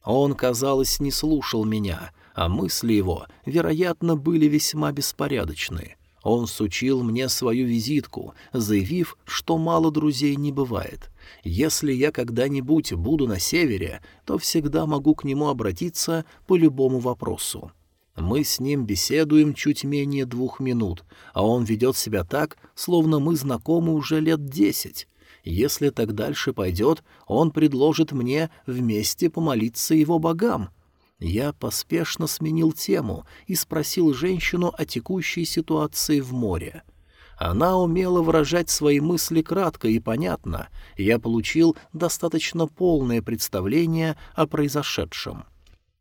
Он, казалось, не слушал меня, а мысли его, вероятно, были весьма беспорядочны. Он сучил мне свою визитку, заявив, что мало друзей не бывает. Если я когда-нибудь буду на севере, то всегда могу к нему обратиться по любому вопросу. Мы с ним беседуем чуть менее двух минут, а он ведет себя так, словно мы знакомы уже лет десять. Если так дальше пойдет, он предложит мне вместе помолиться его богам, я поспешно сменил тему и спросил женщину о текущей ситуации в море. Она умела выражать свои мысли кратко и понятно, и я получил достаточно полное представление о произошедшем.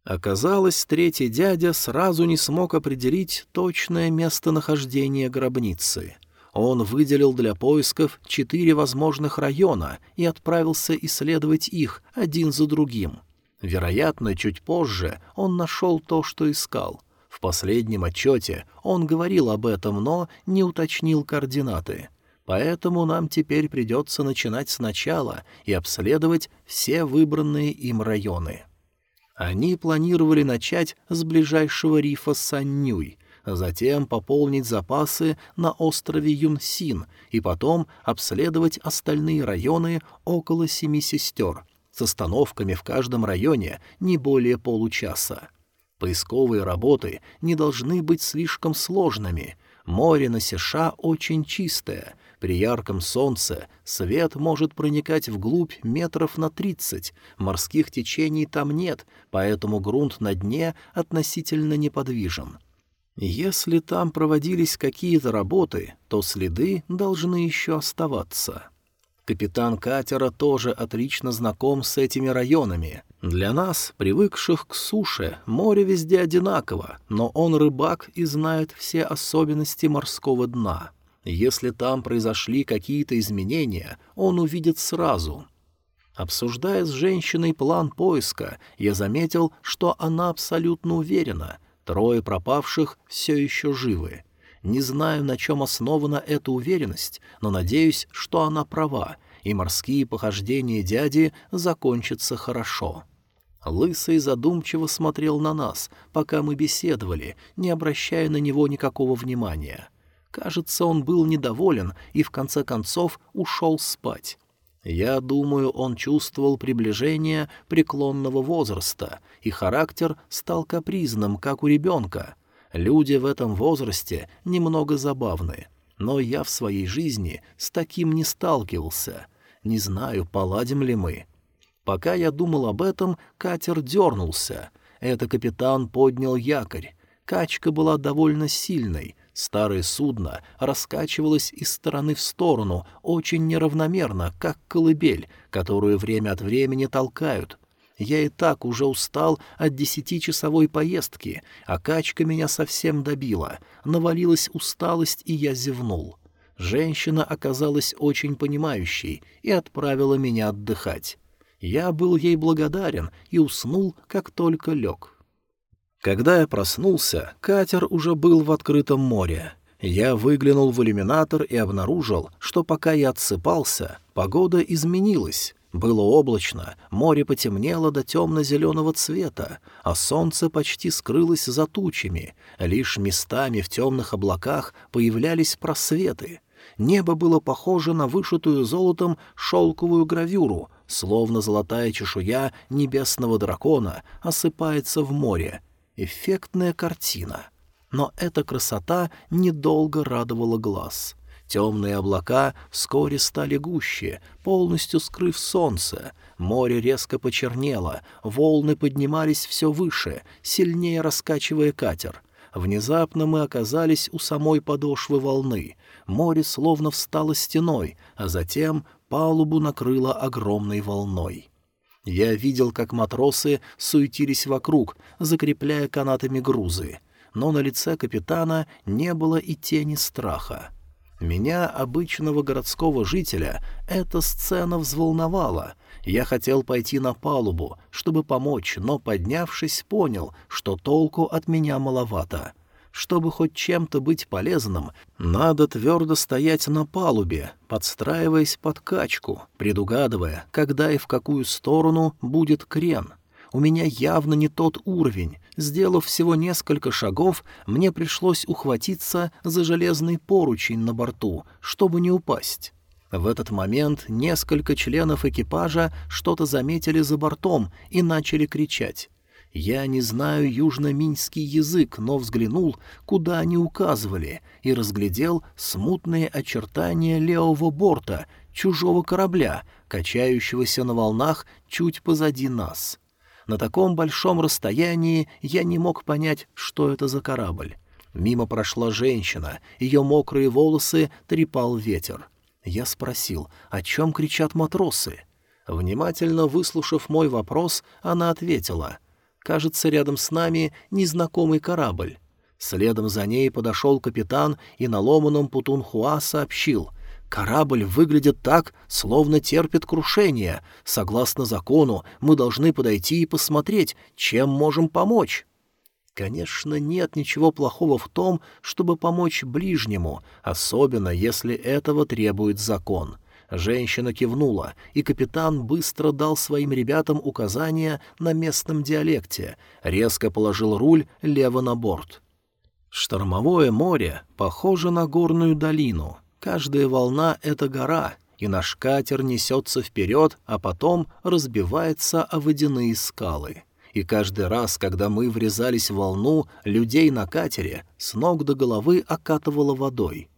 Оказалось, третий дядя сразу не смог определить точное местонахождение гробницы. Он выделил для поисков четыре возможных района и отправился исследовать их один за другим. Вероятно, чуть позже он нашел то, что искал. В последнем отчете он говорил об этом, но не уточнил координаты. Поэтому нам теперь придется начинать сначала и обследовать все выбранные им районы. Они планировали начать с ближайшего рифа Саннюй, затем пополнить запасы на острове Юнсин и потом обследовать остальные районы около Семи Сестер, с остановками в каждом районе не более получаса. Поисковые работы не должны быть слишком сложными. Море на Сеша очень чистое — при ярком солнце свет может проникать вглубь метров на тридцать, морских течений там нет, поэтому грунт на дне относительно неподвижен. Если там проводились какие-то работы, то следы должны еще оставаться. Капитан катера тоже отлично знаком с этими районами. Для нас, привыкших к суше, море везде одинаково, но он рыбак и знает все особенности морского дна. Если там произошли какие-то изменения, он увидит сразу. Обсуждая с женщиной план поиска, я заметил, что она абсолютно уверена. Трое пропавших все еще живы. Не знаю, на чем основана эта уверенность, но надеюсь, что она права, и морские похождения дяди закончатся хорошо. Лысый задумчиво смотрел на нас, пока мы беседовали, не обращая на него никакого внимания. Кажется, он был недоволен и в конце концов ушел спать. Я думаю, он чувствовал приближение преклонного возраста, и характер стал капризным, как у ребенка. Люди в этом возрасте немного забавны, но я в своей жизни с таким не сталкивался. Не знаю, поладим ли мы. Пока я думал об этом, катер дернулся. Это капитан поднял якорь. Качка была довольно сильной — Старое судно раскачивалось из стороны в сторону, очень неравномерно, как колыбель, которую время от времени толкают. Я и так уже устал от десятичасовой поездки, а качка меня совсем добила. Навалилась усталость, и я зевнул. Женщина оказалась очень понимающей и отправила меня отдыхать. Я был ей благодарен и уснул, как только лег. Когда я проснулся, катер уже был в открытом море. Я выглянул в иллюминатор и обнаружил, что пока я отсыпался, погода изменилась. Было облачно, море потемнело до темно-зеленого цвета, а солнце почти скрылось за тучами, лишь местами в темных облаках появлялись просветы. Небо было похоже на вышитую золотом шелковую гравюру, словно золотая чешуя небесного дракона осыпается в море, Эффектная картина. Но эта красота недолго радовала глаз. Темные облака вскоре стали гуще, полностью скрыв солнце. Море резко почернело, волны поднимались все выше, сильнее раскачивая катер. Внезапно мы оказались у самой подошвы волны. Море словно встало стеной, а затем палубу накрыло огромной волной. Я видел, как матросы суетились вокруг, закрепляя канатами грузы, но на лице капитана не было и тени страха. Меня, обычного городского жителя, эта сцена взволновала. Я хотел пойти на палубу, чтобы помочь, но, поднявшись, понял, что толку от меня маловато. Чтобы хоть чем-то быть полезным, надо твердо стоять на палубе, подстраиваясь под качку, предугадывая, когда и в какую сторону будет крен. У меня явно не тот уровень. Сделав всего несколько шагов, мне пришлось ухватиться за железный поручень на борту, чтобы не упасть. В этот момент несколько членов экипажа что-то заметили за бортом и начали кричать. Я не знаю южно-минский язык, но взглянул, куда они указывали, и разглядел смутные очертания левого борта, чужого корабля, качающегося на волнах чуть позади нас. На таком большом расстоянии я не мог понять, что это за корабль. Мимо прошла женщина, ее мокрые волосы трепал ветер. Я спросил, о чем кричат матросы? Внимательно выслушав мой вопрос, она ответила. «Кажется, рядом с нами незнакомый корабль». Следом за ней подошел капитан и на ломаном Путунхуа сообщил. «Корабль выглядит так, словно терпит крушение. Согласно закону, мы должны подойти и посмотреть, чем можем помочь». Конечно, нет ничего плохого в том, чтобы помочь ближнему, особенно если этого требует закон. Женщина кивнула, и капитан быстро дал своим ребятам указания на местном диалекте, резко положил руль лево на борт. Штормовое море похоже на горную долину. Каждая волна — это гора, и наш катер несется вперед, а потом разбивается о водяные скалы и каждый раз, когда мы врезались в волну, людей на катере с ног до головы окатывало водой.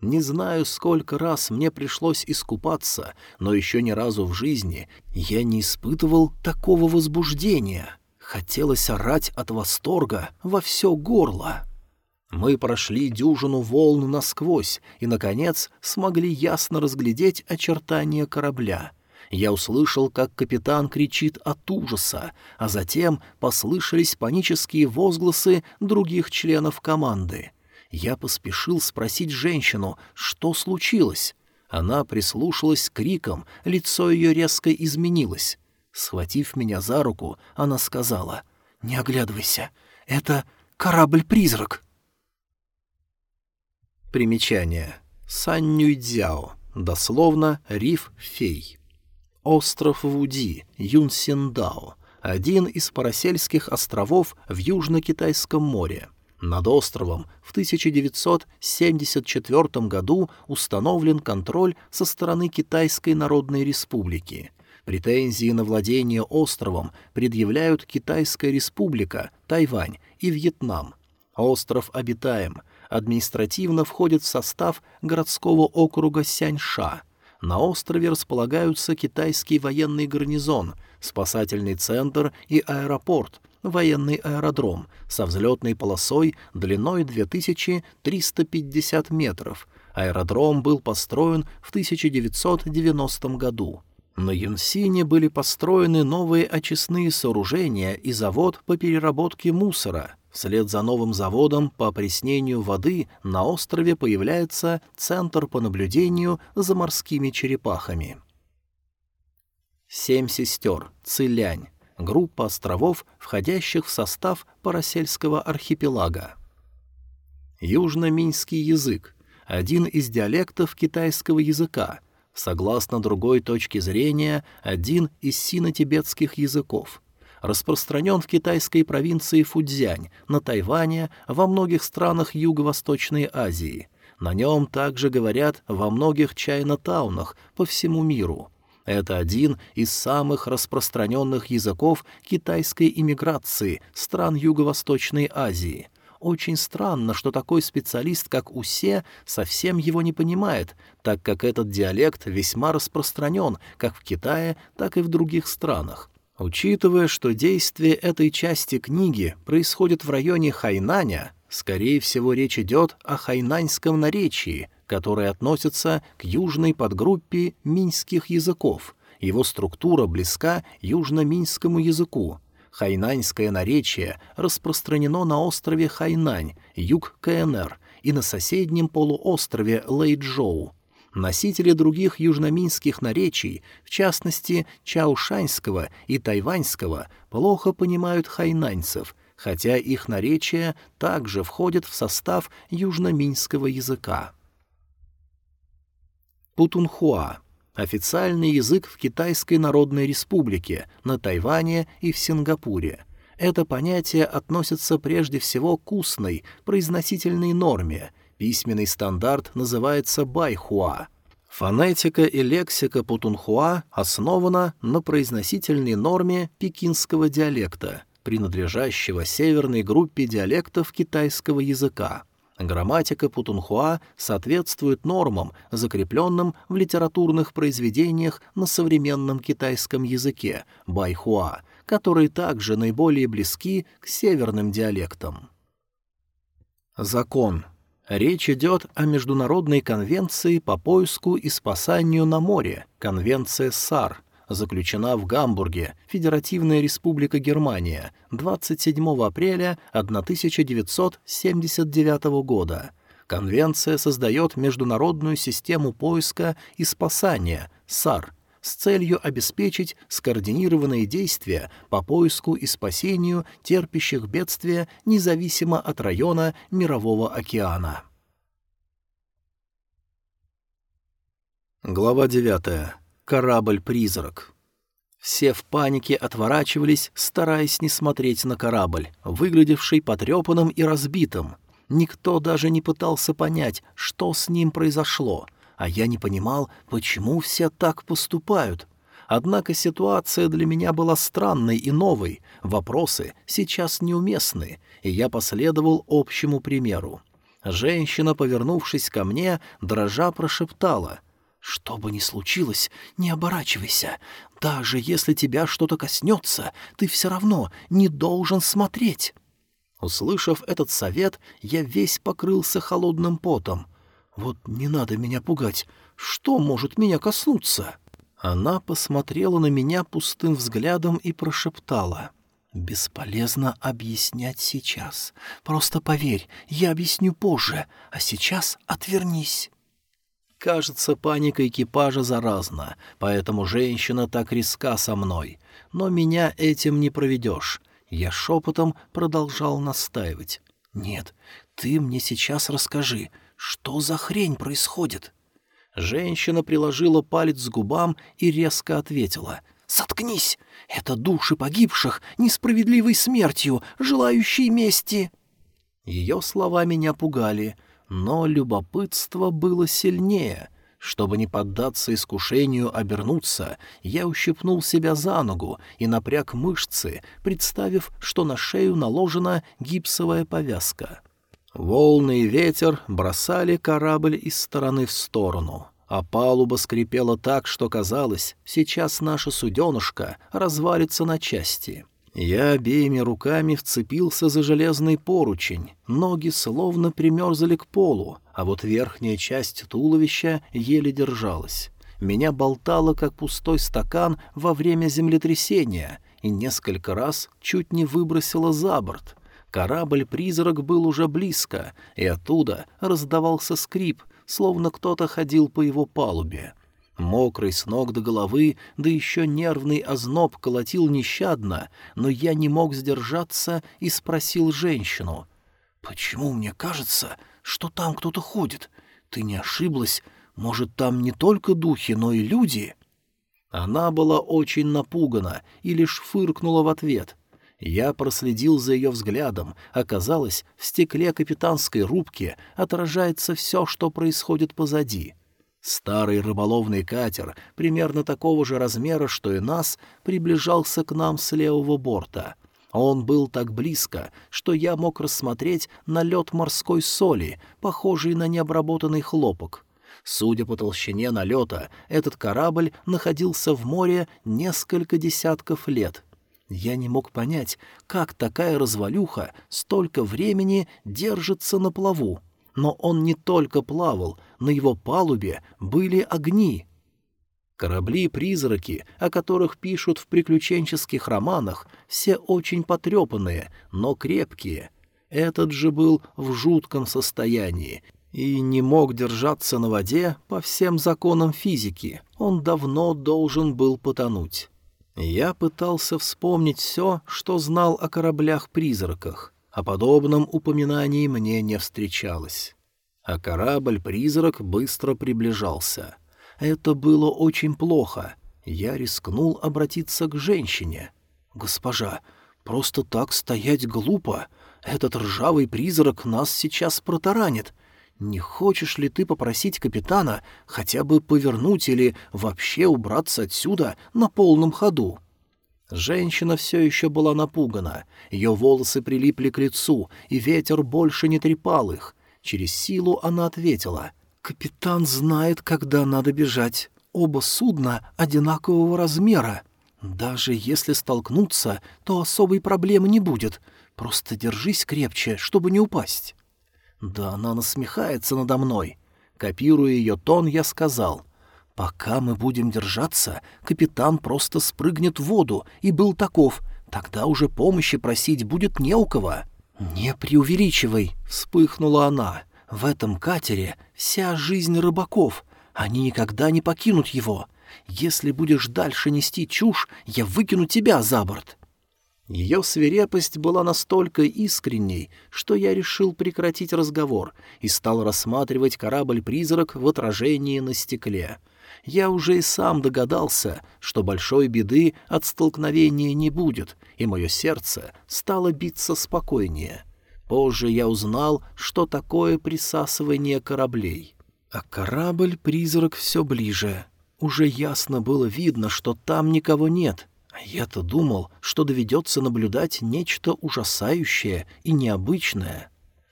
Не знаю, сколько раз мне пришлось искупаться, но еще ни разу в жизни я не испытывал такого возбуждения. Хотелось орать от восторга во все горло. Мы прошли дюжину волн насквозь и, наконец, смогли ясно разглядеть очертания корабля — я услышал, как капитан кричит от ужаса, а затем послышались панические возгласы других членов команды. Я поспешил спросить женщину, что случилось. Она прислушалась к крикам, лицо ее резко изменилось. Схватив меня за руку, она сказала, «Не оглядывайся, это корабль-призрак». Примечание. Саннюйдзяо. Дословно «риф-фей». Остров Вуди, Юнсиндао, один из парасельских островов в Южно-Китайском море. Над островом в 1974 году установлен контроль со стороны Китайской Народной Республики. Претензии на владение островом предъявляют Китайская Республика, Тайвань и Вьетнам. Остров обитаем, административно входит в состав городского округа Сяньша – на острове располагаются китайский военный гарнизон, спасательный центр и аэропорт, военный аэродром со взлетной полосой длиной 2350 метров. Аэродром был построен в 1990 году. На Юнсине были построены новые очистные сооружения и завод по переработке мусора — Вслед за новым заводом по опреснению воды на острове появляется Центр по наблюдению за морскими черепахами. Семь сестер, Цилянь, группа островов, входящих в состав Парасельского архипелага. Южно-минский язык — один из диалектов китайского языка, согласно другой точке зрения, один из сино-тибетских языков — распространен в китайской провинции Фудзянь, на Тайване, во многих странах Юго-Восточной Азии. На нем также говорят во многих чайно-таунах по всему миру. Это один из самых распространенных языков китайской иммиграции стран Юго-Восточной Азии. Очень странно, что такой специалист, как Усе, совсем его не понимает, так как этот диалект весьма распространен как в Китае, так и в других странах. Учитывая, что действие этой части книги происходит в районе Хайнаня, скорее всего, речь идет о хайнаньском наречии, которое относится к южной подгруппе минских языков. Его структура близка южно-минскому языку. Хайнаньское наречие распространено на острове Хайнань, юг КНР, и на соседнем полуострове Лэйчжоу. Носители других южноминских наречий, в частности чаушаньского и тайваньского, плохо понимают хайнаньцев, хотя их наречия также входят в состав южноминского языка. Путунхуа — официальный язык в Китайской Народной Республике, на Тайване и в Сингапуре. Это понятие относится прежде всего к устной, произносительной норме — Письменный стандарт называется байхуа. Фонетика и лексика путунхуа основана на произносительной норме пекинского диалекта, принадлежащего северной группе диалектов китайского языка. Грамматика путунхуа соответствует нормам, закрепленным в литературных произведениях на современном китайском языке байхуа, которые также наиболее близки к северным диалектам. Закон. Речь идет о Международной конвенции по поиску и спасанию на море, конвенция САР, заключена в Гамбурге, Федеративная Республика Германия, 27 апреля 1979 года. Конвенция создает международную систему поиска и спасания, САР, с целью обеспечить скоординированные действия по поиску и спасению терпящих бедствия независимо от района Мирового океана. Глава 9. Корабль-призрак. Все в панике отворачивались, стараясь не смотреть на корабль, выглядевший потрепанным и разбитым. Никто даже не пытался понять, что с ним произошло — а я не понимал, почему все так поступают. Однако ситуация для меня была странной и новой, вопросы сейчас неуместны, и я последовал общему примеру. Женщина, повернувшись ко мне, дрожа прошептала — «Что бы ни случилось, не оборачивайся. Даже если тебя что-то коснется, ты все равно не должен смотреть». Услышав этот совет, я весь покрылся холодным потом. Вот не надо меня пугать. Что может меня коснуться? Она посмотрела на меня пустым взглядом и прошептала. «Бесполезно объяснять сейчас. Просто поверь, я объясню позже, а сейчас отвернись». Кажется, паника экипажа заразна, поэтому женщина так риска со мной. Но меня этим не проведешь. Я шепотом продолжал настаивать. «Нет, ты мне сейчас расскажи, что за хрень происходит? Женщина приложила палец к губам и резко ответила. «Заткнись! Это души погибших несправедливой смертью, желающие мести!» Ее слова меня пугали, но любопытство было сильнее. Чтобы не поддаться искушению обернуться, я ущипнул себя за ногу и напряг мышцы, представив, что на шею наложена гипсовая повязка. Волны и ветер бросали корабль из стороны в сторону, а палуба скрипела так, что казалось, сейчас наша суденышко развалится на части. Я обеими руками вцепился за железный поручень, ноги словно примерзали к полу, а вот верхняя часть туловища еле держалась. Меня болтало, как пустой стакан во время землетрясения, и несколько раз чуть не выбросило за борт — Корабль-призрак был уже близко, и оттуда раздавался скрип, словно кто-то ходил по его палубе. Мокрый с ног до головы, да еще нервный озноб колотил нещадно, но я не мог сдержаться и спросил женщину. «Почему мне кажется, что там кто-то ходит? Ты не ошиблась? Может, там не только духи, но и люди?» Она была очень напугана и лишь фыркнула в ответ — я проследил за ее взглядом. Оказалось, в стекле капитанской рубки отражается все, что происходит позади. Старый рыболовный катер, примерно такого же размера, что и нас, приближался к нам с левого борта. Он был так близко, что я мог рассмотреть налет морской соли, похожий на необработанный хлопок. Судя по толщине налета, этот корабль находился в море несколько десятков лет. Я не мог понять, как такая развалюха столько времени держится на плаву. Но он не только плавал, на его палубе были огни. Корабли-призраки, о которых пишут в приключенческих романах, все очень потрепанные, но крепкие. Этот же был в жутком состоянии и не мог держаться на воде по всем законам физики. Он давно должен был потонуть. Я пытался вспомнить все, что знал о кораблях-призраках. О подобном упоминании мне не встречалось. А корабль-призрак быстро приближался. Это было очень плохо. Я рискнул обратиться к женщине. «Госпожа, просто так стоять глупо. Этот ржавый призрак нас сейчас протаранит. Не хочешь ли ты попросить капитана хотя бы повернуть или вообще убраться отсюда на полном ходу?» Женщина все еще была напугана, ее волосы прилипли к лицу, и ветер больше не трепал их. Через силу она ответила. «Капитан знает, когда надо бежать. Оба судна одинакового размера. Даже если столкнуться, то особой проблемы не будет. Просто держись крепче, чтобы не упасть». Да она насмехается надо мной. Копируя ее тон, я сказал, «Пока мы будем держаться, капитан просто спрыгнет в воду, и был таков. Тогда уже помощи просить будет не у кого». «Не преувеличивай», — вспыхнула она. «В этом катере вся жизнь рыбаков. Они никогда не покинут его. Если будешь дальше нести чушь, я выкину тебя за борт». Ее свирепость была настолько искренней, что я решил прекратить разговор и стал рассматривать корабль-призрак в отражении на стекле. Я уже и сам догадался, что большой беды от столкновения не будет, и мое сердце стало биться спокойнее. Позже я узнал, что такое присасывание кораблей. А корабль-призрак все ближе. Уже ясно было видно, что там никого нет — а я-то думал, что доведется наблюдать нечто ужасающее и необычное.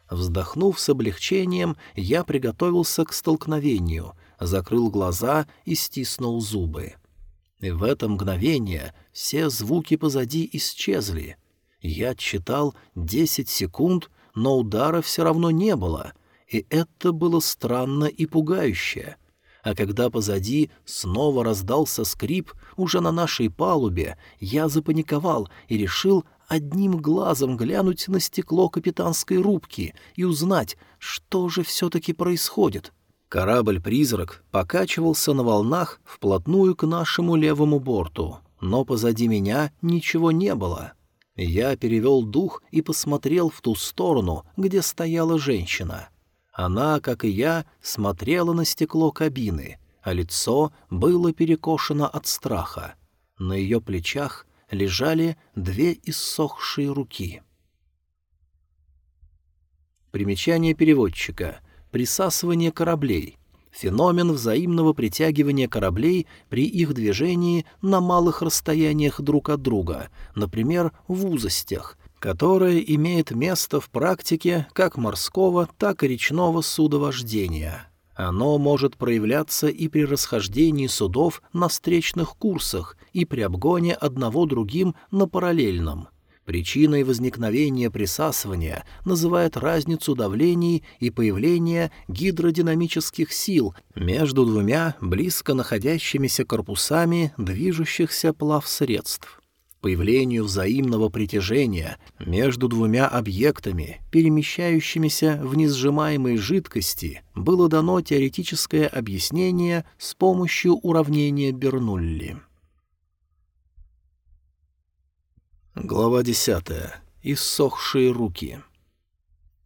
Вздохнув с облегчением, я приготовился к столкновению, закрыл глаза и стиснул зубы. И в это мгновение все звуки позади исчезли. Я читал десять секунд, но удара все равно не было, и это было странно и пугающе — а когда позади снова раздался скрип, уже на нашей палубе, я запаниковал и решил одним глазом глянуть на стекло капитанской рубки и узнать, что же все-таки происходит. Корабль-призрак покачивался на волнах вплотную к нашему левому борту, но позади меня ничего не было. Я перевел дух и посмотрел в ту сторону, где стояла женщина — она, как и я, смотрела на стекло кабины, а лицо было перекошено от страха. На ее плечах лежали две иссохшие руки. Примечание переводчика. Присасывание кораблей. Феномен взаимного притягивания кораблей при их движении на малых расстояниях друг от друга, например, в узостях, которое имеет место в практике как морского, так и речного судовождения. Оно может проявляться и при расхождении судов на встречных курсах и при обгоне одного другим на параллельном. Причиной возникновения присасывания называют разницу давлений и появление гидродинамических сил между двумя близко находящимися корпусами движущихся плавсредств появлению взаимного притяжения между двумя объектами, перемещающимися в несжимаемой жидкости, было дано теоретическое объяснение с помощью уравнения Бернулли. Глава десятая. Иссохшие руки.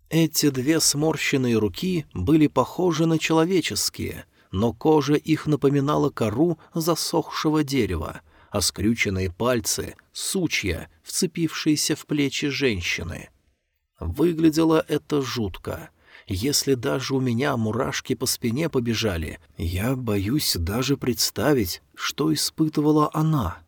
Эти две сморщенные руки были похожи на человеческие, но кожа их напоминала кору засохшего дерева, а скрюченные пальцы — сучья, вцепившиеся в плечи женщины. Выглядело это жутко. Если даже у меня мурашки по спине побежали, я боюсь даже представить, что испытывала она.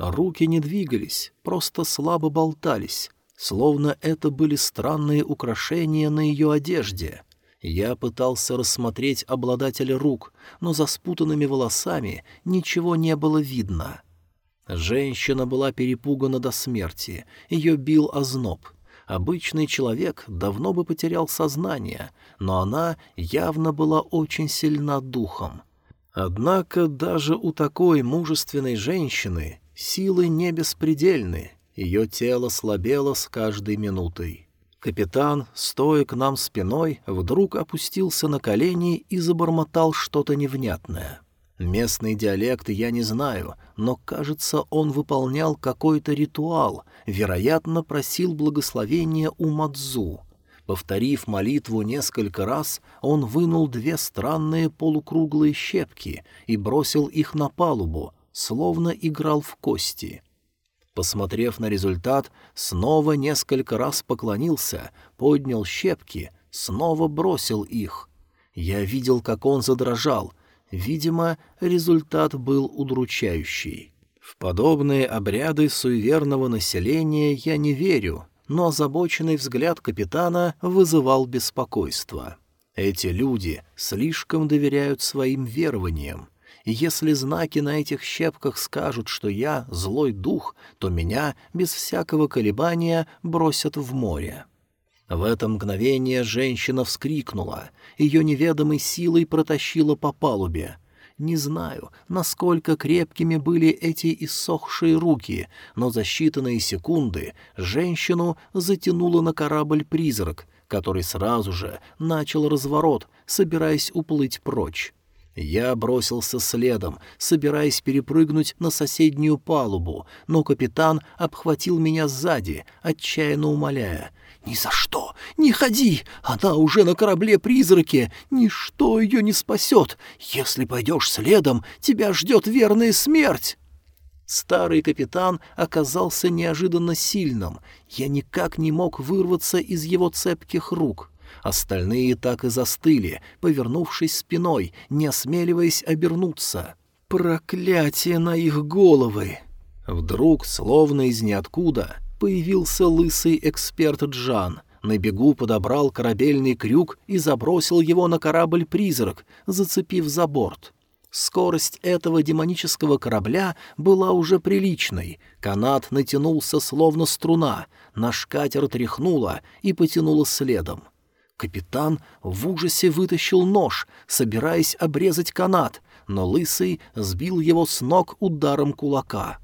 Руки не двигались, просто слабо болтались, словно это были странные украшения на ее одежде. Я пытался рассмотреть обладателя рук, но за спутанными волосами ничего не было видно. Женщина была перепугана до смерти, ее бил озноб. Обычный человек давно бы потерял сознание, но она явно была очень сильна духом. Однако даже у такой мужественной женщины силы не беспредельны, ее тело слабело с каждой минутой. Капитан, стоя к нам спиной, вдруг опустился на колени и забормотал что-то невнятное. Местный диалект я не знаю, но, кажется, он выполнял какой-то ритуал, вероятно, просил благословения у Мадзу. Повторив молитву несколько раз, он вынул две странные полукруглые щепки и бросил их на палубу, словно играл в кости. Посмотрев на результат, снова несколько раз поклонился, поднял щепки, снова бросил их. Я видел, как он задрожал — Видимо, результат был удручающий. В подобные обряды суеверного населения я не верю, но озабоченный взгляд капитана вызывал беспокойство. Эти люди слишком доверяют своим верованиям, и если знаки на этих щепках скажут, что я злой дух, то меня без всякого колебания бросят в море. В это мгновение женщина вскрикнула. Ее неведомой силой протащила по палубе. Не знаю, насколько крепкими были эти иссохшие руки, но за считанные секунды женщину затянуло на корабль-призрак, который сразу же начал разворот, собираясь уплыть прочь. Я бросился следом, собираясь перепрыгнуть на соседнюю палубу, но капитан обхватил меня сзади, отчаянно умоляя. «Ни за что! Не ходи! Она уже на корабле-призраке! Ничто ее не спасет! Если пойдешь следом, тебя ждет верная смерть!» Старый капитан оказался неожиданно сильным. Я никак не мог вырваться из его цепких рук. Остальные так и застыли, повернувшись спиной, не осмеливаясь обернуться. Проклятие на их головы! Вдруг, словно из ниоткуда, появился лысый эксперт Джан. На бегу подобрал корабельный крюк и забросил его на корабль-призрак, зацепив за борт. Скорость этого демонического корабля была уже приличной. Канат натянулся словно струна, наш катер тряхнуло и потянуло следом. Капитан в ужасе вытащил нож, собираясь обрезать канат, но Лысый сбил его с ног ударом кулака.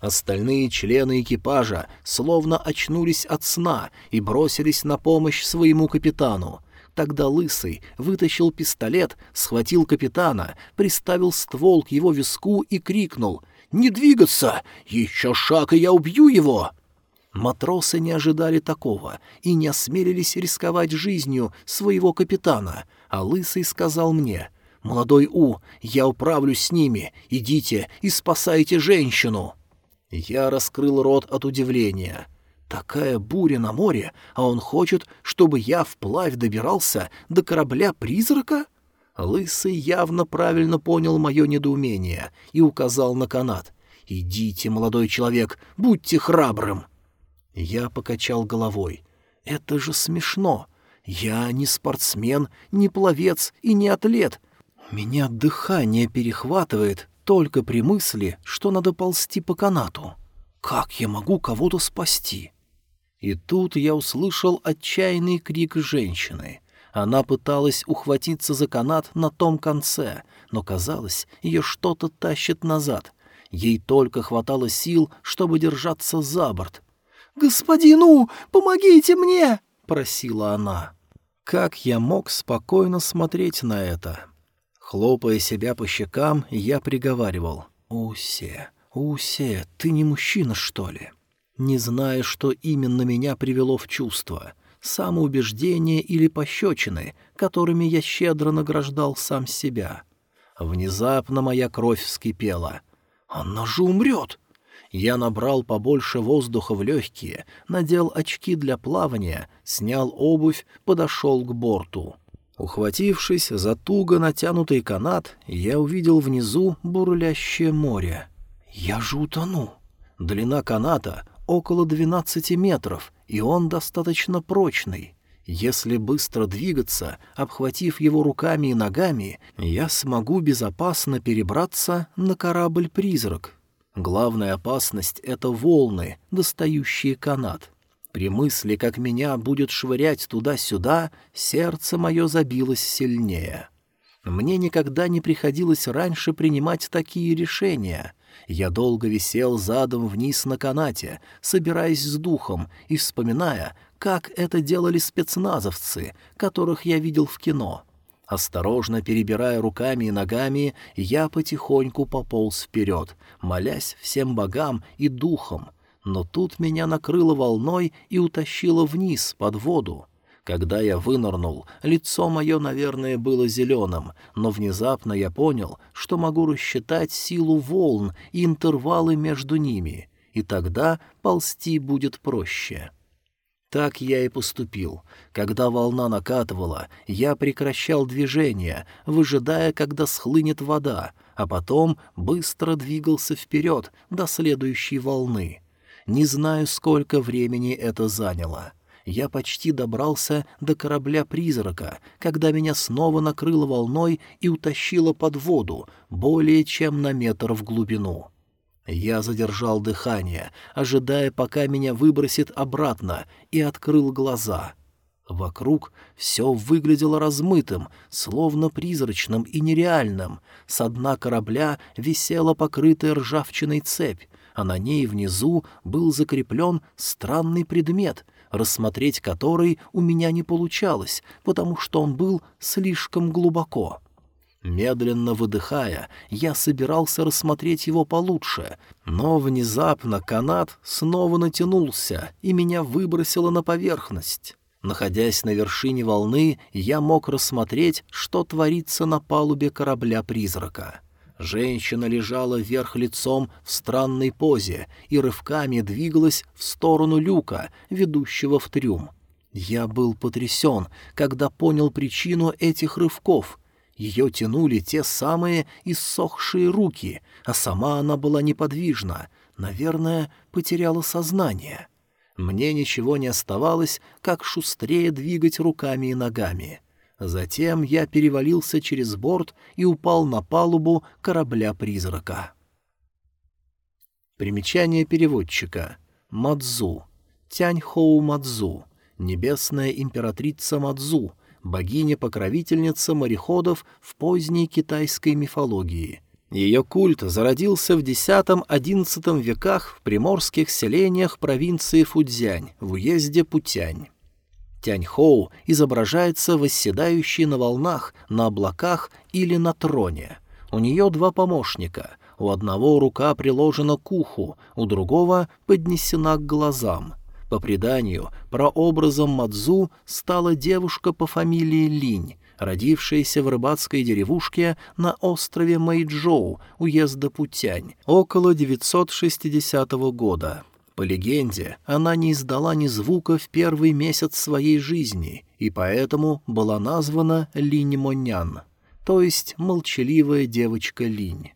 Остальные члены экипажа словно очнулись от сна и бросились на помощь своему капитану. Тогда Лысый вытащил пистолет, схватил капитана, приставил ствол к его виску и крикнул «Не двигаться! Еще шаг, и я убью его!» Матросы не ожидали такого и не осмелились рисковать жизнью своего капитана, а Лысый сказал мне «Молодой У, я управлюсь с ними, идите и спасайте женщину». Я раскрыл рот от удивления. Такая буря на море, а он хочет, чтобы я вплавь добирался до корабля-призрака? Лысый явно правильно понял мое недоумение и указал на канат. «Идите, молодой человек, будьте храбрым!» Я покачал головой. «Это же смешно! Я не спортсмен, не пловец и не атлет. Меня дыхание перехватывает, только при мысли, что надо ползти по канату. Как я могу кого-то спасти? И тут я услышал отчаянный крик женщины. Она пыталась ухватиться за канат на том конце, но, казалось, ее что-то тащит назад. Ей только хватало сил, чтобы держаться за борт. «Господину, помогите мне!» — просила она. Как я мог спокойно смотреть на это? Хлопая себя по щекам, я приговаривал. «Усе, Усе, ты не мужчина, что ли?» Не зная, что именно меня привело в чувство. Самоубеждение или пощечины, которыми я щедро награждал сам себя. Внезапно моя кровь вскипела. «Она же умрет!» Я набрал побольше воздуха в легкие, надел очки для плавания, снял обувь, подошел к борту. Ухватившись за туго натянутый канат, я увидел внизу бурлящее море. «Я же утону!» Длина каната около двенадцати метров, и он достаточно прочный. Если быстро двигаться, обхватив его руками и ногами, я смогу безопасно перебраться на корабль-призрак. Главная опасность — это волны, достающие канат. При мысли, как меня будет швырять туда-сюда, сердце мое забилось сильнее. Мне никогда не приходилось раньше принимать такие решения. Я долго висел задом вниз на канате, собираясь с духом и вспоминая, как это делали спецназовцы, которых я видел в кино. Осторожно перебирая руками и ногами, я потихоньку пополз вперед, молясь всем богам и духам, но тут меня накрыло волной и утащило вниз, под воду. Когда я вынырнул, лицо мое, наверное, было зеленым, но внезапно я понял, что могу рассчитать силу волн и интервалы между ними, и тогда ползти будет проще. Так я и поступил. Когда волна накатывала, я прекращал движение, выжидая, когда схлынет вода, а потом быстро двигался вперед до следующей волны. Не знаю, сколько времени это заняло. Я почти добрался до корабля-призрака, когда меня снова накрыло волной и утащило под воду, более чем на метр в глубину. Я задержал дыхание, ожидая, пока меня выбросит обратно, и открыл глаза. Вокруг все выглядело размытым, словно призрачным и нереальным. С дна корабля висела покрытая ржавчиной цепь, а на ней внизу был закреплен странный предмет, рассмотреть который у меня не получалось, потому что он был слишком глубоко. Медленно выдыхая, я собирался рассмотреть его получше, но внезапно канат снова натянулся, и меня выбросило на поверхность. Находясь на вершине волны, я мог рассмотреть, что творится на палубе корабля-призрака. Женщина лежала вверх лицом в странной позе и рывками двигалась в сторону люка, ведущего в трюм. Я был потрясен, когда понял причину этих рывков. Ее тянули те самые иссохшие руки, а сама она была неподвижна, наверное, потеряла сознание. Мне ничего не оставалось, как шустрее двигать руками и ногами. Затем я перевалился через борт и упал на палубу корабля-призрака. Примечание переводчика. Мадзу. Тяньхоу Мадзу. Небесная императрица Мадзу, богиня-покровительница мореходов в поздней китайской мифологии. Ее культ зародился в X-XI веках в приморских селениях провинции Фудзянь в уезде Путянь. Тяньхоу изображается восседающей на волнах, на облаках или на троне. У нее два помощника. У одного рука приложена к уху, у другого поднесена к глазам. По преданию, прообразом Мадзу стала девушка по фамилии Линь, родившаяся в рыбацкой деревушке на острове Мэйчжоу, уезда Путянь, около 960 года. По легенде, она не издала ни звука в первый месяц своей жизни и поэтому была названа Линь Монян, то есть молчаливая девочка Линь.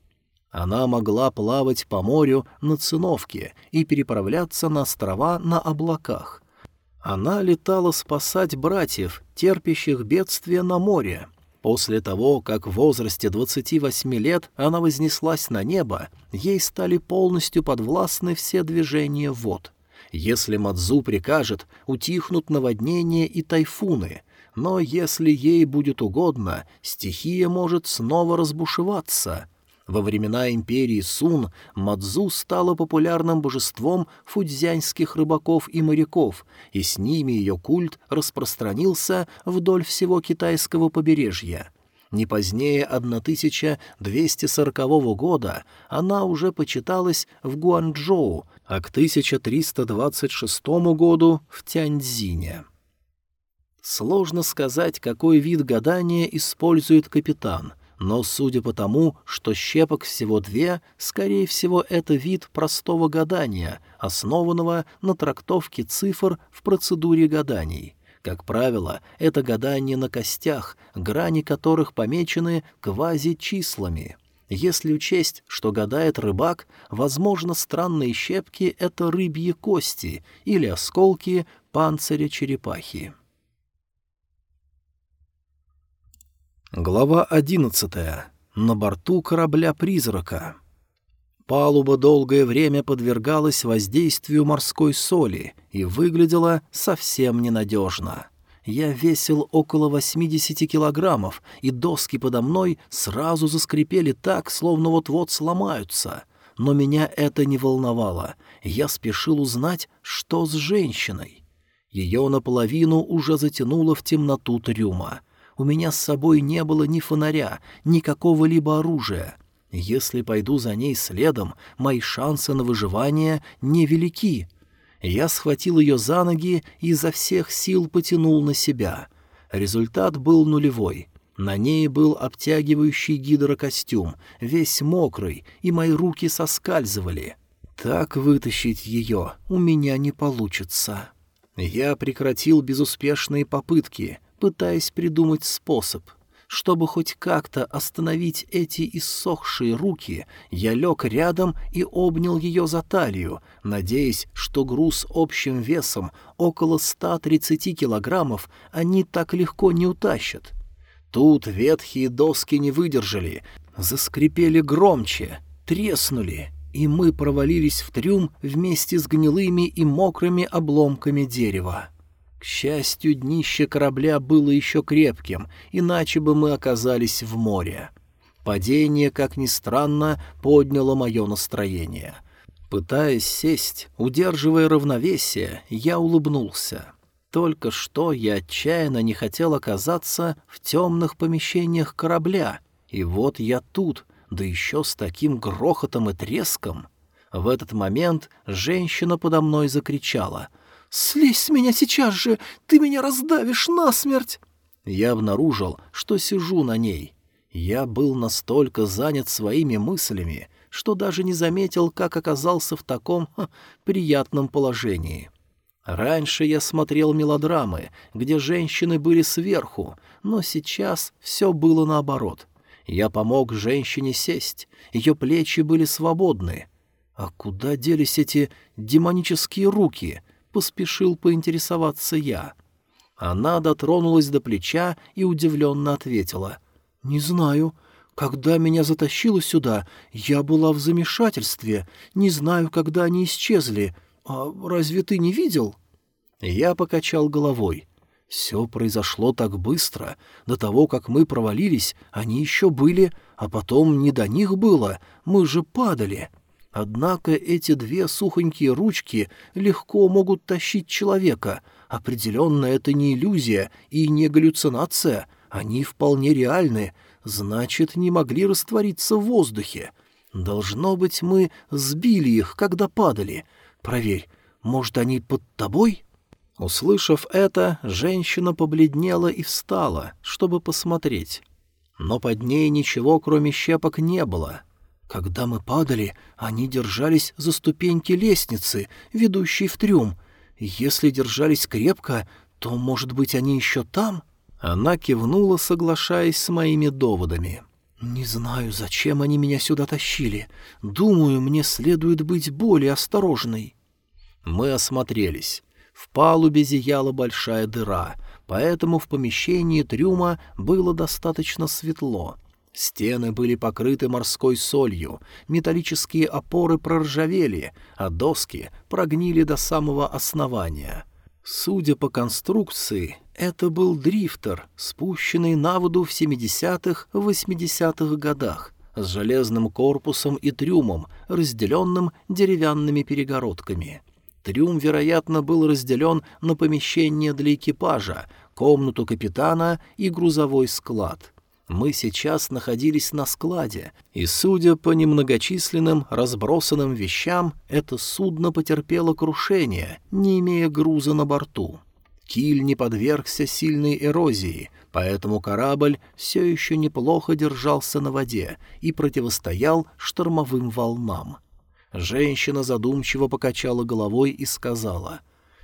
Она могла плавать по морю на циновке и переправляться на острова на облаках. Она летала спасать братьев, терпящих бедствия на море, После того, как в возрасте 28 лет она вознеслась на небо, ей стали полностью подвластны все движения вод. Если Мадзу прикажет, утихнут наводнения и тайфуны, но если ей будет угодно, стихия может снова разбушеваться — во времена империи Сун Мадзу стала популярным божеством фудзянских рыбаков и моряков, и с ними ее культ распространился вдоль всего китайского побережья. Не позднее 1240 года она уже почиталась в Гуанчжоу, а к 1326 году в Тяньцзине. Сложно сказать, какой вид гадания использует капитан — но судя по тому, что щепок всего две, скорее всего, это вид простого гадания, основанного на трактовке цифр в процедуре гаданий. Как правило, это гадание на костях, грани которых помечены квази-числами. Если учесть, что гадает рыбак, возможно, странные щепки — это рыбьи кости или осколки панциря черепахи. Глава одиннадцатая. На борту корабля-призрака. Палуба долгое время подвергалась воздействию морской соли и выглядела совсем ненадежно. Я весил около 80 килограммов, и доски подо мной сразу заскрипели так, словно вот-вот сломаются. Но меня это не волновало. Я спешил узнать, что с женщиной. Ее наполовину уже затянуло в темноту трюма — у меня с собой не было ни фонаря, ни какого-либо оружия. Если пойду за ней следом, мои шансы на выживание невелики. Я схватил ее за ноги и изо всех сил потянул на себя. Результат был нулевой. На ней был обтягивающий гидрокостюм, весь мокрый, и мои руки соскальзывали. Так вытащить ее у меня не получится. Я прекратил безуспешные попытки — пытаясь придумать способ. Чтобы хоть как-то остановить эти иссохшие руки, я лег рядом и обнял ее за талию, надеясь, что груз общим весом около 130 килограммов они так легко не утащат. Тут ветхие доски не выдержали, заскрипели громче, треснули, и мы провалились в трюм вместе с гнилыми и мокрыми обломками дерева. К счастью, днище корабля было еще крепким, иначе бы мы оказались в море. Падение, как ни странно, подняло мое настроение. Пытаясь сесть, удерживая равновесие, я улыбнулся. Только что я отчаянно не хотел оказаться в темных помещениях корабля, и вот я тут, да еще с таким грохотом и треском. В этот момент женщина подо мной закричала — «Слезь с меня сейчас же! Ты меня раздавишь насмерть!» Я обнаружил, что сижу на ней. Я был настолько занят своими мыслями, что даже не заметил, как оказался в таком ха, приятном положении. Раньше я смотрел мелодрамы, где женщины были сверху, но сейчас все было наоборот. Я помог женщине сесть, ее плечи были свободны. А куда делись эти демонические руки, поспешил поинтересоваться я. Она дотронулась до плеча и удивленно ответила. «Не знаю. Когда меня затащило сюда, я была в замешательстве. Не знаю, когда они исчезли. А разве ты не видел?» Я покачал головой. Все произошло так быстро. До того, как мы провалились, они еще были, а потом не до них было. Мы же падали. Однако эти две сухонькие ручки легко могут тащить человека. Определенно, это не иллюзия и не галлюцинация. Они вполне реальны, значит, не могли раствориться в воздухе. Должно быть, мы сбили их, когда падали. Проверь, может, они под тобой?» Услышав это, женщина побледнела и встала, чтобы посмотреть. Но под ней ничего, кроме щепок, не было — когда мы падали, они держались за ступеньки лестницы, ведущей в трюм. Если держались крепко, то, может быть, они еще там?» Она кивнула, соглашаясь с моими доводами. «Не знаю, зачем они меня сюда тащили. Думаю, мне следует быть более осторожной». Мы осмотрелись. В палубе зияла большая дыра, поэтому в помещении трюма было достаточно светло — Стены были покрыты морской солью, металлические опоры проржавели, а доски прогнили до самого основания. Судя по конструкции, это был дрифтер, спущенный на воду в 70-80-х годах, с железным корпусом и трюмом, разделенным деревянными перегородками. Трюм, вероятно, был разделен на помещение для экипажа, комнату капитана и грузовой склад — мы сейчас находились на складе, и, судя по немногочисленным разбросанным вещам, это судно потерпело крушение, не имея груза на борту. Киль не подвергся сильной эрозии, поэтому корабль все еще неплохо держался на воде и противостоял штормовым волнам. Женщина задумчиво покачала головой и сказала,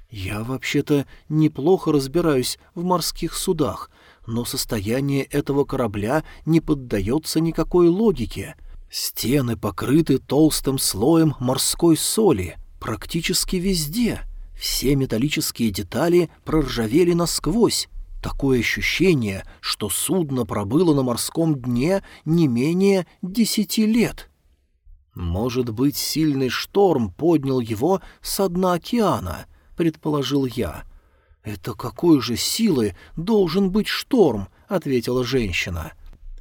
«Я вообще-то неплохо разбираюсь в морских судах, но состояние этого корабля не поддается никакой логике. Стены покрыты толстым слоем морской соли, практически везде. Все металлические детали проржавели насквозь. Такое ощущение, что судно пробыло на морском дне не менее десяти лет. Может быть, сильный шторм поднял его со дна океана, предположил я — «Это какой же силы должен быть шторм?» — ответила женщина.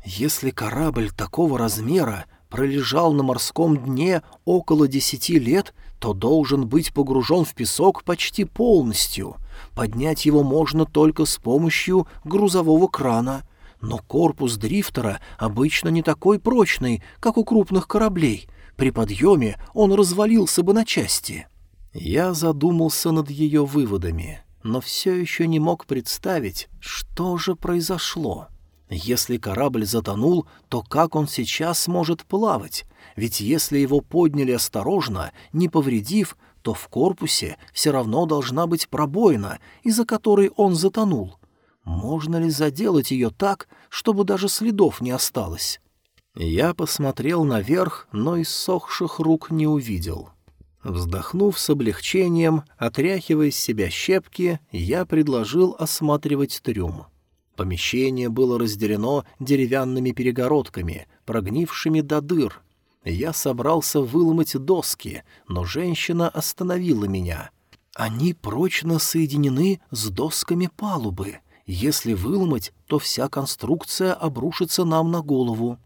«Если корабль такого размера пролежал на морском дне около десяти лет, то должен быть погружен в песок почти полностью. Поднять его можно только с помощью грузового крана. Но корпус дрифтера обычно не такой прочный, как у крупных кораблей. При подъеме он развалился бы на части». Я задумался над ее выводами но все еще не мог представить, что же произошло. Если корабль затонул, то как он сейчас может плавать? Ведь если его подняли осторожно, не повредив, то в корпусе все равно должна быть пробоина, из-за которой он затонул. Можно ли заделать ее так, чтобы даже следов не осталось? Я посмотрел наверх, но иссохших рук не увидел. Вздохнув с облегчением, отряхивая с себя щепки, я предложил осматривать трюм. Помещение было разделено деревянными перегородками, прогнившими до дыр. Я собрался выломать доски, но женщина остановила меня. Они прочно соединены с досками палубы. Если выломать, то вся конструкция обрушится нам на голову.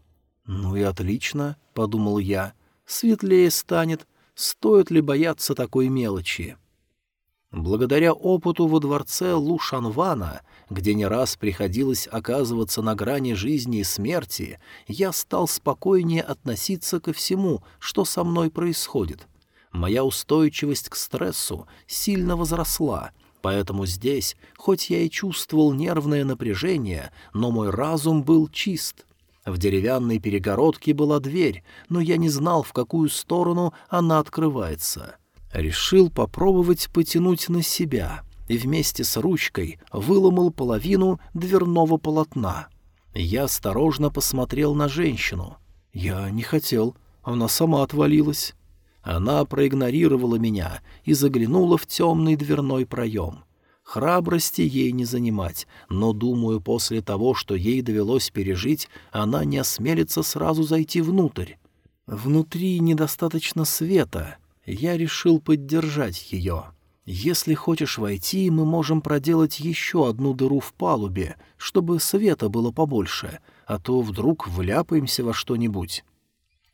«Ну и отлично», — подумал я. «Светлее станет. Стоит ли бояться такой мелочи?» Благодаря опыту во дворце Лушанвана, где не раз приходилось оказываться на грани жизни и смерти, я стал спокойнее относиться ко всему, что со мной происходит. Моя устойчивость к стрессу сильно возросла, поэтому здесь, хоть я и чувствовал нервное напряжение, но мой разум был чист. В деревянной перегородке была дверь, но я не знал, в какую сторону она открывается. Решил попробовать потянуть на себя и вместе с ручкой выломал половину дверного полотна. Я осторожно посмотрел на женщину. Я не хотел, она сама отвалилась. Она проигнорировала меня и заглянула в темный дверной проем. Храбрости ей не занимать, но, думаю, после того, что ей довелось пережить, она не осмелится сразу зайти внутрь. Внутри недостаточно света, я решил поддержать ее. Если хочешь войти, мы можем проделать еще одну дыру в палубе, чтобы света было побольше, а то вдруг вляпаемся во что-нибудь.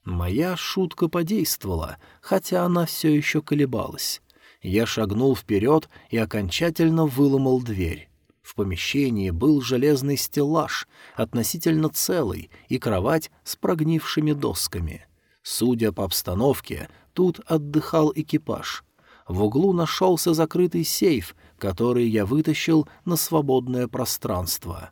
Моя шутка подействовала, хотя она все еще колебалась. Я шагнул вперед и окончательно выломал дверь. В помещении был железный стеллаж, относительно целый, и кровать с прогнившими досками. Судя по обстановке, Тут отдыхал экипаж. В углу нашелся закрытый сейф, который я вытащил на свободное пространство.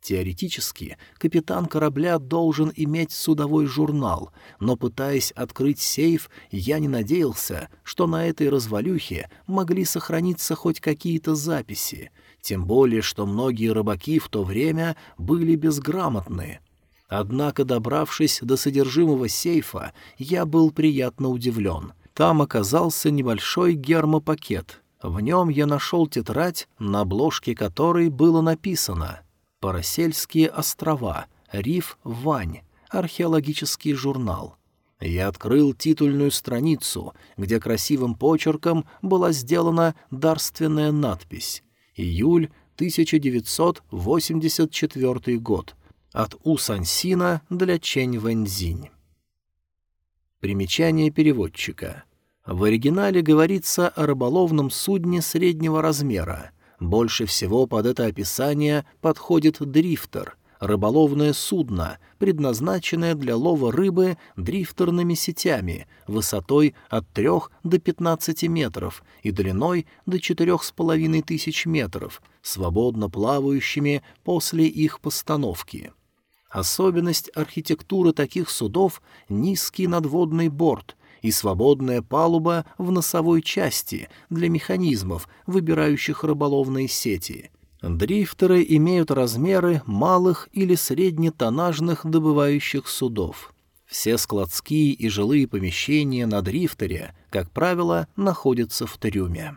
Теоретически, капитан корабля должен иметь судовой журнал, но, пытаясь открыть сейф, я не надеялся, что на этой развалюхе могли сохраниться хоть какие-то записи, тем более, что многие рыбаки в то время были безграмотны. Однако, добравшись до содержимого сейфа, я был приятно удивлен. Там оказался небольшой гермопакет. В нем я нашел тетрадь, на обложке которой было написано «Парасельские острова. Риф Вань. Археологический журнал». Я открыл титульную страницу, где красивым почерком была сделана дарственная надпись «Июль 1984 год. От У Сансина для Чэнь Вэньзинь. Примечание переводчика. В оригинале говорится о рыболовном судне среднего размера. Больше всего под это описание подходит дрифтер — рыболовное судно, предназначенное для лова рыбы дрифтерными сетями, высотой от 3 до 15 метров и длиной до 4,5 тысяч метров, свободно плавающими после их постановки. Особенность архитектуры таких судов — низкий надводный борт и свободная палуба в носовой части для механизмов, выбирающих рыболовные сети. Дрифтеры имеют размеры малых или среднетоннажных добывающих судов. Все складские и жилые помещения на дрифтере, как правило, находятся в трюме.